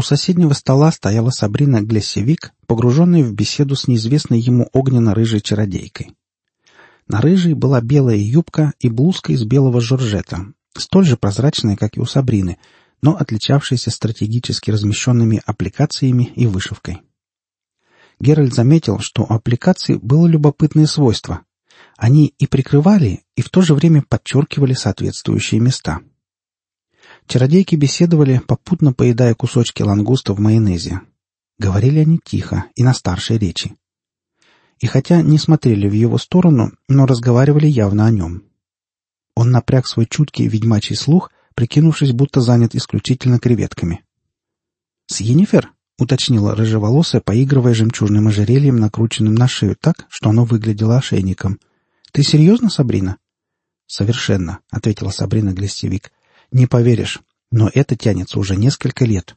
У соседнего стола стояла Сабрина Глессевик, погруженная в беседу с неизвестной ему огненно-рыжей чародейкой. На рыжей была белая юбка и блузка из белого жоржета, столь же прозрачная, как и у Сабрины, но отличавшаяся стратегически размещенными аппликациями и вышивкой. Геральт заметил, что у аппликаций было любопытное свойство. Они и прикрывали, и в то же время подчеркивали соответствующие места. Чародейки беседовали, попутно поедая кусочки лангуста в майонезе. Говорили они тихо и на старшей речи. И хотя не смотрели в его сторону, но разговаривали явно о нем. Он напряг свой чуткий ведьмачий слух, прикинувшись, будто занят исключительно креветками. «С Енифер?» — уточнила рыжеволосая, поигрывая жемчужным ожерельем, накрученным на шею так, что оно выглядело ошейником. «Ты серьезно, Сабрина?» «Совершенно», — ответила Сабрина Глестевик. Не поверишь, но это тянется уже несколько лет.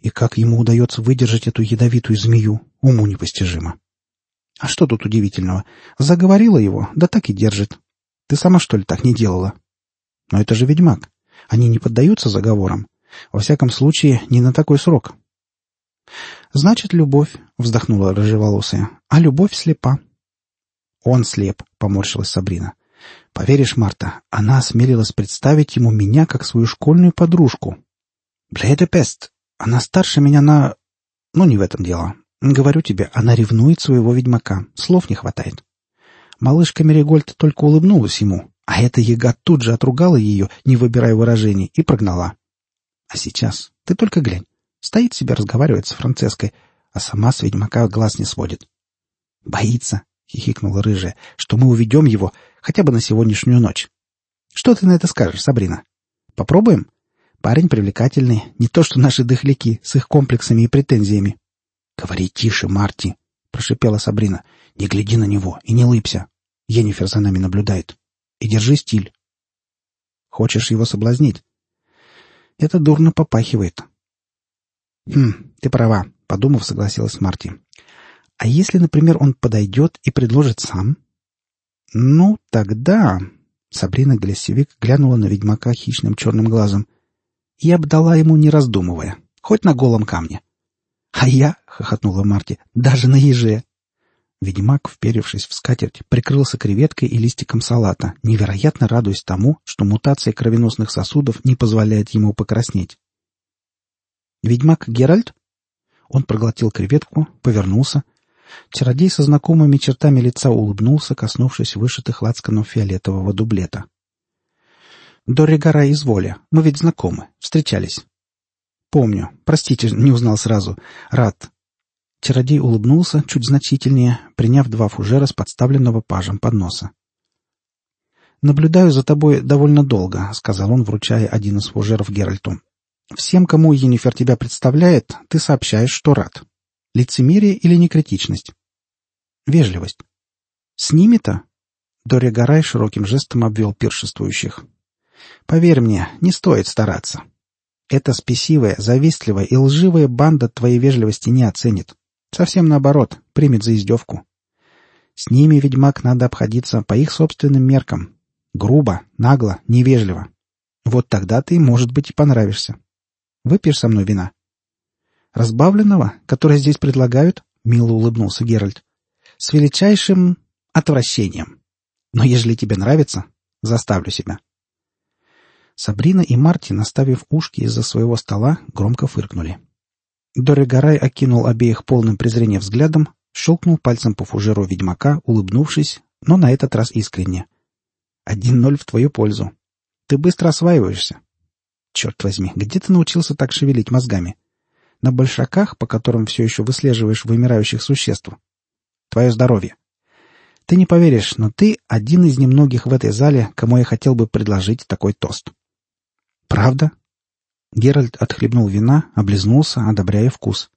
И как ему удается выдержать эту ядовитую змею, уму непостижимо. А что тут удивительного? Заговорила его, да так и держит. Ты сама, что ли, так не делала? Но это же ведьмак. Они не поддаются заговорам. Во всяком случае, не на такой срок. Значит, любовь, вздохнула рыжеволосая. А любовь слепа. Он слеп, поморщилась Сабрина. Поверишь, Марта, она осмелилась представить ему меня как свою школьную подружку. Бледе пест. Она старше меня на... Ну, не в этом дело. Говорю тебе, она ревнует своего ведьмака. Слов не хватает. Малышка Меригольд только улыбнулась ему, а эта яга тут же отругала ее, не выбирая выражений, и прогнала. А сейчас ты только глянь. Стоит себе, разговаривает с Францеской, а сама с ведьмака глаз не сводит. Боится, — хихикнула рыжая, — что мы уведем его хотя бы на сегодняшнюю ночь. Что ты на это скажешь, Сабрина? Попробуем? Парень привлекательный, не то что наши дыхляки с их комплексами и претензиями. — Говори тише, Марти, — прошипела Сабрина. — Не гляди на него и не лыбся. Енифер за нами наблюдает. И держи стиль. Хочешь его соблазнить? Это дурно попахивает. Хм, ты права, подумав, согласилась Марти. А если, например, он подойдет и предложит сам? Ну, тогда... Сабрина Глессевик глянула на ведьмака хищным черным глазом. Я бы дала ему, не раздумывая, хоть на голом камне. А я, — хохотнула Марти, — даже на еже. Ведьмак, вперевшись в скатерть, прикрылся креветкой и листиком салата, невероятно радуясь тому, что мутация кровеносных сосудов не позволяет ему покраснеть. «Ведьмак Геральт?» Он проглотил креветку, повернулся, Чародей со знакомыми чертами лица улыбнулся, коснувшись вышитых лацканов фиолетового дублета. «Дори Гора из воля. Мы ведь знакомы. Встречались». «Помню. Простите, не узнал сразу. Рад». Чародей улыбнулся чуть значительнее, приняв два фужера с подставленного пажем подноса. «Наблюдаю за тобой довольно долго», — сказал он, вручая один из фужеров Геральту. «Всем, кому Енифер тебя представляет, ты сообщаешь, что рад. Лицемерие или некритичность? Вежливость. С ними-то? Дори Гарай широким жестом обвел пиршествующих. Поверь мне, не стоит стараться. Эта спесивая, завистливая и лживая банда твоей вежливости не оценит. Совсем наоборот, примет за издевку. С ними, ведьмак, надо обходиться по их собственным меркам. Грубо, нагло, невежливо. Вот тогда ты, может быть, и понравишься. Выпьешь со мной вина? «Разбавленного, которое здесь предлагают?» — мило улыбнулся Геральт. «С величайшим отвращением. Но ежели тебе нравится, заставлю себя». Сабрина и Марти, наставив ушки из-за своего стола, громко фыркнули. Дорогорай окинул обеих полным презрения взглядом, щелкнул пальцем по фужеру ведьмака, улыбнувшись, но на этот раз искренне. «Один ноль в твою пользу. Ты быстро осваиваешься. Черт возьми, где ты научился так шевелить мозгами?» На большаках, по которым все еще выслеживаешь вымирающих существ. Твое здоровье. Ты не поверишь, но ты один из немногих в этой зале, кому я хотел бы предложить такой тост. Правда? Геральт отхлебнул вина, облизнулся, одобряя вкус.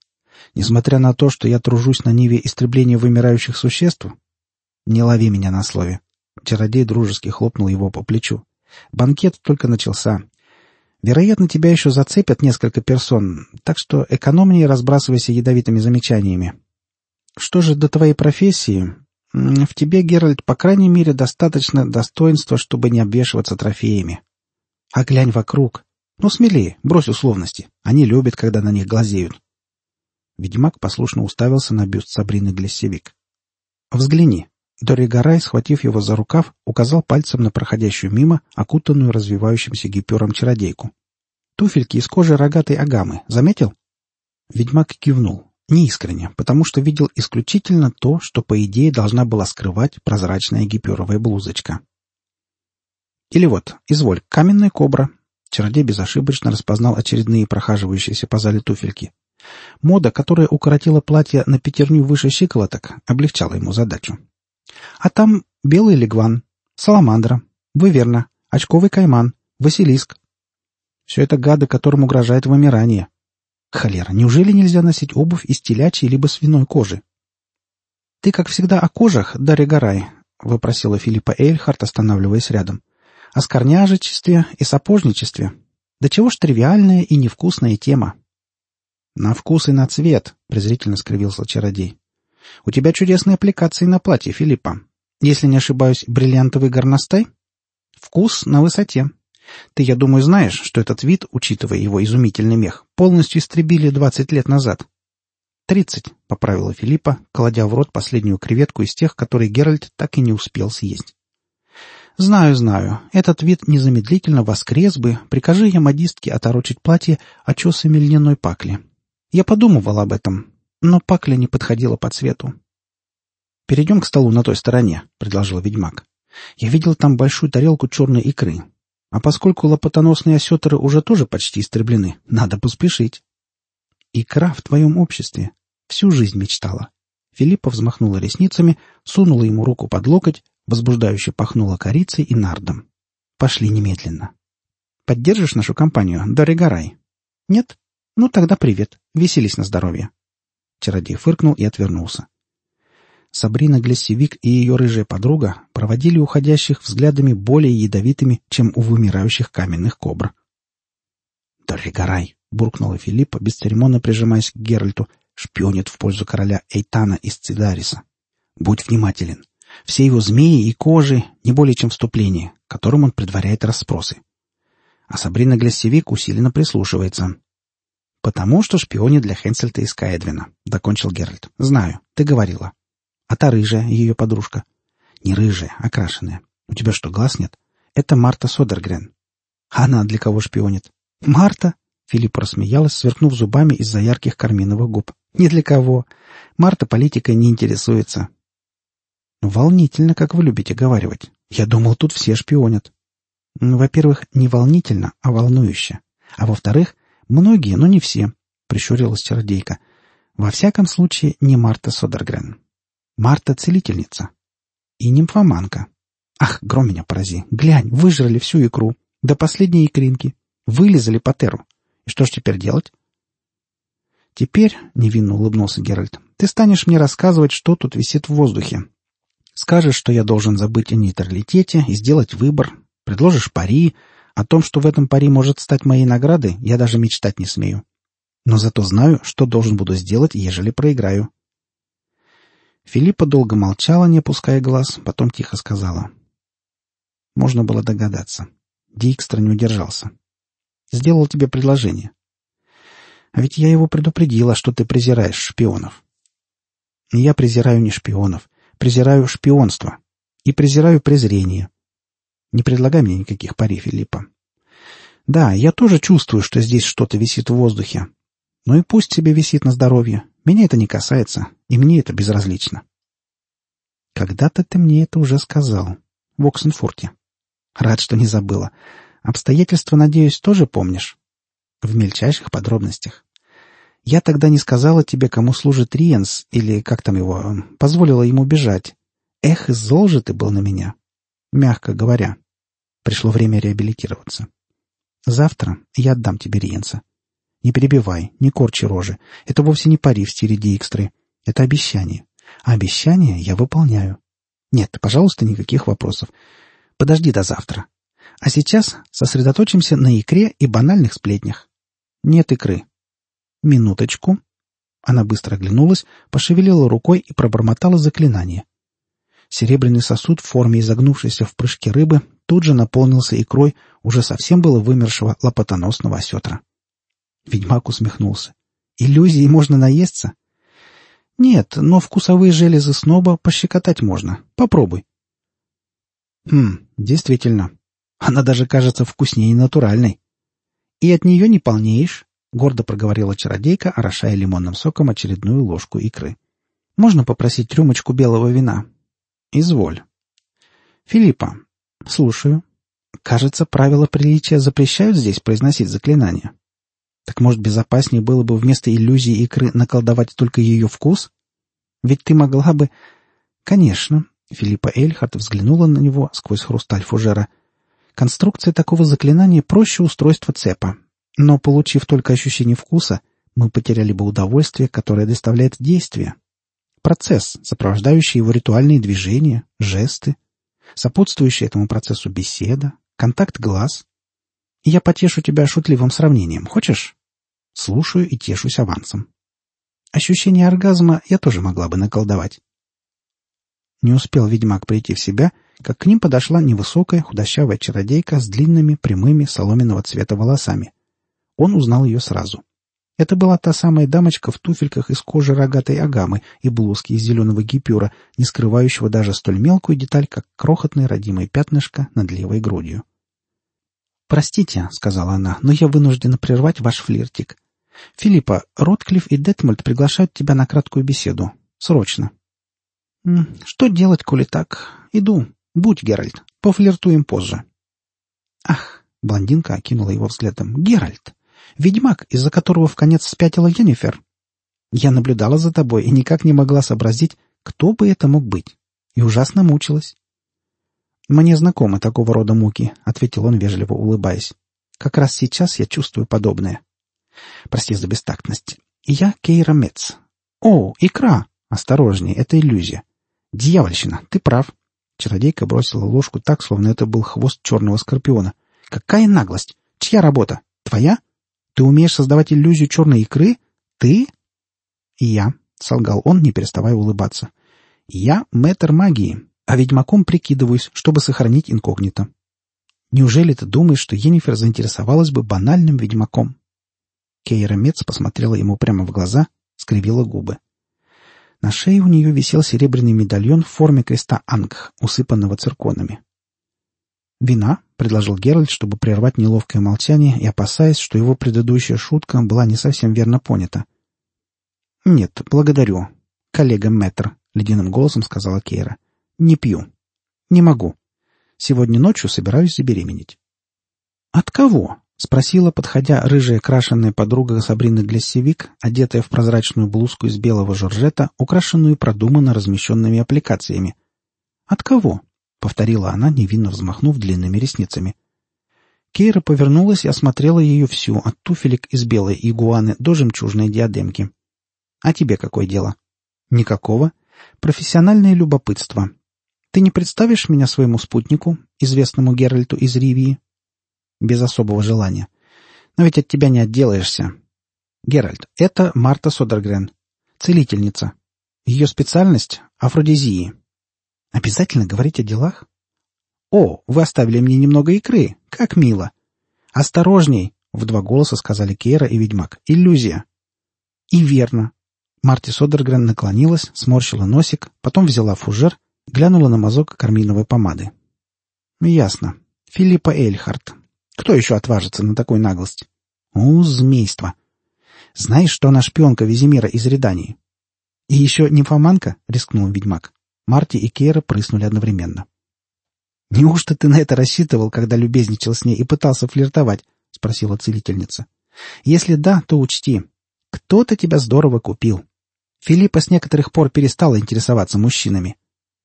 Несмотря на то, что я тружусь на ниве истребления вымирающих существ, не лови меня на слове. Чародей дружески хлопнул его по плечу. Банкет только начался, Вероятно, тебя еще зацепят несколько персон, так что экономнее разбрасывайся ядовитыми замечаниями. Что же до твоей профессии? В тебе, Геральт, по крайней мере, достаточно достоинства, чтобы не обвешиваться трофеями. А глянь вокруг. Ну, смелее, брось условности. Они любят, когда на них глазеют. Ведьмак послушно уставился на бюст Сабрины Глессевик. «Взгляни». Дори Гарай, схватив его за рукав, указал пальцем на проходящую мимо, окутанную развивающимся гипером чародейку. «Туфельки из кожи рогатой агамы. Заметил?» Ведьмак кивнул. Неискренне, потому что видел исключительно то, что, по идее, должна была скрывать прозрачная гиперовая блузочка. Или вот, изволь, каменная кобра. Чародей безошибочно распознал очередные прохаживающиеся по зале туфельки. Мода, которая укоротила платье на пятерню выше щиколоток, облегчала ему задачу. А там белый лигван, саламандра, выверна, очковый кайман, василиск. Все это гады, которым угрожает вымирание. Холера, неужели нельзя носить обувь из телячьей либо свиной кожи? — Ты, как всегда, о кожах, Дарья Гарай, — выпросила Филиппа Эйльхарт, останавливаясь рядом. — О скорняжечестве и сапожничестве. Да чего ж тривиальная и невкусная тема. — На вкус и на цвет, — презрительно скривился чародей. — У тебя чудесные аппликации на платье, Филиппа. Если не ошибаюсь, бриллиантовый горностай? Вкус на высоте. Ты, я думаю, знаешь, что этот вид, учитывая его изумительный мех, полностью истребили двадцать лет назад. «Тридцать», — поправила Филиппа, кладя в рот последнюю креветку из тех, которые Геральт так и не успел съесть. «Знаю, знаю. Этот вид незамедлительно воскрес бы, прикажи я модистке оторочить платье очесами льняной пакли. Я подумывал об этом, но пакля не подходила по цвету». «Перейдем к столу на той стороне», — предложил ведьмак. «Я видел там большую тарелку черной икры. А поскольку лопатоносные осетры уже тоже почти истреблены, надо поспешить. Икра в твоем обществе. Всю жизнь мечтала. Филиппа взмахнула ресницами, сунула ему руку под локоть, возбуждающе пахнула корицей и нардом. Пошли немедленно. Поддержишь нашу компанию, Дарья Гарай? Нет? Ну тогда привет. Веселись на здоровье. Чародей фыркнул и отвернулся. Сабрина Глессевик и ее рыжая подруга проводили уходящих взглядами более ядовитыми, чем у вымирающих каменных кобр. «Дорогорай!» — буркнула Филиппа, бесцеремонно прижимаясь к Геральту, шпионит в пользу короля Эйтана из Цидариса. «Будь внимателен. Все его змеи и кожи — не более чем вступление, которым он предваряет расспросы. А Сабрина Глессевик усиленно прислушивается. «Потому что шпионит для Хенсельта и Скайдвина», — докончил Геральт. «Знаю, ты говорила. А та рыжая, ее подружка. Не рыжая, а крашеная. У тебя что, глаз нет? Это Марта Содергрен. А она для кого шпионит? Марта? Филипп рассмеялась, сверкнув зубами из-за ярких карминовых губ. «Не для кого. Марта политикой не интересуется». «Ну, «Волнительно, как вы любите говаривать. Я думал, тут все шпионят». «Во-первых, не волнительно, а волнующе. А во-вторых, многие, но не все», — прищурилась чародейка. «Во всяком случае, не Марта Содергрен». Марта — целительница. И нимфоманка. Ах, гром меня порази. Глянь, выжрали всю икру. До последней икринки. Вылезали по теру. И что ж теперь делать? Теперь, — невинно улыбнулся Геральт, — ты станешь мне рассказывать, что тут висит в воздухе. Скажешь, что я должен забыть о нейтралитете и сделать выбор. Предложишь пари. О том, что в этом пари может стать моей наградой, я даже мечтать не смею. Но зато знаю, что должен буду сделать, ежели проиграю. Филиппа долго молчала, не опуская глаз, потом тихо сказала. Можно было догадаться. Дикстра не удержался. Сделал тебе предложение. А ведь я его предупредила, что ты презираешь шпионов. Я презираю не шпионов, презираю шпионство. И презираю презрение. Не предлагай мне никаких пари, Филиппа. Да, я тоже чувствую, что здесь что-то висит в воздухе. Ну и пусть себе висит на здоровье. Меня это не касается, и мне это безразлично. Когда-то ты мне это уже сказал. В Оксенфурте. Рад, что не забыла. Обстоятельства, надеюсь, тоже помнишь? В мельчайших подробностях. Я тогда не сказала тебе, кому служит Риенс, или как там его, позволила ему бежать. Эх, зол же ты был на меня. Мягко говоря. Пришло время реабилитироваться. Завтра я отдам тебе Риенса. Не перебивай, не корчи рожи. Это вовсе не пари в стиле Дикстры. Это обещание. А обещание я выполняю. Нет, пожалуйста, никаких вопросов. Подожди до завтра. А сейчас сосредоточимся на икре и банальных сплетнях. Нет икры. Минуточку. Она быстро оглянулась, пошевелила рукой и пробормотала заклинание. Серебряный сосуд в форме изогнувшейся в прыжке рыбы тут же наполнился икрой, уже совсем было вымершего лопатоносного осетра. Ведьмак усмехнулся. «Иллюзии можно наесться?» «Нет, но вкусовые железы сноба пощекотать можно. Попробуй». «Хм, действительно. Она даже кажется вкуснее натуральной». «И от нее не полнеешь?» — гордо проговорила чародейка, орошая лимонным соком очередную ложку икры. «Можно попросить рюмочку белого вина?» «Изволь». «Филиппа, слушаю. Кажется, правила приличия запрещают здесь произносить заклинания. Так может, безопаснее было бы вместо иллюзии икры наколдовать только ее вкус? Ведь ты могла бы... Конечно. Филиппа Эльхард взглянула на него сквозь хрусталь фужера. Конструкция такого заклинания проще устройства цепа. Но, получив только ощущение вкуса, мы потеряли бы удовольствие, которое доставляет действие. Процесс, сопровождающий его ритуальные движения, жесты, сопутствующая этому процессу беседа, контакт глаз. Я потешу тебя шутливым сравнением. Хочешь? Слушаю и тешусь авансом. Ощущение оргазма я тоже могла бы наколдовать. Не успел ведьмак прийти в себя, как к ним подошла невысокая худощавая чародейка с длинными, прямыми, соломенного цвета волосами. Он узнал ее сразу. Это была та самая дамочка в туфельках из кожи рогатой агамы и блузке из зеленого гипюра, не скрывающего даже столь мелкую деталь, как крохотное родимое пятнышко над левой грудью. «Простите», — сказала она, — «но я вынуждена прервать ваш флиртик. «Филиппа, Ротклифф и Детмольд приглашают тебя на краткую беседу. Срочно». «Что делать, коли так? Иду. Будь, Геральт. Пофлиртуем позже». «Ах!» — блондинка окинула его взглядом. «Геральт! Ведьмак, из-за которого в конец спятила Йеннифер. Я наблюдала за тобой и никак не могла сообразить, кто бы это мог быть. И ужасно мучилась». «Мне знакомы такого рода муки», — ответил он, вежливо улыбаясь. «Как раз сейчас я чувствую подобное». Прости за бестактность. Я Кейра Мец. О, икра! Осторожнее, это иллюзия. Дьявольщина, ты прав. Чародейка бросила ложку так, словно это был хвост черного скорпиона. Какая наглость! Чья работа? Твоя? Ты умеешь создавать иллюзию черной икры? Ты? И я, — солгал он, не переставая улыбаться. Я мэтр магии, а ведьмаком прикидываюсь, чтобы сохранить инкогнито. Неужели ты думаешь, что Енифер заинтересовалась бы банальным ведьмаком? Кейра Мец посмотрела ему прямо в глаза, скривила губы. На шее у нее висел серебряный медальон в форме креста Ангх, усыпанного цирконами. «Вина?» — предложил Геральт, чтобы прервать неловкое молчание и опасаясь, что его предыдущая шутка была не совсем верно понята. «Нет, благодарю. Коллега Мэтр», — ледяным голосом сказала Кейра. «Не пью. Не могу. Сегодня ночью собираюсь забеременеть». «От кого?» — спросила, подходя рыжая крашенная подруга Сабрины Глессевик, одетая в прозрачную блузку из белого жоржета, украшенную продуманно размещенными аппликациями. «От кого?» — повторила она, невинно взмахнув длинными ресницами. Кейра повернулась и осмотрела ее всю, от туфелек из белой игуаны до жемчужной диадемки. «А тебе какое дело?» «Никакого. Профессиональное любопытство. Ты не представишь меня своему спутнику, известному Геральту из Ривии?» без особого желания. Но ведь от тебя не отделаешься. Геральт, это Марта Содергрен, целительница. Ее специальность — афродизии. Обязательно говорить о делах? О, вы оставили мне немного икры. Как мило. Осторожней, — в два голоса сказали Кейра и Ведьмак. Иллюзия. И верно. Марти Содергрен наклонилась, сморщила носик, потом взяла фужер, глянула на мазок карминовой помады. Ясно. Филиппа Эльхарт, кто еще отважится на такую наглость? У, змейство! Знаешь, что она шпионка Визимира из Редании? И еще нимфоманка? — рискнул ведьмак. Марти и Кера прыснули одновременно. — Неужто ты на это рассчитывал, когда любезничал с ней и пытался флиртовать? — спросила целительница. — Если да, то учти. Кто-то тебя здорово купил. Филиппа с некоторых пор перестала интересоваться мужчинами.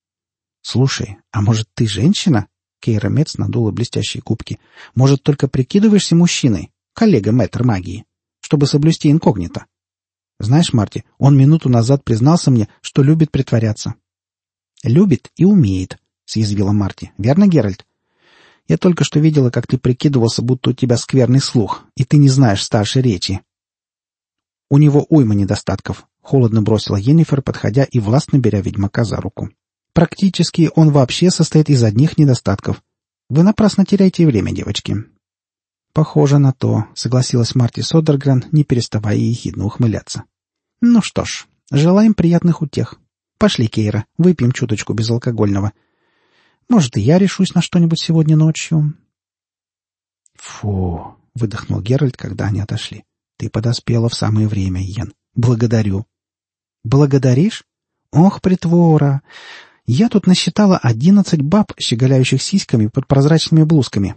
— Слушай, а может, ты женщина? Кейра Мец надула блестящие кубки. «Может, только прикидываешься мужчиной, коллега мэтр магии, чтобы соблюсти инкогнито? Знаешь, Марти, он минуту назад признался мне, что любит притворяться». «Любит и умеет», — съязвила Марти. «Верно, Геральт?» «Я только что видела, как ты прикидывался, будто у тебя скверный слух, и ты не знаешь старшей речи». «У него уйма недостатков», — холодно бросила Енифер, подходя и властно беря ведьмака за руку. Практически он вообще состоит из одних недостатков. Вы напрасно теряете время, девочки. «Похоже на то», — согласилась Марти Содергрен, не переставая ехидно ухмыляться. «Ну что ж, желаем приятных утех. Пошли, Кейра, выпьем чуточку безалкогольного. Может, и я решусь на что-нибудь сегодня ночью». «Фу», — выдохнул Геральт, когда они отошли. «Ты подоспела в самое время, Йен. Благодарю». «Благодаришь? Ох, притвора! Я тут насчитала одиннадцать баб, щеголяющих сиськами под прозрачными блузками.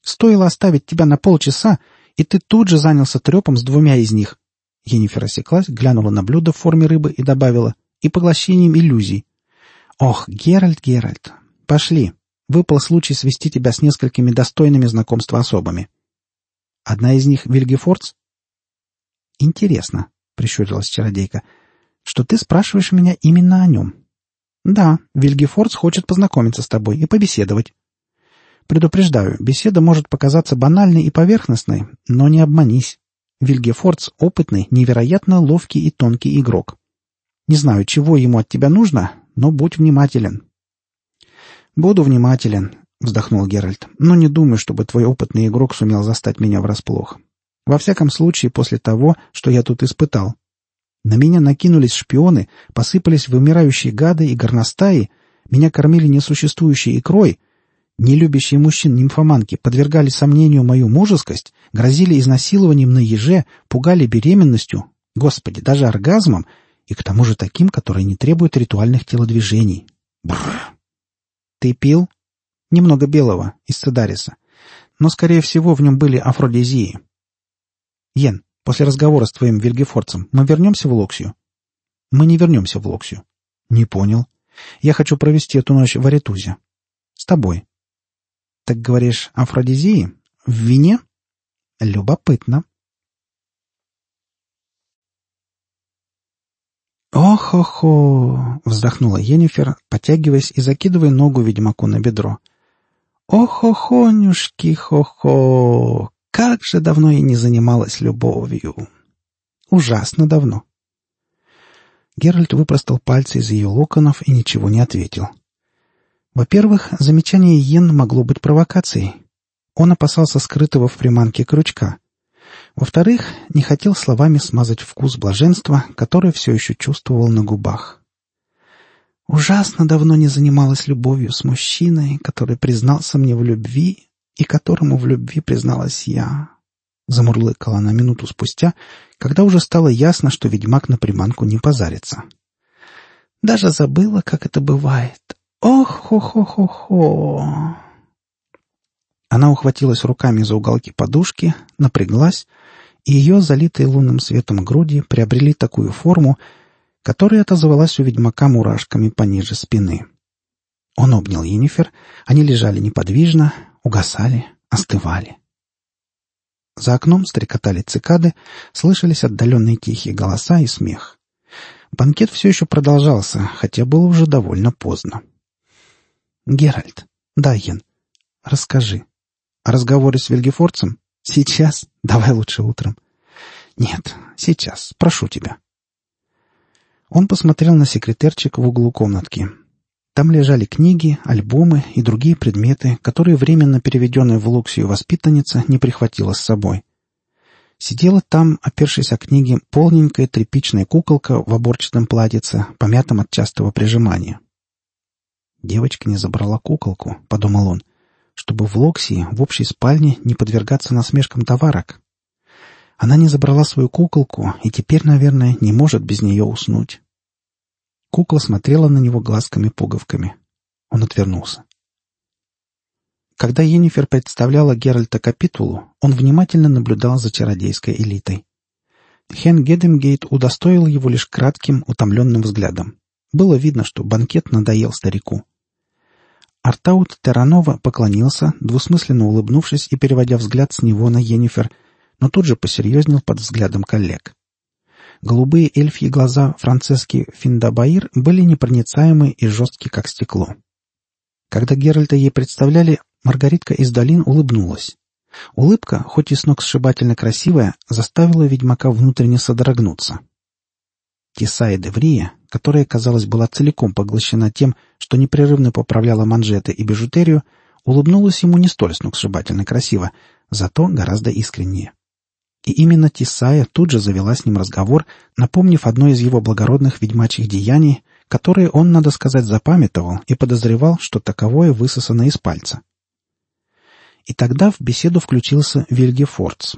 Стоило оставить тебя на полчаса, и ты тут же занялся трепом с двумя из них. Енифер осеклась, глянула на блюдо в форме рыбы и добавила «и поглощением иллюзий». «Ох, Геральт, Геральт, пошли. Выпал случай свести тебя с несколькими достойными знакомства особами. Одна из них — Вильгефордс?» «Интересно», — прищурилась чародейка, — «что ты спрашиваешь меня именно о нем». «Да, Вильгефордс хочет познакомиться с тобой и побеседовать. Предупреждаю, беседа может показаться банальной и поверхностной, но не обманись. Вильгефордс — опытный, невероятно ловкий и тонкий игрок. Не знаю, чего ему от тебя нужно, но будь внимателен. «Буду внимателен», — вздохнул Геральт, — «но не думаю, чтобы твой опытный игрок сумел застать меня врасплох. Во всяком случае, после того, что я тут испытал. На меня накинулись шпионы, посыпались вымирающие гады и горностаи, меня кормили несуществующей икрой — Нелюбящие мужчин нимфоманки подвергали сомнению мою мужескость, грозили изнасилованием на еже, пугали беременностью, господи, даже оргазмом, и к тому же таким, который не требует ритуальных телодвижений. Бррр. Ты пил? Немного белого, из Цедариса. Но, скорее всего, в нем были афродизии. Йен, после разговора с твоим Вильгефорцем мы вернемся в Локсию? Мы не вернемся в Локсию. Не понял. Я хочу провести эту ночь в Аритузе. С тобой. Так говоришь, афродизии? В вине? Любопытно. «Ох-хо-хо!» — вздохнула Енифер, потягиваясь и закидывая ногу ведьмаку на бедро. «Ох-хо-хонюшки-хо-хо! Как же давно я не занималась любовью!» «Ужасно давно!» Геральт выпростал пальцы из ее локонов и ничего не ответил. Во-первых, замечание Йен могло быть провокацией. Он опасался скрытого в приманке крючка. Во-вторых, не хотел словами смазать вкус блаженства, который все еще чувствовал на губах. Ужасно давно не занималась любовью с мужчиной, который признался мне в любви и которому в любви призналась я. Замурлыкала она минуту спустя, когда уже стало ясно, что ведьмак на приманку не позарится. Даже забыла, как это бывает. «Ох-хо-хо-хо-хо!» Она ухватилась руками за уголки подушки, напряглась, и ее, залитые лунным светом груди, приобрели такую форму, которая отозвалась у ведьмака мурашками пониже спины. Он обнял Енифер, они лежали неподвижно, угасали, остывали. За окном стрекотали цикады, слышались отдаленные тихие голоса и смех. Банкет все еще продолжался, хотя было уже довольно поздно. «Геральт, да, Йен, расскажи. О разговоре с Вильгефорцем? Сейчас? Давай лучше утром». «Нет, сейчас. Прошу тебя». Он посмотрел на секретерчик в углу комнатки. Там лежали книги, альбомы и другие предметы, которые временно переведенная в Луксию воспитанница не прихватила с собой. Сидела там, опершись о книги, полненькая тряпичная куколка в оборчатом платьице, помятом от частого прижимания. Девочка не забрала куколку, — подумал он, — чтобы в Локсии, в общей спальне, не подвергаться насмешкам товарок. Она не забрала свою куколку и теперь, наверное, не может без нее уснуть. Кукла смотрела на него глазками-пуговками. Он отвернулся. Когда Енифер представляла Геральта капитулу, он внимательно наблюдал за чародейской элитой. Хен Гедемгейт удостоил его лишь кратким, утомленным взглядом. Было видно, что банкет надоел старику. Артаут Терранова поклонился, двусмысленно улыбнувшись и переводя взгляд с него на Йеннифер, но тут же посерьезнел под взглядом коллег. Голубые эльфьи глаза Францески Финдабаир были непроницаемы и жесткие, как стекло. Когда Геральта ей представляли, Маргаритка из долин улыбнулась. Улыбка, хоть и сногсшибательно красивая, заставила ведьмака внутренне содрогнуться. Тесая Деврия, которая, казалось, была целиком поглощена тем, что непрерывно поправляла манжеты и бижутерию, улыбнулась ему не столь сногсшибательно красиво, зато гораздо искреннее. И именно Тисая тут же завела с ним разговор, напомнив одно из его благородных ведьмачьих деяний, которые он, надо сказать, запамятовал и подозревал, что таковое высосано из пальца. И тогда в беседу включился Вильгефордс.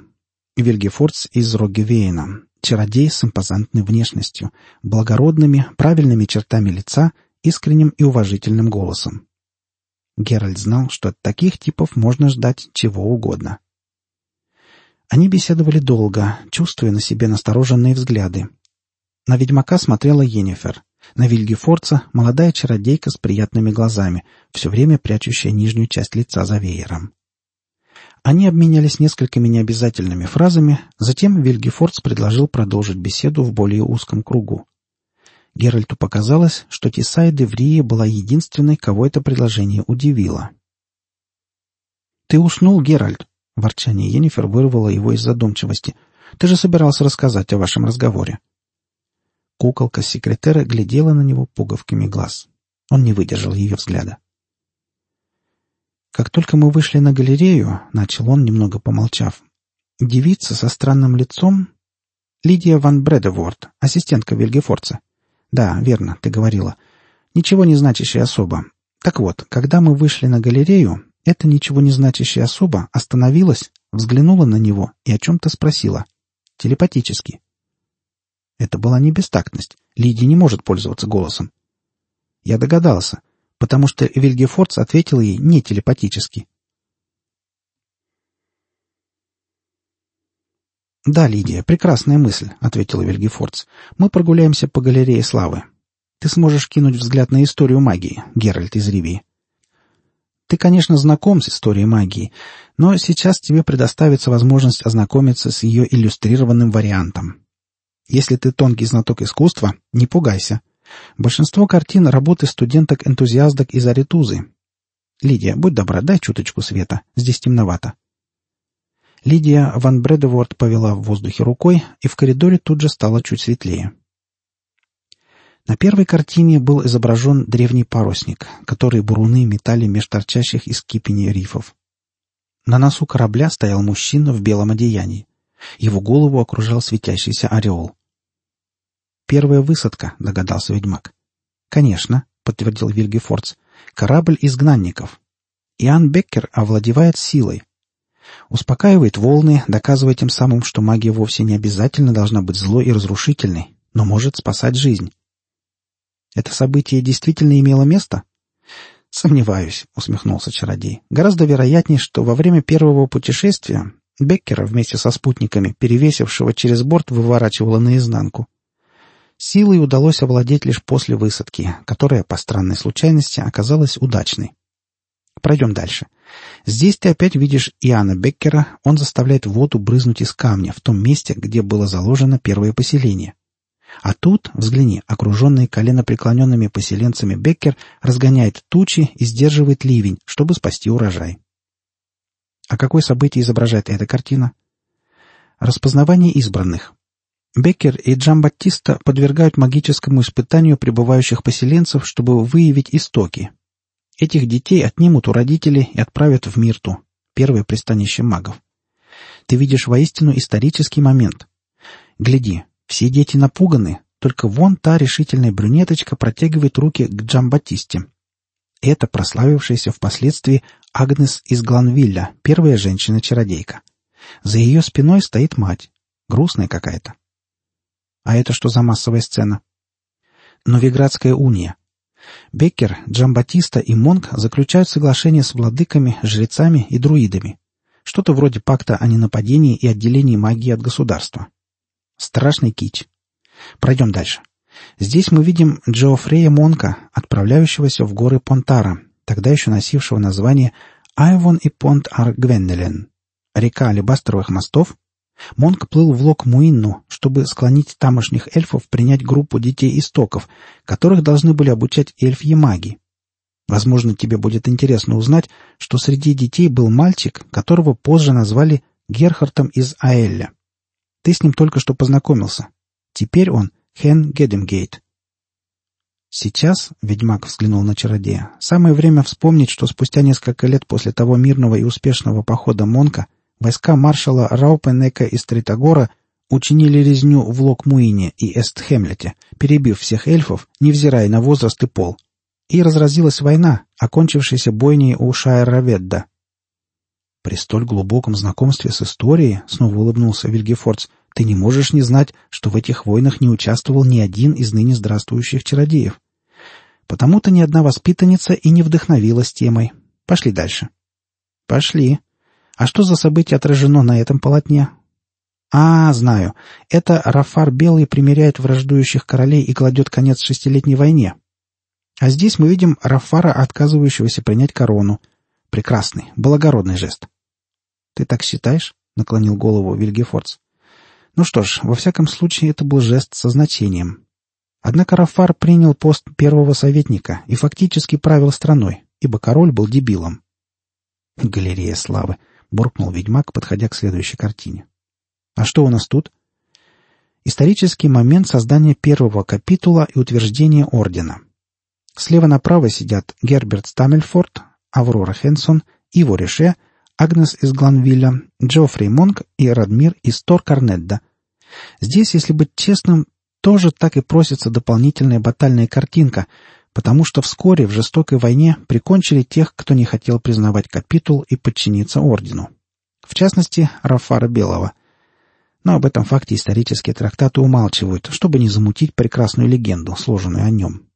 Вильгефордс из Рогевейна, чародей с импозантной внешностью, благородными, правильными чертами лица, искренним и уважительным голосом. Геральт знал, что от таких типов можно ждать чего угодно. Они беседовали долго, чувствуя на себе настороженные взгляды. На ведьмака смотрела Йеннифер, на Вильгефорца — молодая чародейка с приятными глазами, все время прячущая нижнюю часть лица за веером. Они обменялись несколькими необязательными фразами, затем Вильгефордс предложил продолжить беседу в более узком кругу. Геральту показалось, что Тисай Деврия была единственной, кого это предложение удивило. «Ты уснул, Геральт?» Ворчание Енифер вырвало его из задумчивости. «Ты же собирался рассказать о вашем разговоре». Куколка секретера глядела на него пуговками глаз. Он не выдержал ее взгляда. «Как только мы вышли на галерею», — начал он, немного помолчав, — «девица со странным лицом...» «Лидия ван Бредеворд, ассистентка Вильгефорца». «Да, верно, ты говорила. Ничего не значащая особа. Так вот, когда мы вышли на галерею, эта ничего не значащая особа остановилась, взглянула на него и о чем-то спросила. Телепатически. Это была не бестактность. Лидия не может пользоваться голосом. Я догадался, потому что Вильгефордс ответил ей не телепатически. «Да, Лидия, прекрасная мысль», — ответила Вильгефордс. «Мы прогуляемся по галерее славы. Ты сможешь кинуть взгляд на историю магии, Геральт из Ривии. Ты, конечно, знаком с историей магии, но сейчас тебе предоставится возможность ознакомиться с ее иллюстрированным вариантом. Если ты тонкий знаток искусства, не пугайся. Большинство картин — работы студенток-энтузиасток из Аритузы. Лидия, будь добра, дай чуточку света. Здесь темновато. Лидия Ван Бредеворд повела в воздухе рукой, и в коридоре тут же стало чуть светлее. На первой картине был изображен древний парусник, который буруны метали меж торчащих из кипени рифов. На носу корабля стоял мужчина в белом одеянии. Его голову окружал светящийся ореол. «Первая высадка», — догадался ведьмак. «Конечно», — подтвердил Вильгефордс. «Корабль изгнанников. Иоанн Беккер овладевает силой. Успокаивает волны, доказывая тем самым, что магия вовсе не обязательно должна быть злой и разрушительной, но может спасать жизнь. Это событие действительно имело место? Сомневаюсь, усмехнулся чародей. Гораздо вероятнее, что во время первого путешествия Беккера вместе со спутниками, перевесившего через борт, выворачивало наизнанку. Силой удалось овладеть лишь после высадки, которая, по странной случайности, оказалась удачной. Пройдем дальше. Здесь ты опять видишь Иоанна Беккера, он заставляет воду брызнуть из камня в том месте, где было заложено первое поселение. А тут, взгляни, окруженный коленопреклоненными поселенцами Беккер разгоняет тучи и сдерживает ливень, чтобы спасти урожай. А какое событие изображает эта картина? Распознавание избранных. Беккер и Джамбаттиста подвергают магическому испытанию пребывающих поселенцев, чтобы выявить истоки. Этих детей отнимут у родителей и отправят в Мирту, первое пристанище магов. Ты видишь воистину исторический момент. Гляди, все дети напуганы, только вон та решительная брюнеточка протягивает руки к Джамбатисте. Это прославившаяся впоследствии Агнес из Гланвилля, первая женщина-чародейка. За ее спиной стоит мать, грустная какая-то. А это что за массовая сцена? Новиградская уния. Беккер, Джамбатиста и Монк заключают соглашение с владыками, жрецами и друидами. Что-то вроде пакта о ненападении и отделении магии от государства. Страшный кич. Пройдем дальше. Здесь мы видим Джофрея Монка, отправляющегося в горы Понтара, тогда еще носившего название Айвон и Понт Ар Гвеннелен. Река алебастровых мостов. Монк плыл в Лок Муинну, чтобы склонить тамошних эльфов принять группу детей истоков, которых должны были обучать эльфьи маги. Возможно, тебе будет интересно узнать, что среди детей был мальчик, которого позже назвали Герхартом из Аэлля. Ты с ним только что познакомился. Теперь он Хен Гедемгейт. Сейчас, — ведьмак взглянул на чародея, — самое время вспомнить, что спустя несколько лет после того мирного и успешного похода Монка войска маршала Раупенека из Тритогора учинили резню в Локмуине и Эстхемлете, перебив всех эльфов, невзирая на возраст и пол. И разразилась война, окончившаяся бойней у Шайраведда. «При столь глубоком знакомстве с историей, — снова улыбнулся Вильгефордс, — ты не можешь не знать, что в этих войнах не участвовал ни один из ныне здравствующих чародеев. Потому-то ни одна воспитанница и не вдохновилась темой. Пошли дальше». «Пошли. А что за событие отражено на этом полотне?» «А, знаю. Это Рафар Белый примеряет враждующих королей и кладет конец шестилетней войне. А здесь мы видим Рафара, отказывающегося принять корону. Прекрасный, благородный жест». «Ты так считаешь?» — наклонил голову Вильгефордс. «Ну что ж, во всяком случае, это был жест со значением. Однако Рафар принял пост первого советника и фактически правил страной, ибо король был дебилом. «Галерея славы», — буркнул ведьмак, подходя к следующей картине. «А что у нас тут?» Исторический момент создания первого капитула и утверждения ордена. Слева направо сидят Герберт Стаммельфорд, Аврора Хенсон, Иво Реше, Агнес из Гланвилля, Джоффри Монк и Радмир из Тор Карнедда. Здесь, если быть честным, тоже так и просится дополнительная батальная картинка, потому что вскоре в жестокой войне прикончили тех, кто не хотел признавать капитул и подчиниться ордену. В частности, Рафара Белого. Но об этом факте исторические трактаты умалчивают, чтобы не замутить прекрасную легенду, сложенную о нем.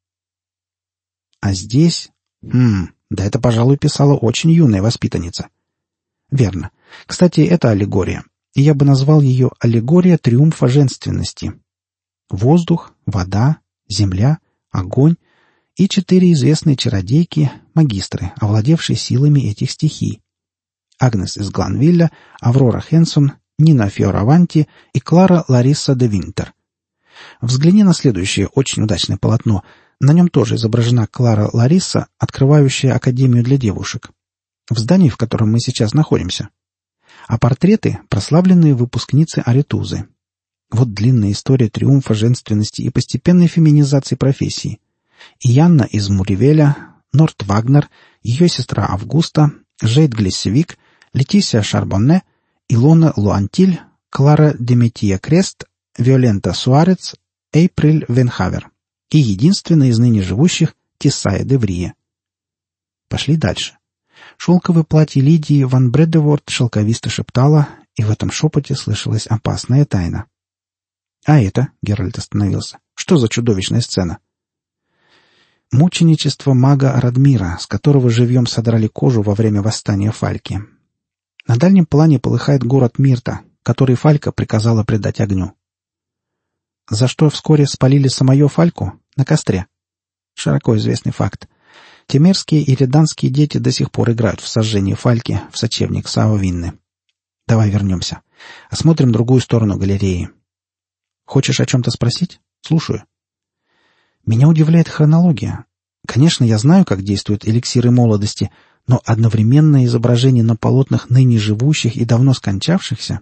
А здесь... Хм, да это, пожалуй, писала очень юная воспитанница. Верно. Кстати, это аллегория. И я бы назвал ее аллегория триумфа женственности. Воздух, вода, земля, огонь и четыре известные чародейки, магистры, овладевшие силами этих стихий. Агнес из Гланвилля, Аврора Хенсон, Нина Фиораванти и Клара Лариса де Винтер. Взгляни на следующее очень удачное полотно. На нем тоже изображена Клара Лариса, открывающая Академию для девушек. В здании, в котором мы сейчас находимся. А портреты — прославленные выпускницы Аритузы. Вот длинная история триумфа женственности и постепенной феминизации профессии. Янна из Муривеля, Норт Вагнер, ее сестра Августа, Жейд Глессевик, Летисия Шарбонне, Илона Луантиль, Клара Деметия Крест, Виолента Суарец, Эйприль Венхавер и единственная из ныне живущих Тесая Деврия. Пошли дальше. Шелковое платье Лидии Ван Бредеворд шелковисто шептала, и в этом шепоте слышалась опасная тайна. «А это?» — Геральт остановился. «Что за чудовищная сцена?» Мученичество мага Радмира, с которого живьем содрали кожу во время восстания Фальки. На дальнем плане полыхает город Мирта, который Фалька приказала предать огню. За что вскоре спалили самую Фальку? На костре. Широко известный факт. Темерские и реданские дети до сих пор играют в сожжение Фальки в сочевник Саовинны. Давай вернемся. Осмотрим другую сторону галереи. Хочешь о чем-то спросить? Слушаю. Меня удивляет хронология. Конечно, я знаю, как действуют эликсиры молодости, но одновременное изображение на полотнах ныне живущих и давно скончавшихся...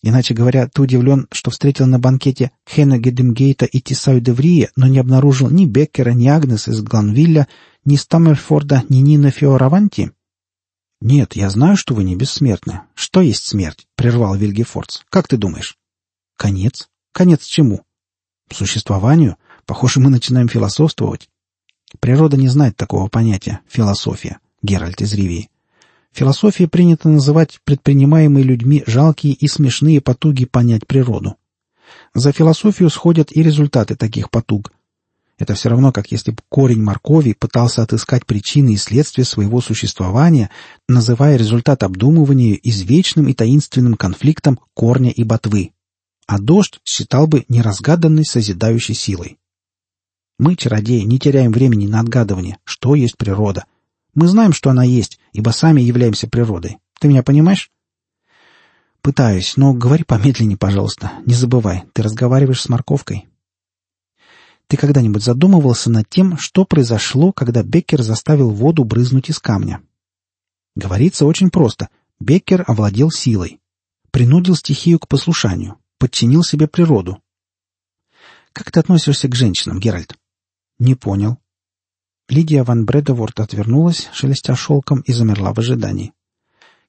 Иначе говоря, ты удивлен, что встретил на банкете Хена Гедемгейта и Тисаю Деврия, но не обнаружил ни Беккера, ни Агнес из Гланвилля, ни Стаммерфорда, ни Нина Фиораванти? — Нет, я знаю, что вы не бессмертны. Что есть смерть? — прервал Вильгефордс. — Как ты думаешь? — Конец. Конец чему? — Существованию. Похоже, мы начинаем философствовать. Природа не знает такого понятия — философия, Геральт из Ривии. Философия принято называть предпринимаемые людьми жалкие и смешные потуги понять природу. За философию сходят и результаты таких потуг. Это все равно, как если бы корень моркови пытался отыскать причины и следствия своего существования, называя результат обдумывания извечным и таинственным конфликтом корня и ботвы. А дождь считал бы неразгаданной созидающей силой. Мы, чародеи, не теряем времени на отгадывание, что есть природа. Мы знаем, что она есть, ибо сами являемся природой. Ты меня понимаешь? Пытаюсь, но говори помедленнее, пожалуйста. Не забывай, ты разговариваешь с морковкой. Ты когда-нибудь задумывался над тем, что произошло, когда Беккер заставил воду брызнуть из камня? Говорится очень просто. Беккер овладел силой. Принудил стихию к послушанию. Подчинил себе природу. Как ты относишься к женщинам, Геральт? «Не понял». Лидия ван Бредеворт отвернулась, шелестя шелком, и замерла в ожидании.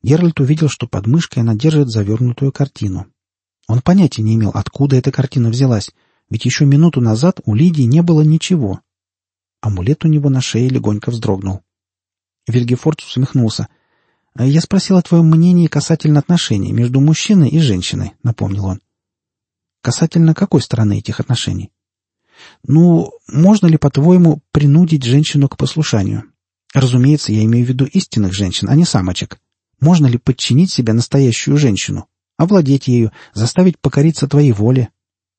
Геральт увидел, что под мышкой она держит завернутую картину. Он понятия не имел, откуда эта картина взялась, ведь еще минуту назад у Лидии не было ничего. Амулет у него на шее легонько вздрогнул. Вильгефорд усмехнулся. «Я спросил о твоем мнении касательно отношений между мужчиной и женщиной», — напомнил он. «Касательно какой стороны этих отношений?» «Ну, можно ли, по-твоему, принудить женщину к послушанию? Разумеется, я имею в виду истинных женщин, а не самочек. Можно ли подчинить себе настоящую женщину, овладеть ею, заставить покориться твоей воле?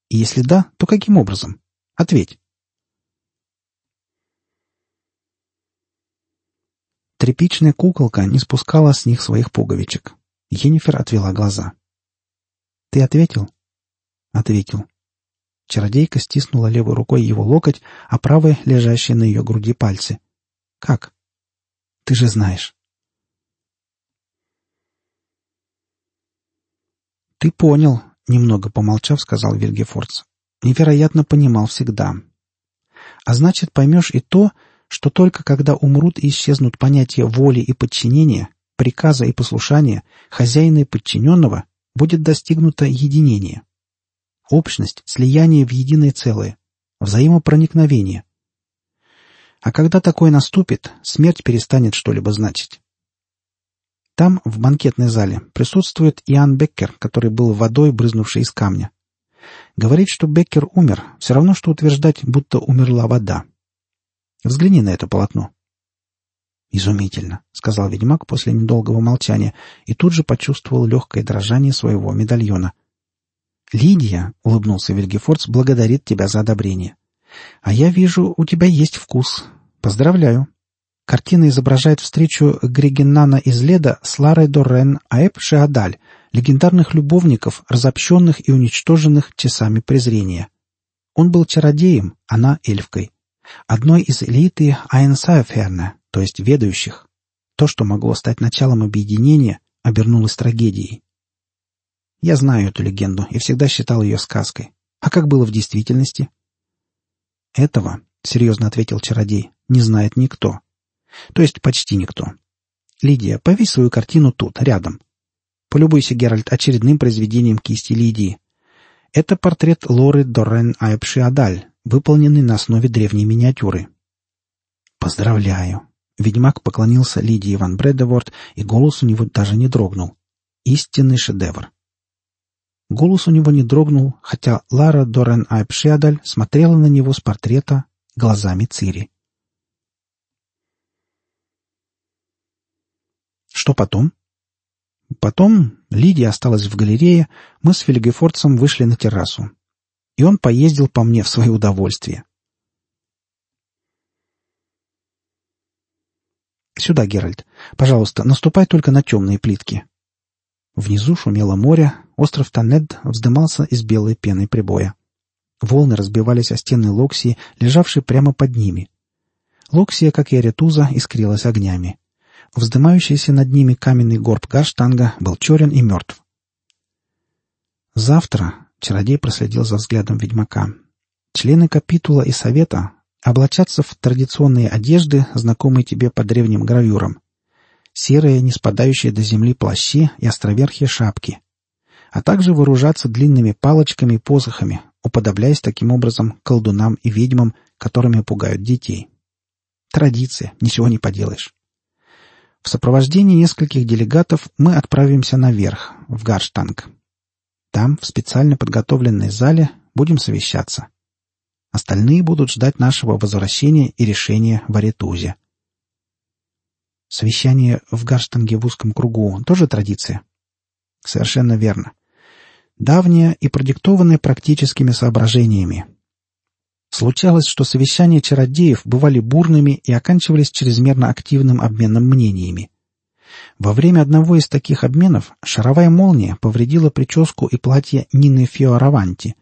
И если да, то каким образом? Ответь». Тряпичная куколка не спускала с них своих пуговичек. Енифер отвела глаза. «Ты ответил?» «Ответил». Чародейка стиснула левой рукой его локоть, а правой — лежащие на ее груди пальцы. «Как?» «Ты же знаешь». «Ты понял», — немного помолчав, сказал Вильгефордс. «Невероятно понимал всегда. А значит, поймешь и то, что только когда умрут и исчезнут понятия воли и подчинения, приказа и послушания, хозяина и подчиненного, будет достигнуто единение. Общность, слияние в единое целое, взаимопроникновение. А когда такое наступит, смерть перестанет что-либо значить. Там, в банкетной зале, присутствует Иоанн Беккер, который был водой, брызнувшей из камня. Говорит, что Беккер умер, все равно, что утверждать, будто умерла вода. Взгляни на это полотно. «Изумительно», — сказал ведьмак после недолгого молчания и тут же почувствовал легкое дрожание своего медальона. «Лидия», — улыбнулся Вильгефордс, — «благодарит тебя за одобрение. А я вижу, у тебя есть вкус. Поздравляю. Картина изображает встречу Григеннана из Леда с Ларой Доррен Аэб Шеадаль, легендарных любовников, разобщенных и уничтоженных часами презрения. Он был чародеем, она — эльфкой одной из элиты Айнсайферна, то есть ведающих. То, что могло стать началом объединения, обернулось трагедией. Я знаю эту легенду и всегда считал ее сказкой. А как было в действительности? Этого, — серьезно ответил чародей, — не знает никто. То есть почти никто. Лидия, повесь свою картину тут, рядом. Полюбуйся, Геральт, очередным произведением кисти Лидии. Это портрет Лоры Доррен Айпшиадаль, выполненный на основе древней миниатюры. «Поздравляю!» Ведьмак поклонился Лидии Ван Бредеворд, и голос у него даже не дрогнул. Истинный шедевр. Голос у него не дрогнул, хотя Лара Дорен Айпшиадаль смотрела на него с портрета глазами Цири. Что потом? Потом Лидия осталась в галерее, мы с Фельгефордсом вышли на террасу и он поездил по мне в свое удовольствие. «Сюда, Геральт. Пожалуйста, наступай только на темные плитки». Внизу шумело море, остров Танед вздымался из белой пены прибоя. Волны разбивались о стены Локсии, лежавшей прямо под ними. Локсия, как и Аретуза, искрилась огнями. Вздымающийся над ними каменный горб Гаштанга был черен и мертв. Завтра, Чародей проследил за взглядом ведьмака. Члены капитула и совета облачатся в традиционные одежды, знакомые тебе по древним гравюрам. Серые, не спадающие до земли плащи и островерхие шапки. А также вооружаться длинными палочками и посохами, уподобляясь таким образом колдунам и ведьмам, которыми пугают детей. Традиция, ничего не поделаешь. В сопровождении нескольких делегатов мы отправимся наверх, в Гарштанг. Там, в специально подготовленной зале, будем совещаться. Остальные будут ждать нашего возвращения и решения в Аретузе. Совещание в Гарштанге в узком кругу — тоже традиция? Совершенно верно. Давняя и продиктованная практическими соображениями. Случалось, что совещания чародеев бывали бурными и оканчивались чрезмерно активным обменом мнениями. Во время одного из таких обменов шаровая молния повредила прическу и платье Нины Фиораванти.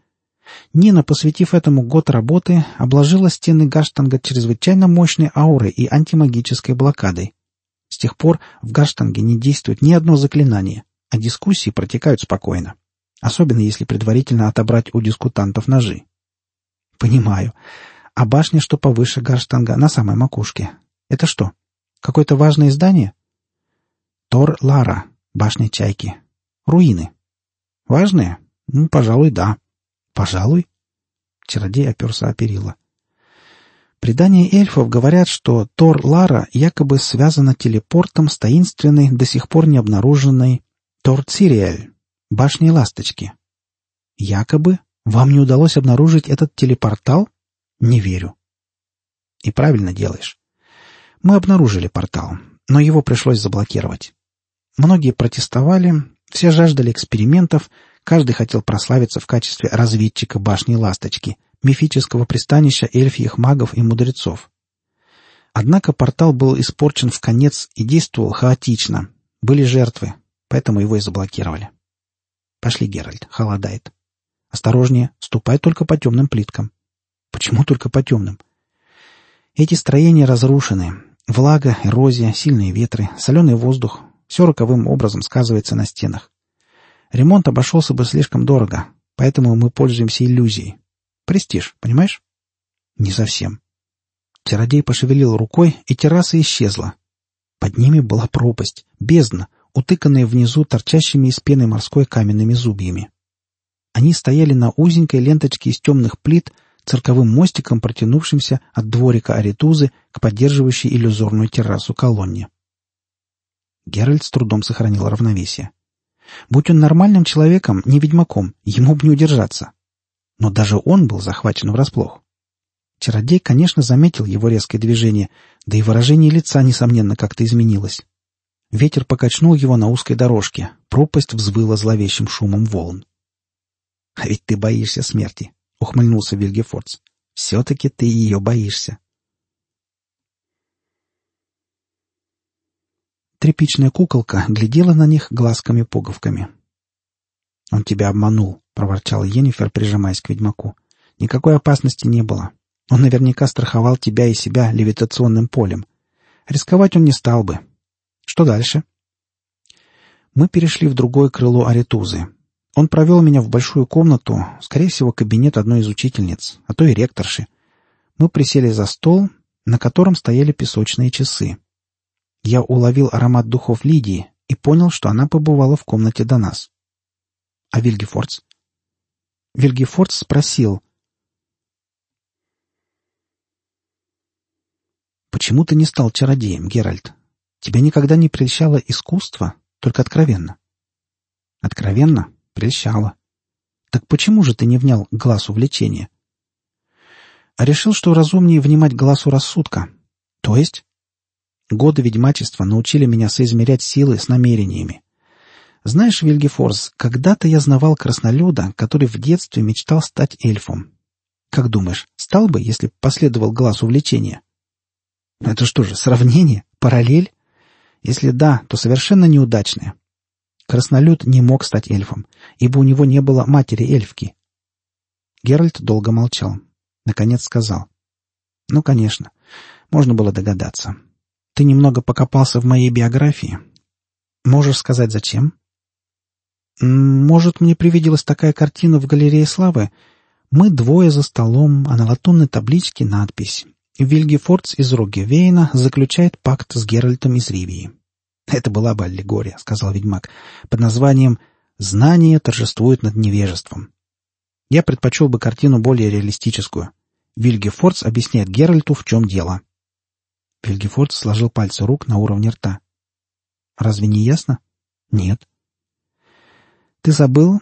Нина, посвятив этому год работы, обложила стены Гаштанга чрезвычайно мощной аурой и антимагической блокадой. Тех пор в Гаштанге не действует ни одно заклинание, а дискуссии протекают спокойно. Особенно если предварительно отобрать у дискутантов ножи. Понимаю. А башня, что повыше Гаштанга, на самой макушке. Это что, какое-то важное здание? Тор Лара, башня Чайки. Руины. Важные? Ну, пожалуй, да. Пожалуй. Чародей оперся о перила. Предания эльфов говорят, что Тор Лара якобы связана телепортом с таинственной, до сих пор не обнаруженной Тор Цириэль, башней Ласточки. Якобы? Вам не удалось обнаружить этот телепортал? Не верю. И правильно делаешь. Мы обнаружили портал, но его пришлось заблокировать. Многие протестовали, все жаждали экспериментов, каждый хотел прославиться в качестве разведчика башни Ласточки, мифического пристанища эльфьих магов и мудрецов. Однако портал был испорчен в конец и действовал хаотично. Были жертвы, поэтому его и заблокировали. Пошли, Геральт, холодает. Осторожнее, ступай только по темным плиткам. Почему только по темным? Эти строения разрушены. Влага, эрозия, сильные ветры, соленый воздух, все роковым образом сказывается на стенах. Ремонт обошелся бы слишком дорого, поэтому мы пользуемся иллюзией. Престиж, понимаешь? Не совсем. Чародей пошевелил рукой, и терраса исчезла. Под ними была пропасть, бездна, утыканная внизу торчащими из пены морской каменными зубьями. Они стояли на узенькой ленточке из темных плит, цирковым мостиком, протянувшимся от дворика Аритузы к поддерживающей иллюзорную террасу колонне. Геральт с трудом сохранил равновесие. Будь он нормальным человеком, не ведьмаком, ему бы не удержаться. Но даже он был захвачен врасплох. Чародей, конечно, заметил его резкое движение, да и выражение лица, несомненно, как-то изменилось. Ветер покачнул его на узкой дорожке, пропасть взвыла зловещим шумом волн. — А ведь ты боишься смерти, — ухмыльнулся Вильгефордс. — Все-таки ты ее боишься. Тряпичная куколка глядела на них глазками-пуговками. «Он тебя обманул», — проворчал Йеннифер, прижимаясь к ведьмаку. «Никакой опасности не было. Он наверняка страховал тебя и себя левитационным полем. Рисковать он не стал бы. Что дальше?» Мы перешли в другое крыло Аритузы. Он провел меня в большую комнату, скорее всего, кабинет одной из учительниц, а то и ректорши. Мы присели за стол, на котором стояли песочные часы. Я уловил аромат духов Лидии и понял, что она побывала в комнате до нас. А Вильгефордс? Вильгефордс спросил. «Почему ты не стал чародеем, Геральт? Тебя никогда не прельщало искусство, только откровенно?» «Откровенно? Прельщало. Так почему же ты не внял глазу влечения?» «А решил, что разумнее внимать глазу рассудка. То есть?» Годы ведьмачества научили меня соизмерять силы с намерениями. Знаешь, Вильгефорс, когда-то я знавал краснолюда, который в детстве мечтал стать эльфом. Как думаешь, стал бы, если последовал глаз увлечения? Это что же, сравнение? Параллель? Если да, то совершенно неудачное. Краснолюд не мог стать эльфом, ибо у него не было матери эльфки. Геральт долго молчал. Наконец сказал. «Ну, конечно. Можно было догадаться. Ты немного покопался в моей биографии. Можешь сказать, зачем? Может, мне привиделась такая картина в галерее славы? Мы двое за столом, а на латунной табличке надпись «Вильгефордс из Роггевейна заключает пакт с Геральтом из Ривии». Это была бы аллегория, — сказал ведьмак, — под названием «Знание торжествует над невежеством». Я предпочел бы картину более реалистическую. Вильгефордс объясняет Геральту, в чем дело. Вильгефорд сложил пальцы рук на уровне рта. «Разве не ясно?» «Нет». «Ты забыл?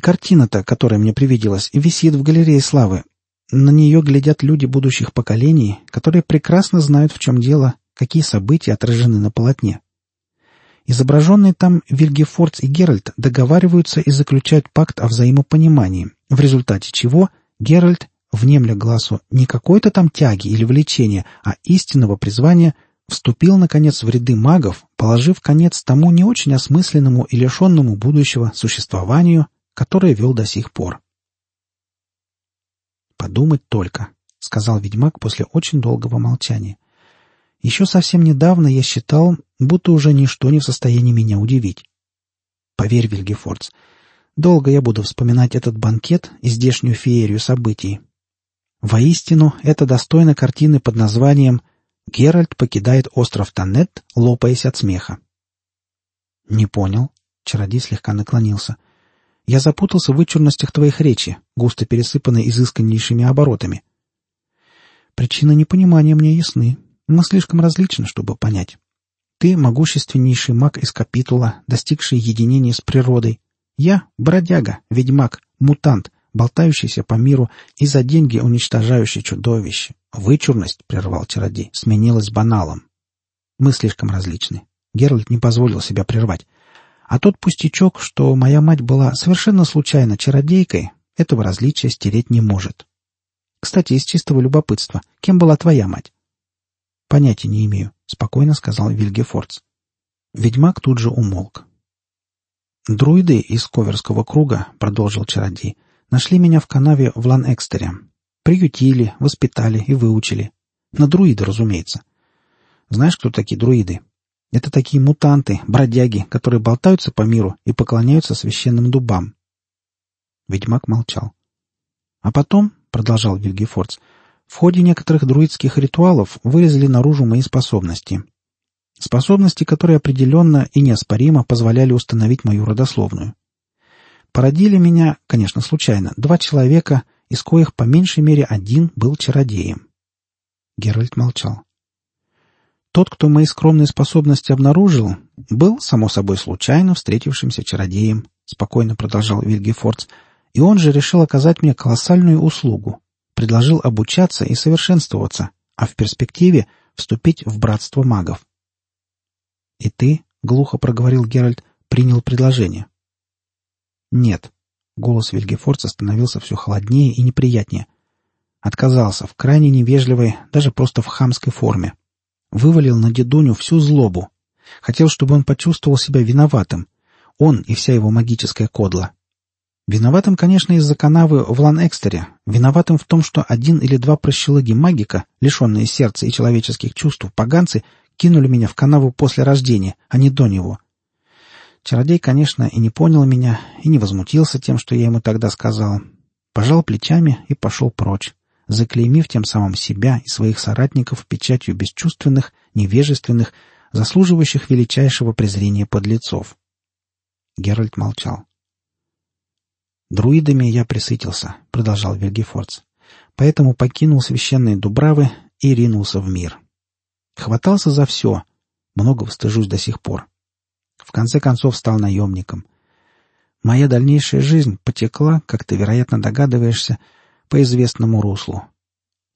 Картина-то, которая мне привиделась, висит в галерее славы. На нее глядят люди будущих поколений, которые прекрасно знают, в чем дело, какие события отражены на полотне. Изображенные там Вильгефордс и Геральт договариваются и заключают пакт о взаимопонимании, в результате чего Геральт внемля глазу не какой-то там тяги или влечения, а истинного призвания, вступил, наконец, в ряды магов, положив конец тому не очень осмысленному и лишенному будущего существованию, которое вел до сих пор. «Подумать только», — сказал ведьмак после очень долгого молчания. «Еще совсем недавно я считал, будто уже ничто не в состоянии меня удивить. Поверь, Вильгефордс, долго я буду вспоминать этот банкет и здешнюю феерию событий, Воистину, это достойно картины под названием «Геральт покидает остров Танет, лопаясь от смеха». «Не понял». Чародей слегка наклонился. «Я запутался в вычурностях твоих речи, густо пересыпанной изысканнейшими оборотами». «Причины непонимания мне ясны. Мы слишком различны, чтобы понять. Ты — могущественнейший маг из капитула, достигший единения с природой. Я — бродяга, ведьмак, мутант, болтающийся по миру и за деньги уничтожающий чудовище. Вычурность, — прервал чародей, — сменилась баналом. Мы слишком различны. Геральт не позволил себя прервать. А тот пустячок, что моя мать была совершенно случайно чародейкой, этого различия стереть не может. Кстати, из чистого любопытства, кем была твоя мать? Понятия не имею, спокойно сказал Вильгефордс. Ведьмак тут же умолк. Друиды из Коверского круга, продолжил чародей, нашли меня в канаве в Лан-Экстере. Приютили, воспитали и выучили. На друиды, разумеется. Знаешь, кто такие друиды? Это такие мутанты, бродяги, которые болтаются по миру и поклоняются священным дубам. Ведьмак молчал. А потом, — продолжал Вильгефордс, — в ходе некоторых друидских ритуалов вылезли наружу мои способности. Способности, которые определенно и неоспоримо позволяли установить мою родословную. Породили меня, конечно, случайно, два человека, из коих по меньшей мере один был чародеем. Геральт молчал. Тот, кто мои скромные способности обнаружил, был, само собой, случайно встретившимся чародеем, — спокойно продолжал Вильгефордс, и он же решил оказать мне колоссальную услугу, предложил обучаться и совершенствоваться, а в перспективе вступить в братство магов. — И ты, — глухо проговорил Геральт, — принял предложение. — Нет. Голос Вильгефордса становился все холоднее и неприятнее. Отказался в крайне невежливой, даже просто в хамской форме. — Вывалил на дедуню всю злобу. Хотел, чтобы он почувствовал себя виноватым. Он и вся его магическая кодла. Виноватым, конечно, из-за канавы в Лан-Экстере. Виноватым в том, что один или два прощелыги магика, лишенные сердца и человеческих чувств, поганцы, кинули меня в канаву после рождения, а не до него. Чародей, конечно, и не понял меня, и не возмутился тем, что я ему тогда сказал. Пожал плечами и пошел прочь заклеймив тем самым себя и своих соратников печатью бесчувственных, невежественных, заслуживающих величайшего презрения подлецов. Геральт молчал. «Друидами я присытился», — продолжал Вильгефордс, «поэтому покинул священные дубравы и ринулся в мир. Хватался за все, многого стыжусь до сих пор. В конце концов стал наемником. Моя дальнейшая жизнь потекла, как ты, вероятно, догадываешься, по известному руслу.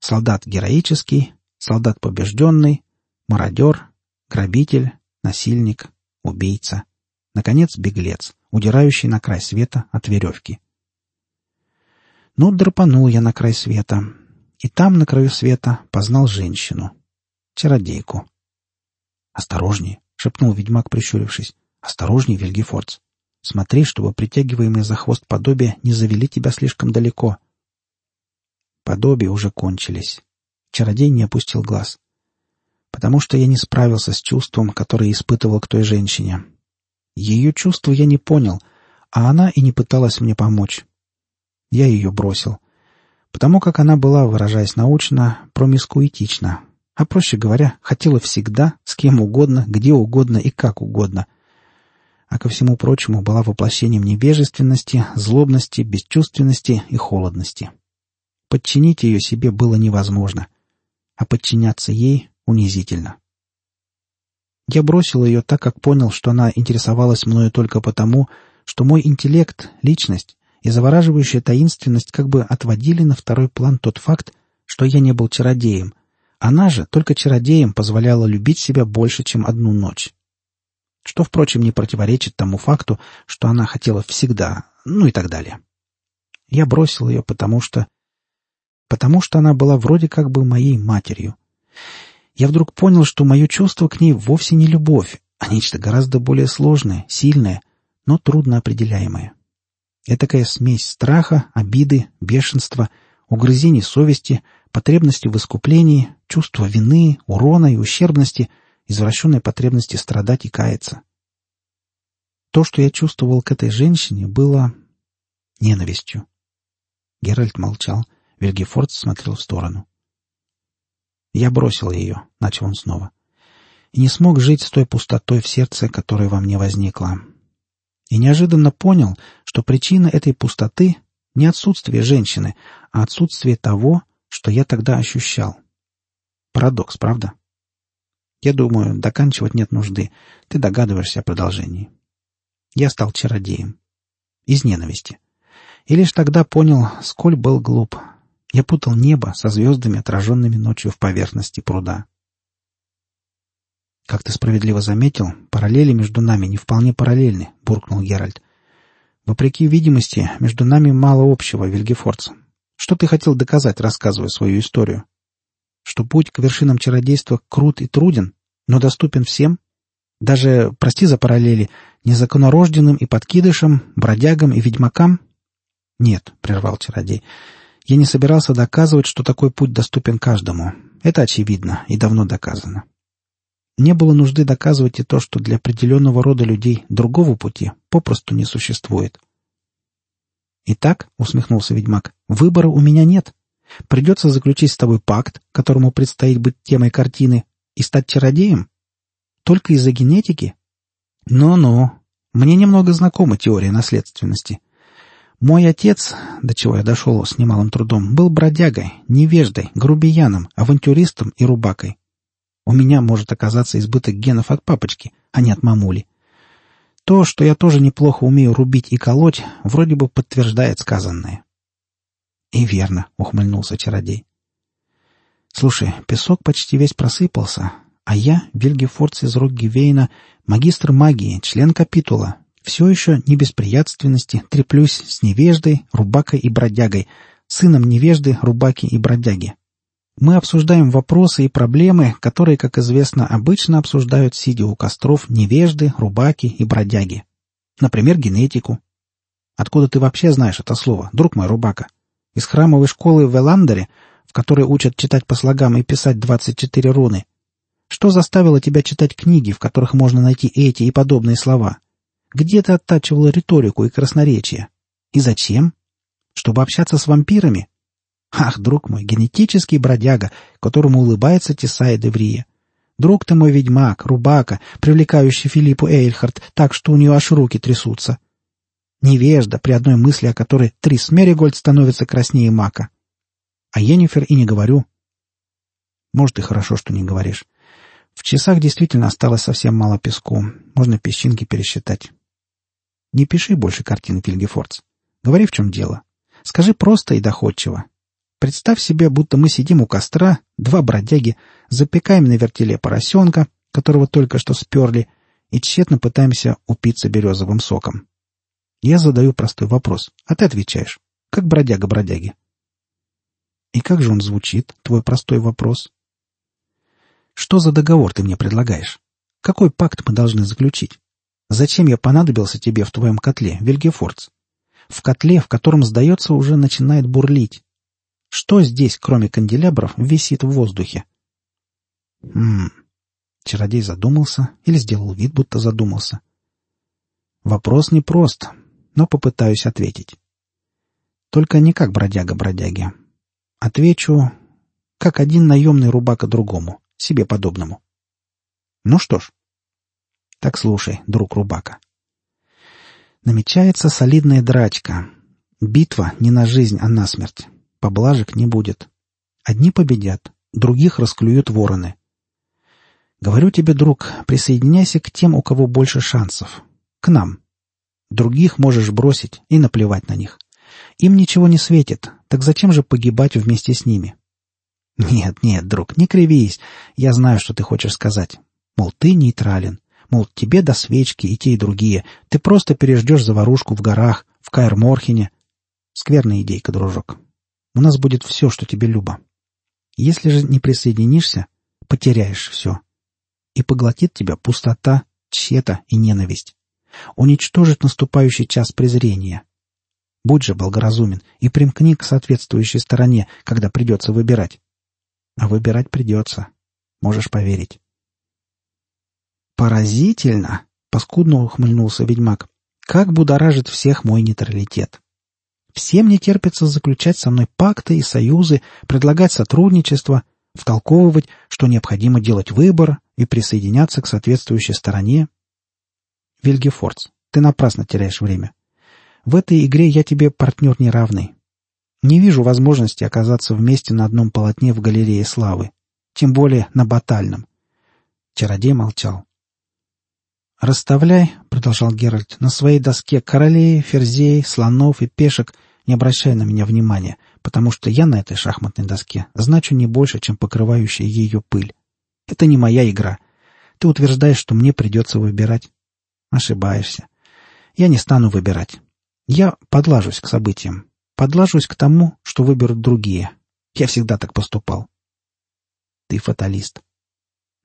Солдат героический, солдат побежденный, мародер, грабитель, насильник, убийца. Наконец, беглец, удирающий на край света от веревки. Ну, драпанул я на край света, и там, на краю света, познал женщину, чародейку. «Осторожнее!» — шепнул ведьмак, прищурившись. «Осторожнее, Вильгефордс! Смотри, чтобы притягиваемые за хвост подобия не завели тебя слишком далеко. Подобия уже кончились. Чародей не опустил глаз. Потому что я не справился с чувством, которое испытывал к той женщине. Ее чувство я не понял, а она и не пыталась мне помочь. Я ее бросил. Потому как она была, выражаясь научно, промискуитична. А проще говоря, хотела всегда, с кем угодно, где угодно и как угодно. А ко всему прочему была воплощением невежественности, злобности, бесчувственности и холодности. Подчинить ее себе было невозможно, а подчиняться ей унизительно. Я бросил ее так, как понял, что она интересовалась мною только потому, что мой интеллект, личность и завораживающая таинственность как бы отводили на второй план тот факт, что я не был чародеем. Она же только чародеям позволяла любить себя больше, чем одну ночь. Что, впрочем, не противоречит тому факту, что она хотела всегда, ну и так далее. Я бросил ее, потому что потому что она была вроде как бы моей матерью. Я вдруг понял, что мое чувство к ней вовсе не любовь, а нечто гораздо более сложное, сильное, но трудно определяемое. Этакая смесь страха, обиды, бешенства, угрызений совести, потребности в искуплении, чувства вины, урона и ущербности, извращенной потребности страдать и каяться. То, что я чувствовал к этой женщине, было ненавистью. Геральт молчал. Вильгефорд смотрел в сторону. «Я бросил ее», — начал он снова. и не смог жить с той пустотой в сердце, которая во мне возникла. И неожиданно понял, что причина этой пустоты — не отсутствие женщины, а отсутствие того, что я тогда ощущал. Парадокс, правда? Я думаю, доканчивать нет нужды. Ты догадываешься о продолжении. Я стал чародеем. Из ненависти. И лишь тогда понял, сколь был глуп. Я путал небо со звездами, отраженными ночью в поверхности пруда. «Как ты справедливо заметил, параллели между нами не вполне параллельны», — буркнул Геральт. «Вопреки видимости, между нами мало общего, Вильгефордс. Что ты хотел доказать, рассказывая свою историю? Что путь к вершинам чародейства крут и труден, но доступен всем? Даже, прости за параллели, незаконнорожденным и подкидышам, бродягам и ведьмакам? Нет, — прервал чародей, — я не собирался доказывать, что такой путь доступен каждому. Это очевидно и давно доказано. Не было нужды доказывать и то, что для определенного рода людей другого пути попросту не существует. «Итак», — усмехнулся ведьмак, — «выбора у меня нет. Придется заключить с тобой пакт, которому предстоит быть темой картины, и стать чародеем? Только из-за генетики? Ну-ну, мне немного знакома теория наследственности. Мой отец, до чего я дошел с немалым трудом, был бродягой, невеждой, грубияном, авантюристом и рубакой. У меня может оказаться избыток генов от папочки, а не от мамули. То, что я тоже неплохо умею рубить и колоть, вроде бы подтверждает сказанное. — И верно, — ухмыльнулся чародей. — Слушай, песок почти весь просыпался, а я, Вильгефордс из Роггивейна, магистр магии, член капитула, все еще не без приятственности треплюсь с невеждой, рубакой и бродягой, сыном невежды, рубаки и бродяги. Мы обсуждаем вопросы и проблемы, которые, как известно, обычно обсуждают, сидя у костров, невежды, рубаки и бродяги. Например, генетику. Откуда ты вообще знаешь это слово, друг мой рубака? Из храмовой школы в Эландере, в которой учат читать по слогам и писать 24 руны. Что заставило тебя читать книги, в которых можно найти эти и подобные слова? Где ты оттачивала риторику и красноречие? И зачем? Чтобы общаться с вампирами? Ах, друг мой, генетический бродяга, которому улыбается Тесая Деврия. Друг ты мой ведьмак, рубака, привлекающий Филиппу Эйльхард так, что у нее аж руки трясутся. Невежда, при одной мысли о которой Трис Меригольд становится краснее мака. А Енифер и не говорю. Может, и хорошо, что не говоришь. В часах действительно осталось совсем мало песку. Можно песчинки пересчитать. Не пиши больше картин, Вильгефордс. Говори, в чем дело. Скажи просто и доходчиво. Представь себе, будто мы сидим у костра, два бродяги, запекаем на вертеле поросенка, которого только что сперли, и тщетно пытаемся упиться березовым соком. Я задаю простой вопрос, а ты отвечаешь, как бродяга бродяги. И как же он звучит, твой простой вопрос? Что за договор ты мне предлагаешь? Какой пакт мы должны заключить? Зачем я понадобился тебе в твоем котле, Вильгефордс? В котле, в котором, сдается, уже начинает бурлить. Что здесь, кроме канделябров, висит в воздухе? Хм. Чародей задумался или сделал вид, будто задумался. Вопрос непрост, но попытаюсь ответить. Только не как бродяга бродяги. Отвечу, как один наемный рубака другому, себе подобному. Ну что ж. Так слушай, друг рубака. Намечается солидная драчка. Битва не на жизнь, а на смерть. Поблажек не будет. Одни победят, других расклюют вороны. Говорю тебе, друг, присоединяйся к тем, у кого больше шансов. К нам. Других можешь бросить и наплевать на них. Им ничего не светит, так зачем же погибать вместе с ними? Нет, нет, друг, не кривись. Я знаю, что ты хочешь сказать. Мол, ты нейтрален. Мол, тебе до свечки и те, и другие. Ты просто переждешь заварушку в горах, в Каэр-Морхене. Скверная идейка, дружок. У нас будет все, что тебе любо. Если же не присоединишься, потеряешь все. И поглотит тебя пустота, тщета и ненависть. Уничтожит наступающий час презрения. Будь же благоразумен и примкни к соответствующей стороне, когда придется выбирать. А выбирать придется. Можешь поверить. «Поразительно!» — паскудно ухмыльнулся ведьмак. «Как будоражит всех мой нейтралитет!» Всем не терпится заключать со мной пакты и союзы, предлагать сотрудничество, втолковывать, что необходимо делать выбор, и присоединяться к соответствующей стороне. Вильгефордс, ты напрасно теряешь время. В этой игре я тебе партнер неравный. Не вижу возможности оказаться вместе на одном полотне в галерее славы, тем более на батальном. Чародей молчал. «Расставляй», — продолжал Геральт, — «на своей доске королей, ферзей, слонов и пешек, не обращай на меня внимания, потому что я на этой шахматной доске значу не больше, чем покрывающая ее пыль. Это не моя игра. Ты утверждаешь, что мне придется выбирать. Ошибаешься. Я не стану выбирать. Я подлажусь к событиям, подлажусь к тому, что выберут другие. Я всегда так поступал. Ты фаталист.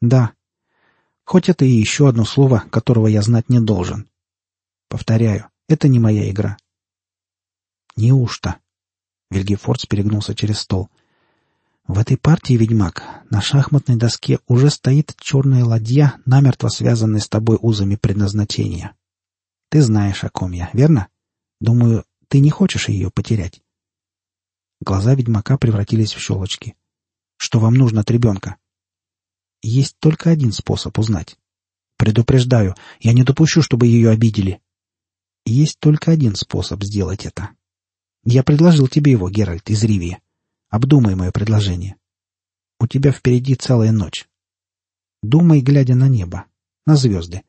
Да, Хоть это и еще одно слово, которого я знать не должен. Повторяю, это не моя игра. Неужто? Вильгефордс перегнулся через стол. В этой партии, ведьмак, на шахматной доске уже стоит черная ладья, намертво связанная с тобой узами предназначения. Ты знаешь, о ком я, верно? Думаю, ты не хочешь ее потерять. Глаза ведьмака превратились в щелочки. Что вам нужно от ребенка? Есть только один способ узнать. Предупреждаю, я не допущу, чтобы ее обидели. Есть только один способ сделать это. Я предложил тебе его, Геральт, из Ривии. Обдумай мое предложение. У тебя впереди целая ночь. Думай, глядя на небо, на звезды,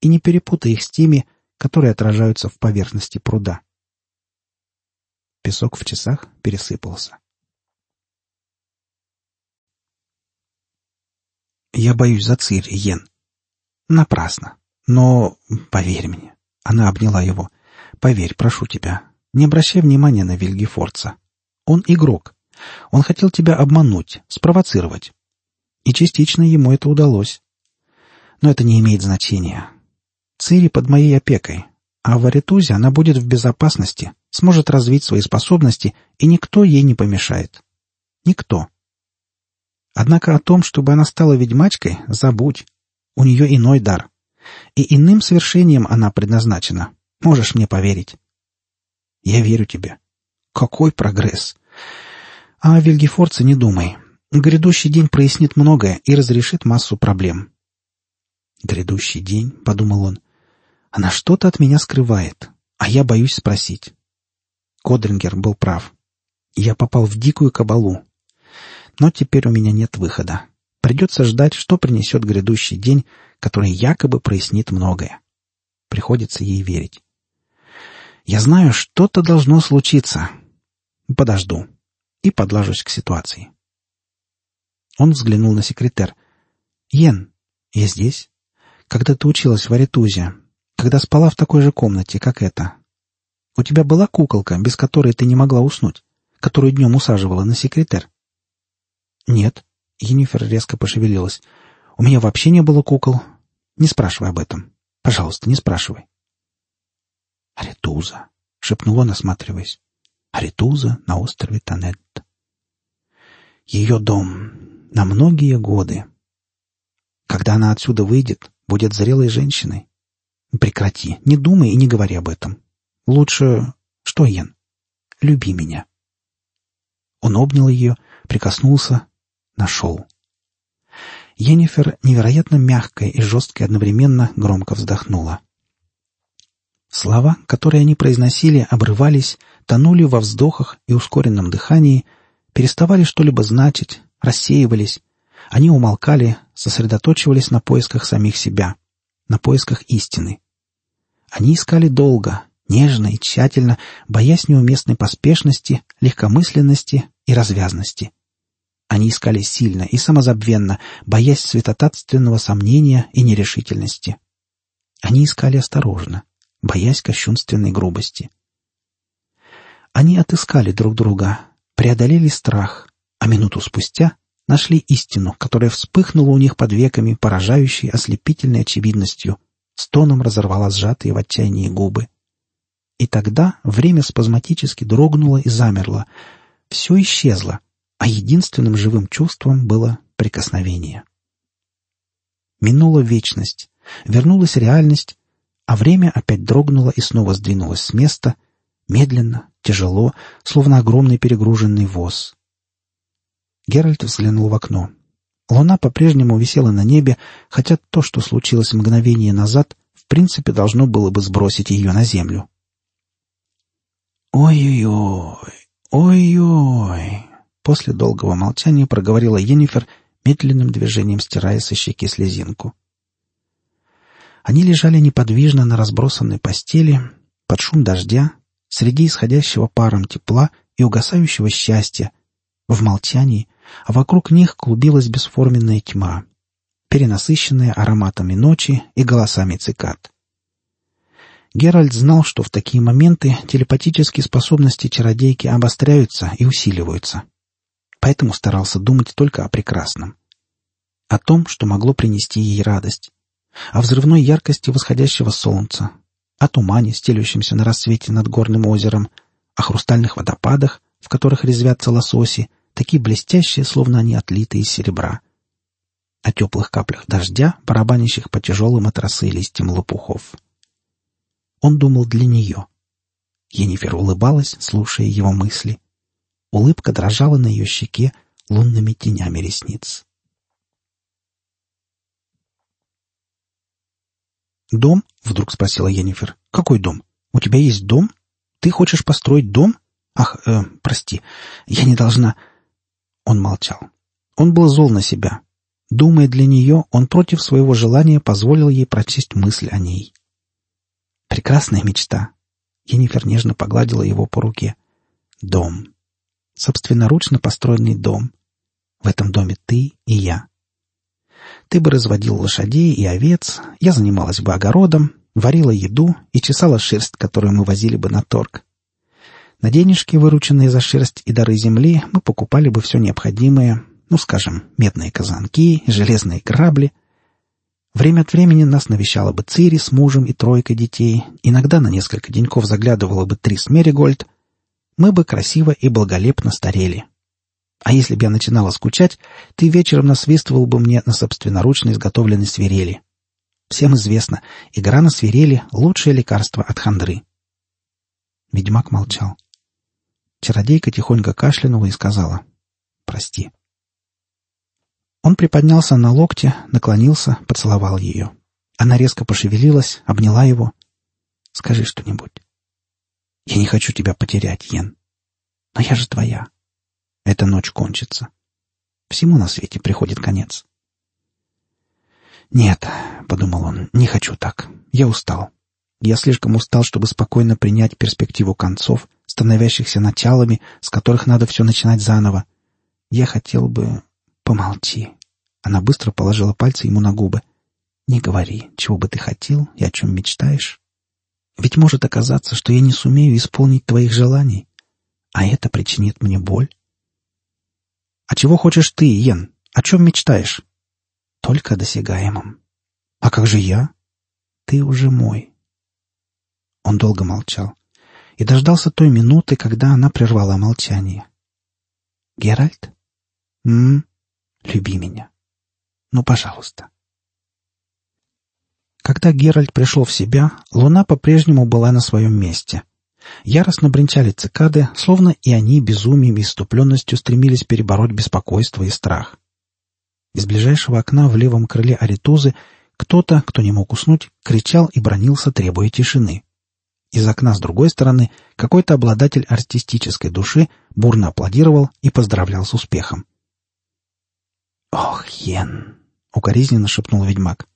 и не перепутай их с теми, которые отражаются в поверхности пруда. Песок в часах пересыпался. Я боюсь за Цири, Йен. Напрасно. Но поверь мне. Она обняла его. Поверь, прошу тебя. Не обращай внимания на Вильгефорца. Он игрок. Он хотел тебя обмануть, спровоцировать. И частично ему это удалось. Но это не имеет значения. Цири под моей опекой, а в Аритузе она будет в безопасности, сможет развить свои способности, и никто ей не помешает. Никто. Однако о том, чтобы она стала ведьмачкой, забудь. У нее иной дар. И иным свершением она предназначена. Можешь мне поверить. Я верю тебе. Какой прогресс! А о Вильгефорце не думай. Грядущий день прояснит многое и разрешит массу проблем. Грядущий день, — подумал он, — она что-то от меня скрывает, а я боюсь спросить. Кодрингер был прав. Я попал в дикую кабалу, но теперь у меня нет выхода. Придется ждать, что принесет грядущий день, который якобы прояснит многое. Приходится ей верить. Я знаю, что-то должно случиться. Подожду. И подлажусь к ситуации. Он взглянул на секретарь. «Йен, я здесь. Когда ты училась в Аритузе, когда спала в такой же комнате, как эта, у тебя была куколка, без которой ты не могла уснуть, которую днем усаживала на секретарь?» «Нет». Енифер резко пошевелилась. «У меня вообще не было кукол. Не спрашивай об этом. Пожалуйста, не спрашивай». «Аритуза», — шепнул он, осматриваясь. «Аритуза на острове Танет. Ее дом на многие годы. Когда она отсюда выйдет, будет зрелой женщиной. Прекрати, не думай и не говори об этом. Лучше... Что, Йен? Люби меня». Он обнял ее, прикоснулся, Нашел. Енифер невероятно мягкая и жесткая одновременно громко вздохнула. Слова, которые они произносили, обрывались, тонули во вздохах и ускоренном дыхании, переставали что-либо значить, рассеивались. Они умолкали, сосредоточивались на поисках самих себя, на поисках истины. Они искали долго, нежно и тщательно, боясь неуместной поспешности, легкомысленности и развязности. Они искали сильно и самозабвенно, боясь святотатственного сомнения и нерешительности. Они искали осторожно, боясь кощунственной грубости. Они отыскали друг друга, преодолели страх, а минуту спустя нашли истину, которая вспыхнула у них под веками, поражающей ослепительной очевидностью, стоном разорвала сжатые в отчаянии губы. И тогда время спазматически дрогнуло и замерло. Все исчезло, а единственным живым чувством было прикосновение. Минула вечность, вернулась реальность, а время опять дрогнуло и снова сдвинулось с места, медленно, тяжело, словно огромный перегруженный воз. Геральт взглянул в окно. Луна по-прежнему висела на небе, хотя то, что случилось мгновение назад, в принципе должно было бы сбросить ее на землю. «Ой-ой-ой, ой-ой!» После долгого молчания проговорила Енифер, медленным движением стирая со щеки слезинку. Они лежали неподвижно на разбросанной постели, под шум дождя, среди исходящего паром тепла и угасающего счастья, в молчании, а вокруг них клубилась бесформенная тьма, перенасыщенная ароматами ночи и голосами цикад. Геральт знал, что в такие моменты телепатические способности чародейки обостряются и усиливаются. Поэтому старался думать только о прекрасном. О том, что могло принести ей радость. О взрывной яркости восходящего солнца. О тумане, стелющемся на рассвете над горным озером. О хрустальных водопадах, в которых резвятся лососи, такие блестящие, словно они отлиты из серебра. О теплых каплях дождя, барабанящих по тяжелым от листьям лопухов. Он думал для нее. Енифер улыбалась, слушая его мысли. Улыбка дрожала на ее щеке лунными тенями ресниц. «Дом?» — вдруг спросила Енифер. «Какой дом? У тебя есть дом? Ты хочешь построить дом? Ах, э, прости, я не должна...» Он молчал. Он был зол на себя. Думая для нее, он против своего желания позволил ей прочесть мысль о ней. Прекрасная мечта. Енифер нежно погладила его по руке. Дом. Собственноручно построенный дом. В этом доме ты и я. Ты бы разводил лошадей и овец, я занималась бы огородом, варила еду и чесала шерсть, которую мы возили бы на торг. На денежки, вырученные за шерсть и дары земли, мы покупали бы все необходимое, ну, скажем, медные казанки, железные грабли, Время от времени нас навещала бы Цири с мужем и тройкой детей, иногда на несколько деньков заглядывала бы Трис Меригольд. Мы бы красиво и благолепно старели. А если бы я начинала скучать, ты вечером насвистывал бы мне на собственноручно изготовленной свирели. Всем известно, игра на свирели — лучшее лекарство от хандры. Ведьмак молчал. Чародейка тихонько кашлянула и сказала «Прости». Он приподнялся на локте, наклонился, поцеловал ее. Она резко пошевелилась, обняла его. «Скажи что-нибудь». «Я не хочу тебя потерять, Йен. Но я же твоя. Эта ночь кончится. Всему на свете приходит конец». «Нет», — подумал он, — «не хочу так. Я устал. Я слишком устал, чтобы спокойно принять перспективу концов, становящихся началами, с которых надо все начинать заново. Я хотел бы «Помолчи». Она быстро положила пальцы ему на губы. «Не говори, чего бы ты хотел и о чем мечтаешь. Ведь может оказаться, что я не сумею исполнить твоих желаний, а это причинит мне боль». «А чего хочешь ты, Йен? О чем мечтаешь?» «Только о досягаемом». «А как же я?» «Ты уже мой». Он долго молчал и дождался той минуты, когда она прервала молчание. «Геральт?» «М? Люби меня. Ну, пожалуйста. Когда Геральт пришел в себя, луна по-прежнему была на своем месте. Яростно бренчали цикады, словно и они безумием и иступленностью стремились перебороть беспокойство и страх. Из ближайшего окна в левом крыле Аритузы кто-то, кто не мог уснуть, кричал и бронился, требуя тишины. Из окна с другой стороны какой-то обладатель артистической души бурно аплодировал и поздравлял с успехом. «Ох, Йен!» — укоризненно шепнул ведьмак.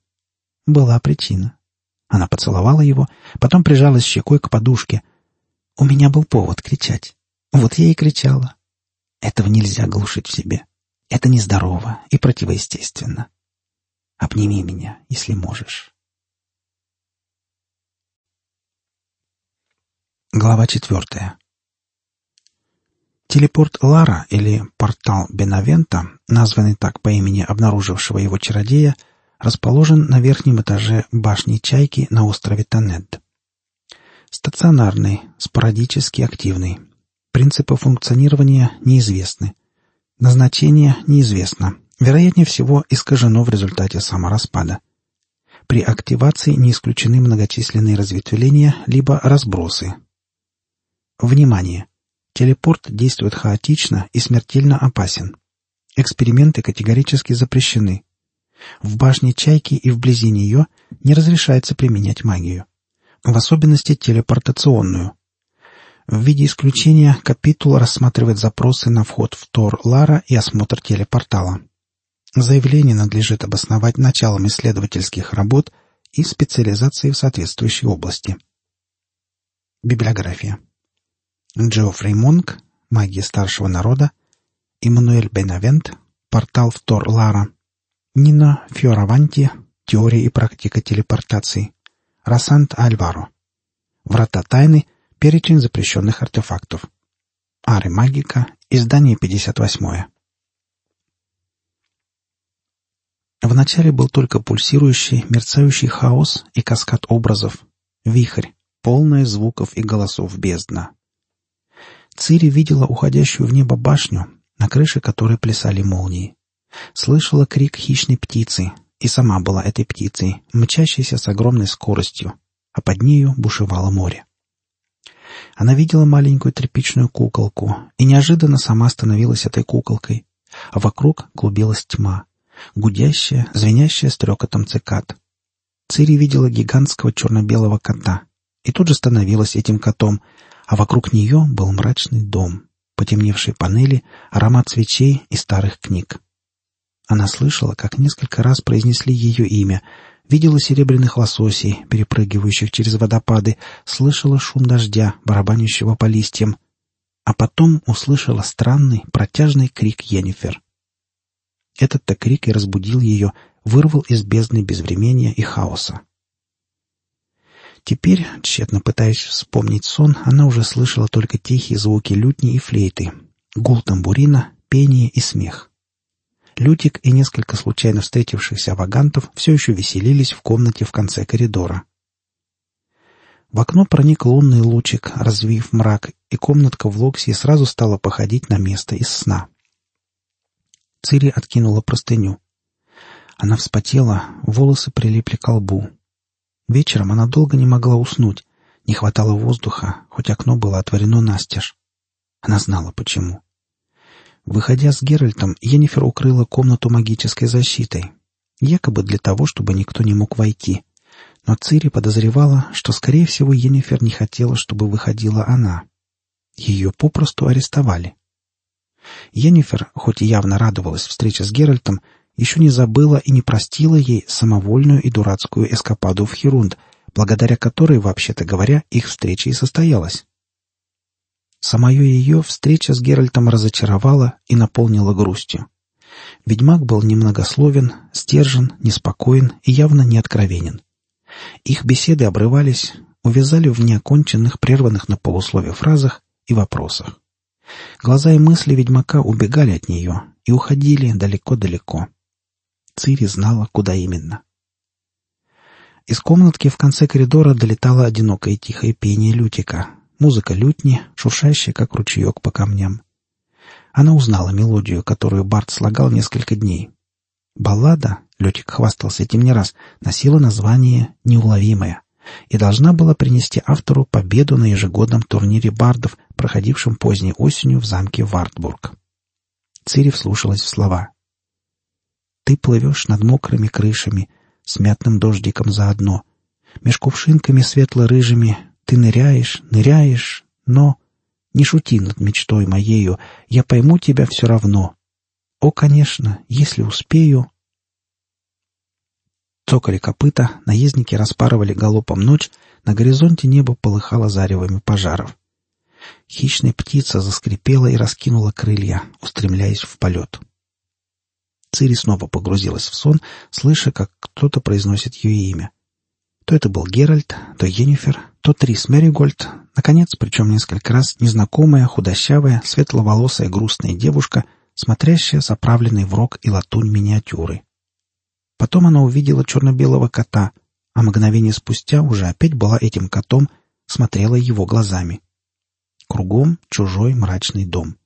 Была причина. Она поцеловала его, потом прижалась щекой к подушке. У меня был повод кричать. Вот я и кричала. Этого нельзя глушить в себе. Это нездорово и противоестественно. Обними меня, если можешь. Глава четвертая. Телепорт Лара или портал Бенавента, названный так по имени обнаружившего его чародея, расположен на верхнем этаже башни Чайки на острове Танед. Стационарный, спорадически активный. Принципы функционирования неизвестны. Назначение неизвестно. Вероятнее всего, искажено в результате самораспада. При активации не исключены многочисленные разветвления либо разбросы. Внимание! Телепорт действует хаотично и смертельно опасен. Эксперименты категорически запрещены. В башне Чайки и вблизи нее не разрешается применять магию. В особенности телепортационную. В виде исключения капитул рассматривает запросы на вход в Тор Лара и осмотр телепортала. Заявление надлежит обосновать началом исследовательских работ и специализацией в соответствующей области. Библиография. Джоффри Монк «Магия старшего народа», Иммануэль Бенавент, портал в Тор Лара, Нина Фиораванти, теория и практика телепортации, Рассант Альваро, Врата тайны, перечень запрещенных артефактов, Аре Магика, издание 58 Вначале был только пульсирующий, мерцающий хаос и каскад образов, вихрь, полная звуков и голосов бездна. Цири видела уходящую в небо башню, на крыше которой плясали молнии. Слышала крик хищной птицы, и сама была этой птицей, мчащейся с огромной скоростью, а под нею бушевало море. Она видела маленькую тряпичную куколку и неожиданно сама становилась этой куколкой, а вокруг клубилась тьма, гудящая, звенящая стрекотом цикад. Цири видела гигантского черно-белого кота и тут же становилась этим котом, а вокруг нее был мрачный дом, потемневшие панели, аромат свечей и старых книг. Она слышала, как несколько раз произнесли ее имя, видела серебряных лососей, перепрыгивающих через водопады, слышала шум дождя, барабанящего по листьям, а потом услышала странный, протяжный крик Йеннифер. Этот-то крик и разбудил ее, вырвал из бездны безвремения и хаоса. Теперь, тщетно пытаясь вспомнить сон, она уже слышала только тихие звуки лютни и флейты, гул тамбурина, пение и смех. Лютик и несколько случайно встретившихся вагантов все еще веселились в комнате в конце коридора. В окно проник лунный лучик, развив мрак, и комнатка в Локсии сразу стала походить на место из сна. Цири откинула простыню. Она вспотела, волосы прилипли к лбу. Вечером она долго не могла уснуть. Не хватало воздуха, хоть окно было отворено настежь. Она знала, почему. Выходя с Геральтом, Йеннифер укрыла комнату магической защитой. Якобы для того, чтобы никто не мог войти. Но Цири подозревала, что, скорее всего, Йеннифер не хотела, чтобы выходила она. Ее попросту арестовали. Йеннифер, хоть и явно радовалась встрече с Геральтом, еще не забыла и не простила ей самовольную и дурацкую эскападу в Херунд, благодаря которой, вообще-то говоря, их встреча и состоялась. Самое ее встреча с Геральтом разочаровала и наполнила грустью. Ведьмак был немногословен, стержен, неспокоен и явно неоткровенен. Их беседы обрывались, увязали в неоконченных, прерванных на полуслове фразах и вопросах. Глаза и мысли ведьмака убегали от нее и уходили далеко-далеко. Цири знала, куда именно. Из комнатки в конце коридора долетало одинокое тихое пение лютика, музыка лютни, шуршащая, как ручеек по камням. Она узнала мелодию, которую Барт слагал несколько дней. Баллада, Лютик хвастался этим не раз, носила название «Неуловимая» и должна была принести автору победу на ежегодном турнире бардов, проходившем поздней осенью в замке Вартбург. Цири вслушалась в слова. Ты плывешь над мокрыми крышами, с мятным дождиком заодно. Меж кувшинками светло-рыжими ты ныряешь, ныряешь, но... Не шути над мечтой моею, я пойму тебя все равно. О, конечно, если успею... Цокали копыта, наездники распарывали галопом ночь, на горизонте небо полыхало заревами пожаров. Хищная птица заскрипела и раскинула крылья, устремляясь в полет. Цири снова погрузилась в сон, слыша, как кто-то произносит ее имя. То это был Геральт, то Йеннифер, то Трис Меригольд, наконец, причем несколько раз, незнакомая, худощавая, светловолосая грустная девушка, смотрящая с оправленной в рог и латунь миниатюры. Потом она увидела черно-белого кота, а мгновение спустя уже опять была этим котом, смотрела его глазами. Кругом чужой мрачный дом.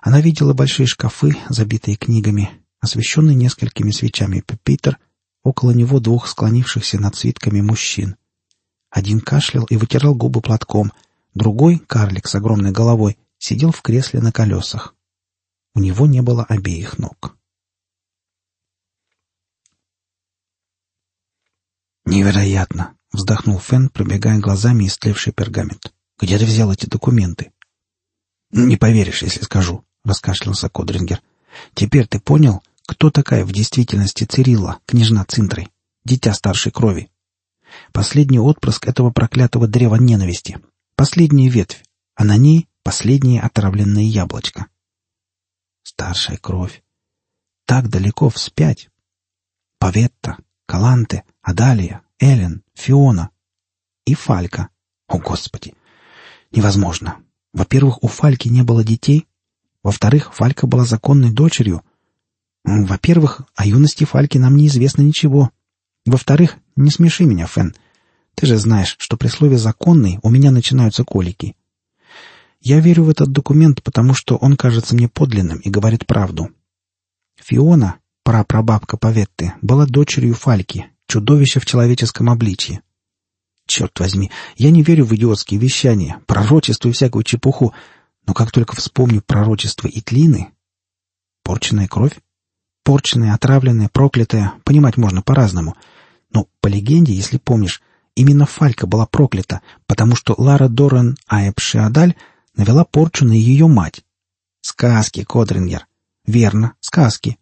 Она видела большие шкафы, забитые книгами, освещенный несколькими свечами пепитер, около него двух склонившихся над свитками мужчин. Один кашлял и вытирал губы платком, другой, карлик с огромной головой, сидел в кресле на колесах. У него не было обеих ног. «Невероятно!» — вздохнул Фен, пробегая глазами истлевший пергамент. «Где ты взял эти документы?» «Не поверишь, если скажу», — раскашлялся Кодрингер. «Теперь ты понял, кто такая в действительности Цирилла, княжна Цинтры, дитя старшей крови? Последний отпрыск этого проклятого древа ненависти. Последняя ветвь, а на ней последнее отравленное яблочко. Старшая кровь. Так далеко вспять. Паветта, Каланте, Адалия, Элен, Фиона и Фалька. О, Господи! Невозможно. Во-первых, у Фальки не было детей. Во-вторых, Фалька была законной дочерью. Во-первых, о юности Фальки нам неизвестно ничего. Во-вторых, не смеши меня, Фен. Ты же знаешь, что при слове «законный» у меня начинаются колики. Я верю в этот документ, потому что он кажется мне подлинным и говорит правду. Фиона, прапрабабка Паветты, была дочерью Фальки, чудовища в человеческом обличье. Черт возьми, я не верю в идиотские вещания, пророчества и всякую чепуху, но как только вспомню пророчество Итлины... Порченная кровь? Порченная, отравленная, проклятая, понимать можно по-разному. Но, по легенде, если помнишь, именно Фалька была проклята, потому что Лара Доран Аэбшиадаль навела порчу на ее мать. Сказки, Кодрингер. Верно, сказки.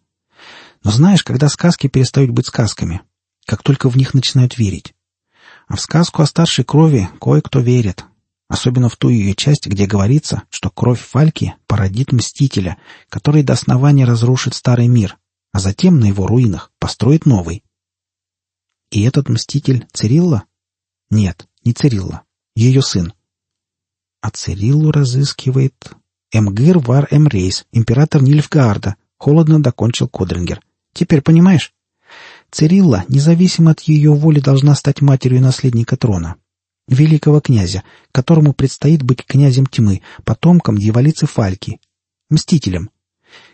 Но знаешь, когда сказки перестают быть сказками? Как только в них начинают верить. А в сказку о старшей крови кое-кто верит. Особенно в ту ее часть, где говорится, что кровь Фальки породит Мстителя, который до основания разрушит старый мир, а затем на его руинах построит новый. И этот Мститель Цирилла? Нет, не Цирилла. Ее сын. А Цириллу разыскивает... Эмгир Вар Эмрейс, император Нильфгаарда, холодно докончил Кодрингер. Теперь понимаешь? Цирилла, независимо от ее воли, должна стать матерью наследника трона. Великого князя, которому предстоит быть князем тьмы, потомком дьяволицы Фальки, мстителем.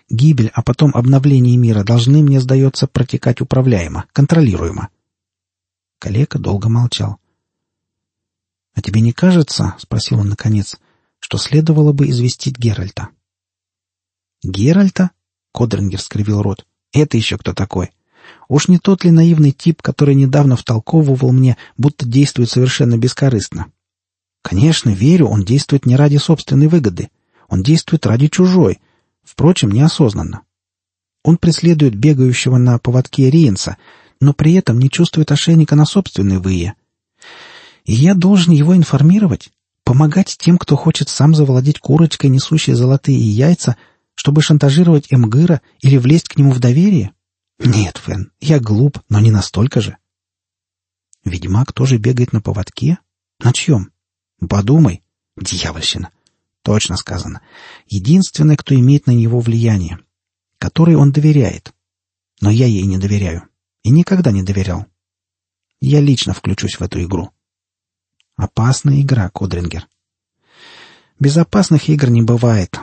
Гибель, а потом обновление мира должны, мне сдается, протекать управляемо, контролируемо. Калека долго молчал. «А тебе не кажется, — спросил он наконец, — что следовало бы известить Геральта?» «Геральта?» — Кодрингер скривил рот. «Это еще кто такой?» Уж не тот ли наивный тип, который недавно втолковывал мне, будто действует совершенно бескорыстно? Конечно, верю, он действует не ради собственной выгоды. Он действует ради чужой, впрочем, неосознанно. Он преследует бегающего на поводке Риенса, но при этом не чувствует ошейника на собственной вые. И я должен его информировать, помогать тем, кто хочет сам завладеть курочкой, несущей золотые яйца, чтобы шантажировать Эмгыра или влезть к нему в доверие? Нет, Фен, я глуп, но не настолько же. Ведьмак тоже бегает на поводке? На чьем? Подумай. Дьявольщина. Точно сказано. Единственный, кто имеет на него влияние, которой он доверяет. Но я ей не доверяю. И никогда не доверял. Я лично включусь в эту игру. Опасная игра, Кодрингер. Безопасных игр не бывает.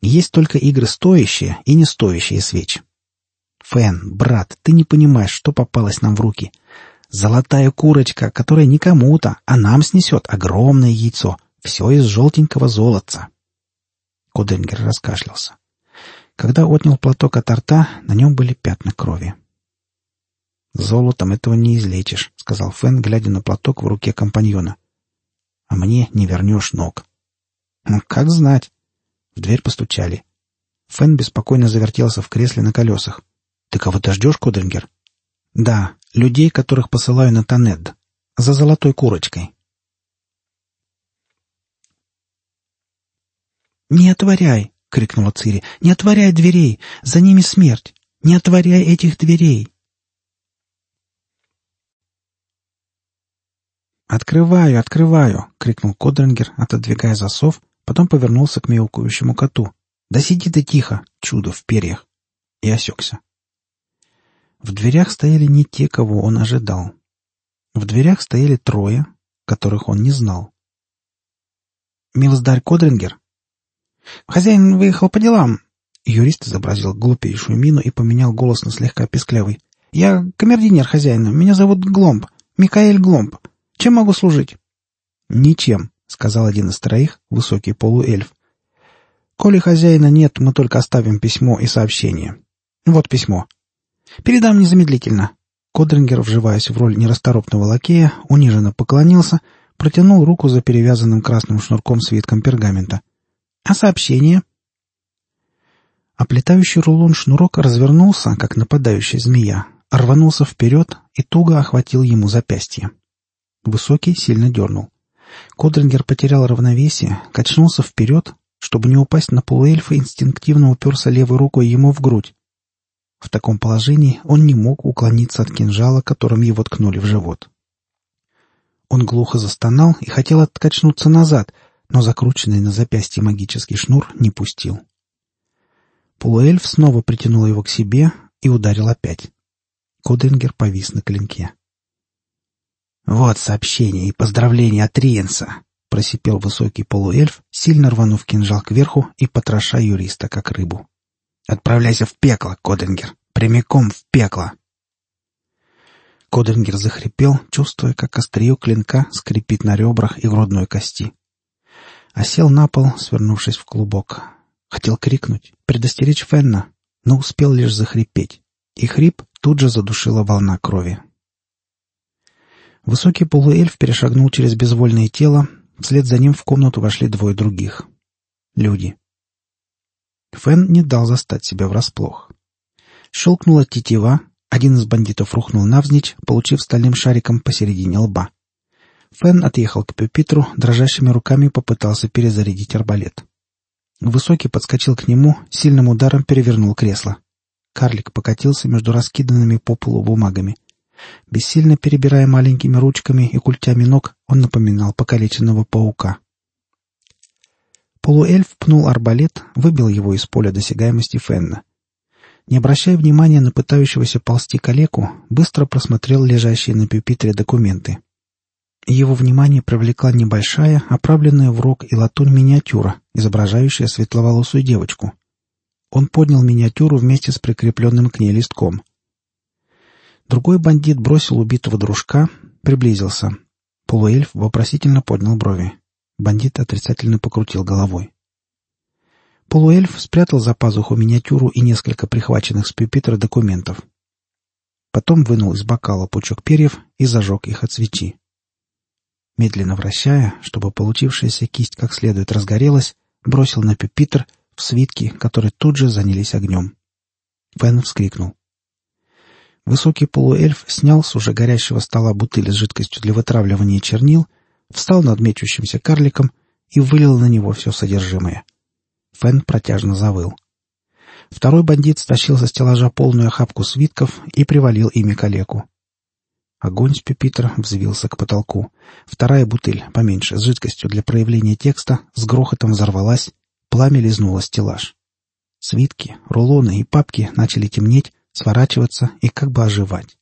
Есть только игры стоящие и не стоящие свеч. Фэн, брат, ты не понимаешь, что попалось нам в руки. Золотая курочка, которая не кому-то, а нам снесет огромное яйцо. Все из желтенького золотца. Коденгер раскашлялся. Когда отнял платок от рта, на нем были пятна крови. «Золотом этого не излечишь», — сказал Фэн, глядя на платок в руке компаньона. «А мне не вернешь ног». «Ну, как знать». В дверь постучали. Фэн беспокойно завертелся в кресле на колесах. «Ты кого-то ждешь, Кодрингер?» «Да, людей, которых посылаю на Танед. За золотой курочкой». «Не отворяй!» — крикнула Цири. «Не отворяй дверей! За ними смерть! Не отворяй этих дверей!» «Открываю, открываю!» — крикнул Кодрингер, отодвигая засов, потом повернулся к мяукающему коту. «Да сиди ты тихо, чудо в перьях!» И осекся. В дверях стояли не те, кого он ожидал. В дверях стояли трое, которых он не знал. «Милздарь Кодрингер?» «Хозяин выехал по делам». Юрист изобразил глупейшую мину и поменял голос на слегка песклявый. «Я камердинер хозяина. Меня зовут Гломб. Микаэль Гломб. Чем могу служить?» «Ничем», — сказал один из троих, высокий полуэльф. Коли хозяина нет, мы только оставим письмо и сообщение. Вот письмо. Передам незамедлительно. Кодрингер, вживаясь в роль нерасторопного лакея, униженно поклонился, протянул руку за перевязанным красным шнурком свитком пергамента. А сообщение? Оплетающий рулон шнурок развернулся, как нападающая змея, рванулся вперед и туго охватил ему запястье. Высокий сильно дернул. Кодрингер потерял равновесие, качнулся вперед, чтобы не упасть на полуэльфа, инстинктивно уперся левой рукой ему в грудь. В таком положении он не мог уклониться от кинжала, которым его ткнули в живот. Он глухо застонал и хотел откачнуться назад, но закрученный на запястье магический шнур не пустил. Полуэльф снова притянул его к себе и ударил опять. Кодрингер повис на клинке. «Вот сообщение и поздравление от Риенса!» — просипел высокий полуэльф, сильно рванув кинжал кверху и потроша юриста, как рыбу. «Отправляйся в пекло, Кодрингер! Прямиком в пекло!» Кодрингер захрипел, чувствуя, как острие клинка скрипит на ребрах и грудной кости. Осел на пол, свернувшись в клубок. Хотел крикнуть, предостеречь Фенна, но успел лишь захрипеть. И хрип тут же задушила волна крови. Высокий полуэльф перешагнул через безвольное тело, вслед за ним в комнату вошли двое других. Люди. Фен не дал застать себя врасплох. Щелкнула тетива, один из бандитов рухнул навзничь, получив стальным шариком посередине лба. Фен отъехал к пюпитру, дрожащими руками попытался перезарядить арбалет. Высокий подскочил к нему, сильным ударом перевернул кресло. Карлик покатился между раскиданными по полу бумагами. Бессильно перебирая маленькими ручками и культями ног, он напоминал покалеченного паука. Полуэльф пнул арбалет, выбил его из поля досягаемости Фенна. Не обращая внимания на пытающегося ползти калеку, быстро просмотрел лежащие на пюпитре документы. Его внимание привлекла небольшая, оправленная в рог и латунь миниатюра, изображающая светловолосую девочку. Он поднял миниатюру вместе с прикрепленным к ней листком. Другой бандит бросил убитого дружка, приблизился. Полуэльф вопросительно поднял брови. Бандит отрицательно покрутил головой. Полуэльф спрятал за пазуху миниатюру и несколько прихваченных с пюпитра документов. Потом вынул из бокала пучок перьев и зажег их от свечи. Медленно вращая, чтобы получившаяся кисть как следует разгорелась, бросил на пюпитр в свитки, которые тут же занялись огнем. Фен вскрикнул. Высокий полуэльф снял с уже горящего стола бутыль с жидкостью для вытравливания чернил, встал над мечущимся карликом и вылил на него все содержимое. Фен протяжно завыл. Второй бандит стащил со стеллажа полную охапку свитков и привалил ими калеку. Огонь с пюпитра взвился к потолку. Вторая бутыль, поменьше, с жидкостью для проявления текста, с грохотом взорвалась, пламя лизнуло стеллаж. Свитки, рулоны и папки начали темнеть, сворачиваться и как бы оживать.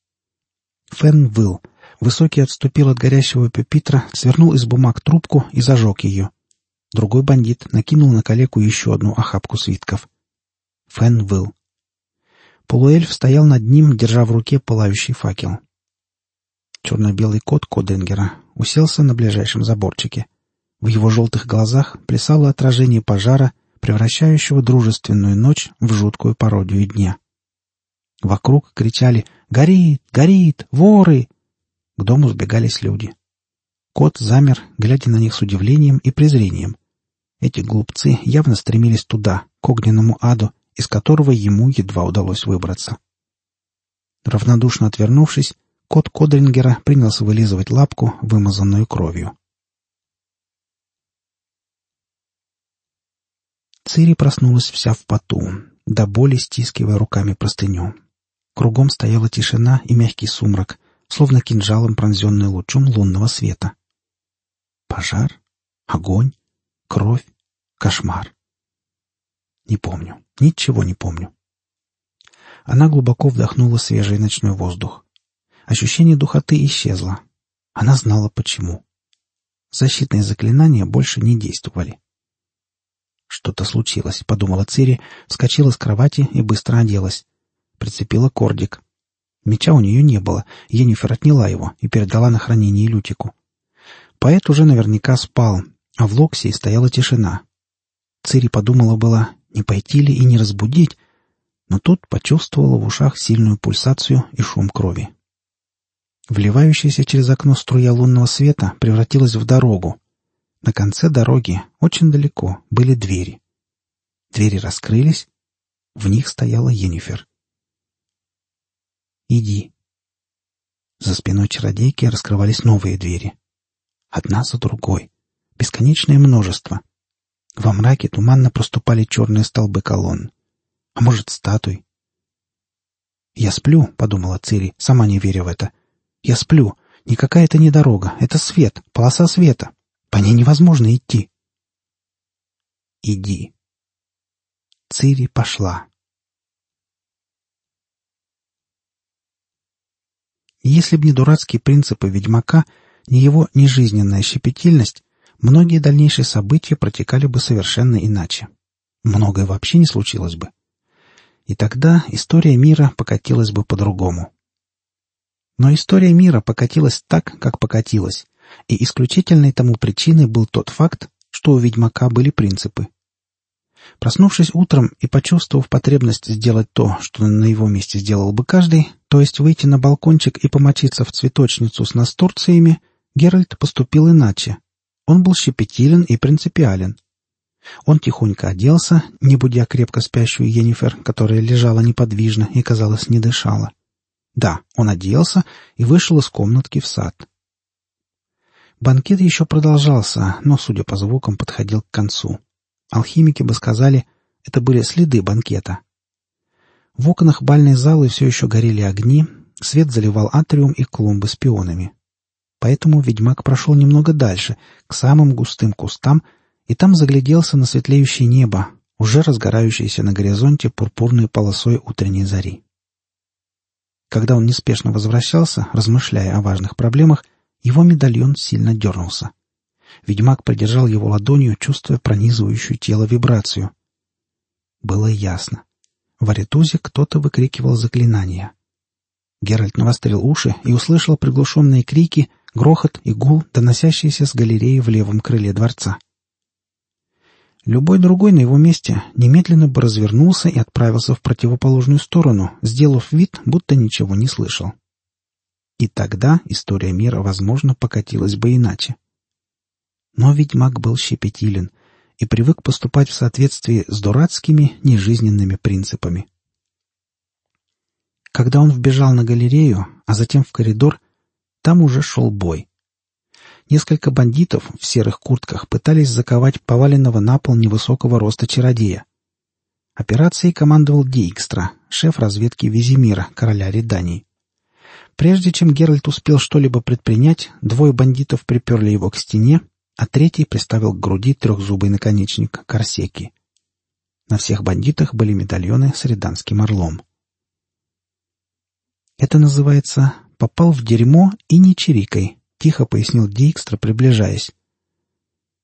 Фен выл. Высокий отступил от горящего пюпитра, свернул из бумаг трубку и зажег ее. Другой бандит накинул на калеку еще одну охапку свитков. Фен выл. Полуэльф стоял над ним, держа в руке пылающий факел. Черно-белый кот Коденгера уселся на ближайшем заборчике. В его желтых глазах плясало отражение пожара, превращающего дружественную ночь в жуткую пародию дня. Вокруг кричали «Горит! Горит! Воры!» К дому сбегались люди. Кот замер, глядя на них с удивлением и презрением. Эти глупцы явно стремились туда, к огненному аду, из которого ему едва удалось выбраться. Равнодушно отвернувшись, кот Кодрингера принялся вылизывать лапку, вымазанную кровью. Цири проснулась вся в поту, до боли стискивая руками простыню. Кругом стояла тишина и мягкий сумрак, словно кинжалом пронзенный лучом лунного света. Пожар? Огонь? Кровь? Кошмар? Не помню. Ничего не помню. Она глубоко вдохнула свежий ночной воздух. Ощущение духоты исчезло. Она знала почему. Защитные заклинания больше не действовали. «Что-то случилось», — подумала Цири, вскочила с кровати и быстро оделась прицепила кордик. Меча у нее не было, Енифер отняла его и передала на хранение Лютику. Поэт уже наверняка спал, а в Локсии стояла тишина. Цири подумала была, не пойти ли и не разбудить, но тут почувствовала в ушах сильную пульсацию и шум крови. Вливающаяся через окно струя лунного света превратилась в дорогу. На конце дороги, очень далеко, были двери. Двери раскрылись, в них стояла Енифер. «Иди». За спиной чародейки раскрывались новые двери. Одна за другой. Бесконечное множество. Во мраке туманно проступали черные столбы колонн. А может, статуй? «Я сплю», — подумала Цири, сама не веря в это. «Я сплю. Никакая это не дорога. Это свет, полоса света. По ней невозможно идти». «Иди». Цири пошла. Если б не дурацкие принципы ведьмака, ни его нежизненная щепетильность, многие дальнейшие события протекали бы совершенно иначе. Многое вообще не случилось бы. И тогда история мира покатилась бы по-другому. Но история мира покатилась так, как покатилась, и исключительной тому причиной был тот факт, что у ведьмака были принципы. Проснувшись утром и почувствовав потребность сделать то, что на его месте сделал бы каждый, то есть выйти на балкончик и помочиться в цветочницу с настурциями, Геральт поступил иначе. Он был щепетилен и принципиален. Он тихонько оделся, не будя крепко спящую Енифер, которая лежала неподвижно и, казалось, не дышала. Да, он оделся и вышел из комнатки в сад. Банкет еще продолжался, но, судя по звукам, подходил к концу. Алхимики бы сказали, это были следы банкета. В окнах бальной залы все еще горели огни, свет заливал атриум и клумбы с пионами. Поэтому ведьмак прошел немного дальше, к самым густым кустам, и там загляделся на светлеющее небо, уже разгорающееся на горизонте пурпурной полосой утренней зари. Когда он неспешно возвращался, размышляя о важных проблемах, его медальон сильно дернулся. Ведьмак подержал его ладонью, чувствуя пронизывающую тело вибрацию. Было ясно. В Аритузе кто-то выкрикивал заклинания. Геральт навострил уши и услышал приглушенные крики, грохот и гул, доносящиеся с галереи в левом крыле дворца. Любой другой на его месте немедленно бы развернулся и отправился в противоположную сторону, сделав вид, будто ничего не слышал. И тогда история мира, возможно, покатилась бы иначе. Но ведьмак был щепетилен и привык поступать в соответствии с дурацкими, нежизненными принципами. Когда он вбежал на галерею, а затем в коридор, там уже шел бой. Несколько бандитов в серых куртках пытались заковать поваленного на пол невысокого роста чародея. Операцией командовал Дейкстра, шеф разведки Визимира, короля Редании. Прежде чем Геральт успел что-либо предпринять, двое бандитов приперли его к стене, а третий приставил к груди трехзубый наконечник корсеки. На всех бандитах были медальоны с реданским орлом. Это называется «попал в дерьмо и не чирикай», — тихо пояснил Дикстра, приближаясь.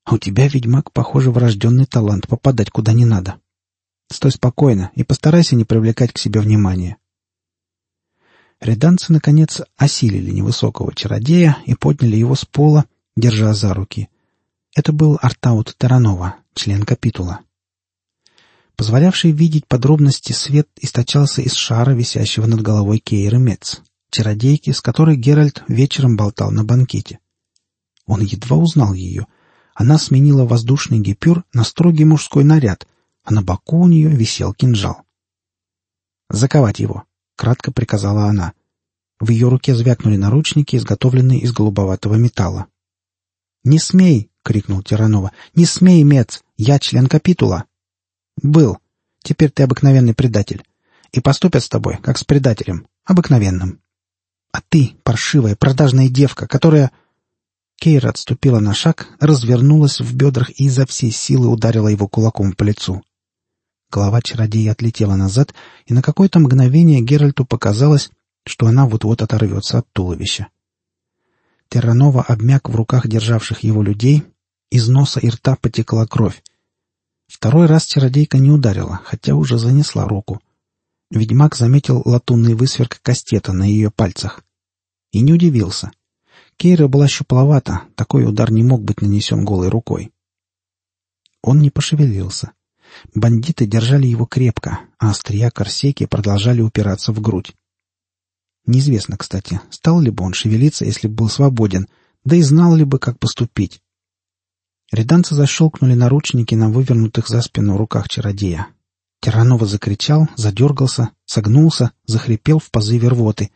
«У тебя, ведьмак, похоже, врожденный талант попадать куда не надо. Стой спокойно и постарайся не привлекать к себе внимания». Реданцы, наконец, осилили невысокого чародея и подняли его с пола, держа за руки. Это был Артаут Таранова, член капитула. Позволявший видеть подробности свет источался из шара, висящего над головой Кейры Мец чародейки, с которой Геральт вечером болтал на банкете. Он едва узнал ее. Она сменила воздушный гипюр на строгий мужской наряд, а на боку у нее висел кинжал. «Заковать его!» — кратко приказала она. В ее руке звякнули наручники, изготовленные из голубоватого металла. «Не смей!» — крикнул Тиранова. «Не смей, Мец! Я член капитула!» «Был. Теперь ты обыкновенный предатель. И поступят с тобой, как с предателем. Обыкновенным». А ты, паршивая, продажная девка, которая...» Кейра отступила на шаг, развернулась в бедрах и изо всей силы ударила его кулаком по лицу. Голова чародея отлетела назад, и на какое-то мгновение Геральту показалось, что она вот-вот оторвется от туловища. Терранова обмяк в руках державших его людей, из носа и рта потекла кровь. Второй раз чародейка не ударила, хотя уже занесла руку. Ведьмак заметил латунный высверк кастета на ее пальцах. И не удивился. Кейра была щупловата, такой удар не мог быть нанесен голой рукой. Он не пошевелился. Бандиты держали его крепко, а острия корсеки продолжали упираться в грудь. Неизвестно, кстати, стал ли бы он шевелиться, если бы был свободен, да и знал ли бы, как поступить. Реданцы защелкнули наручники на вывернутых за спину руках чародея. Тиранова закричал, задергался, согнулся, захрипел в позыве рвоты.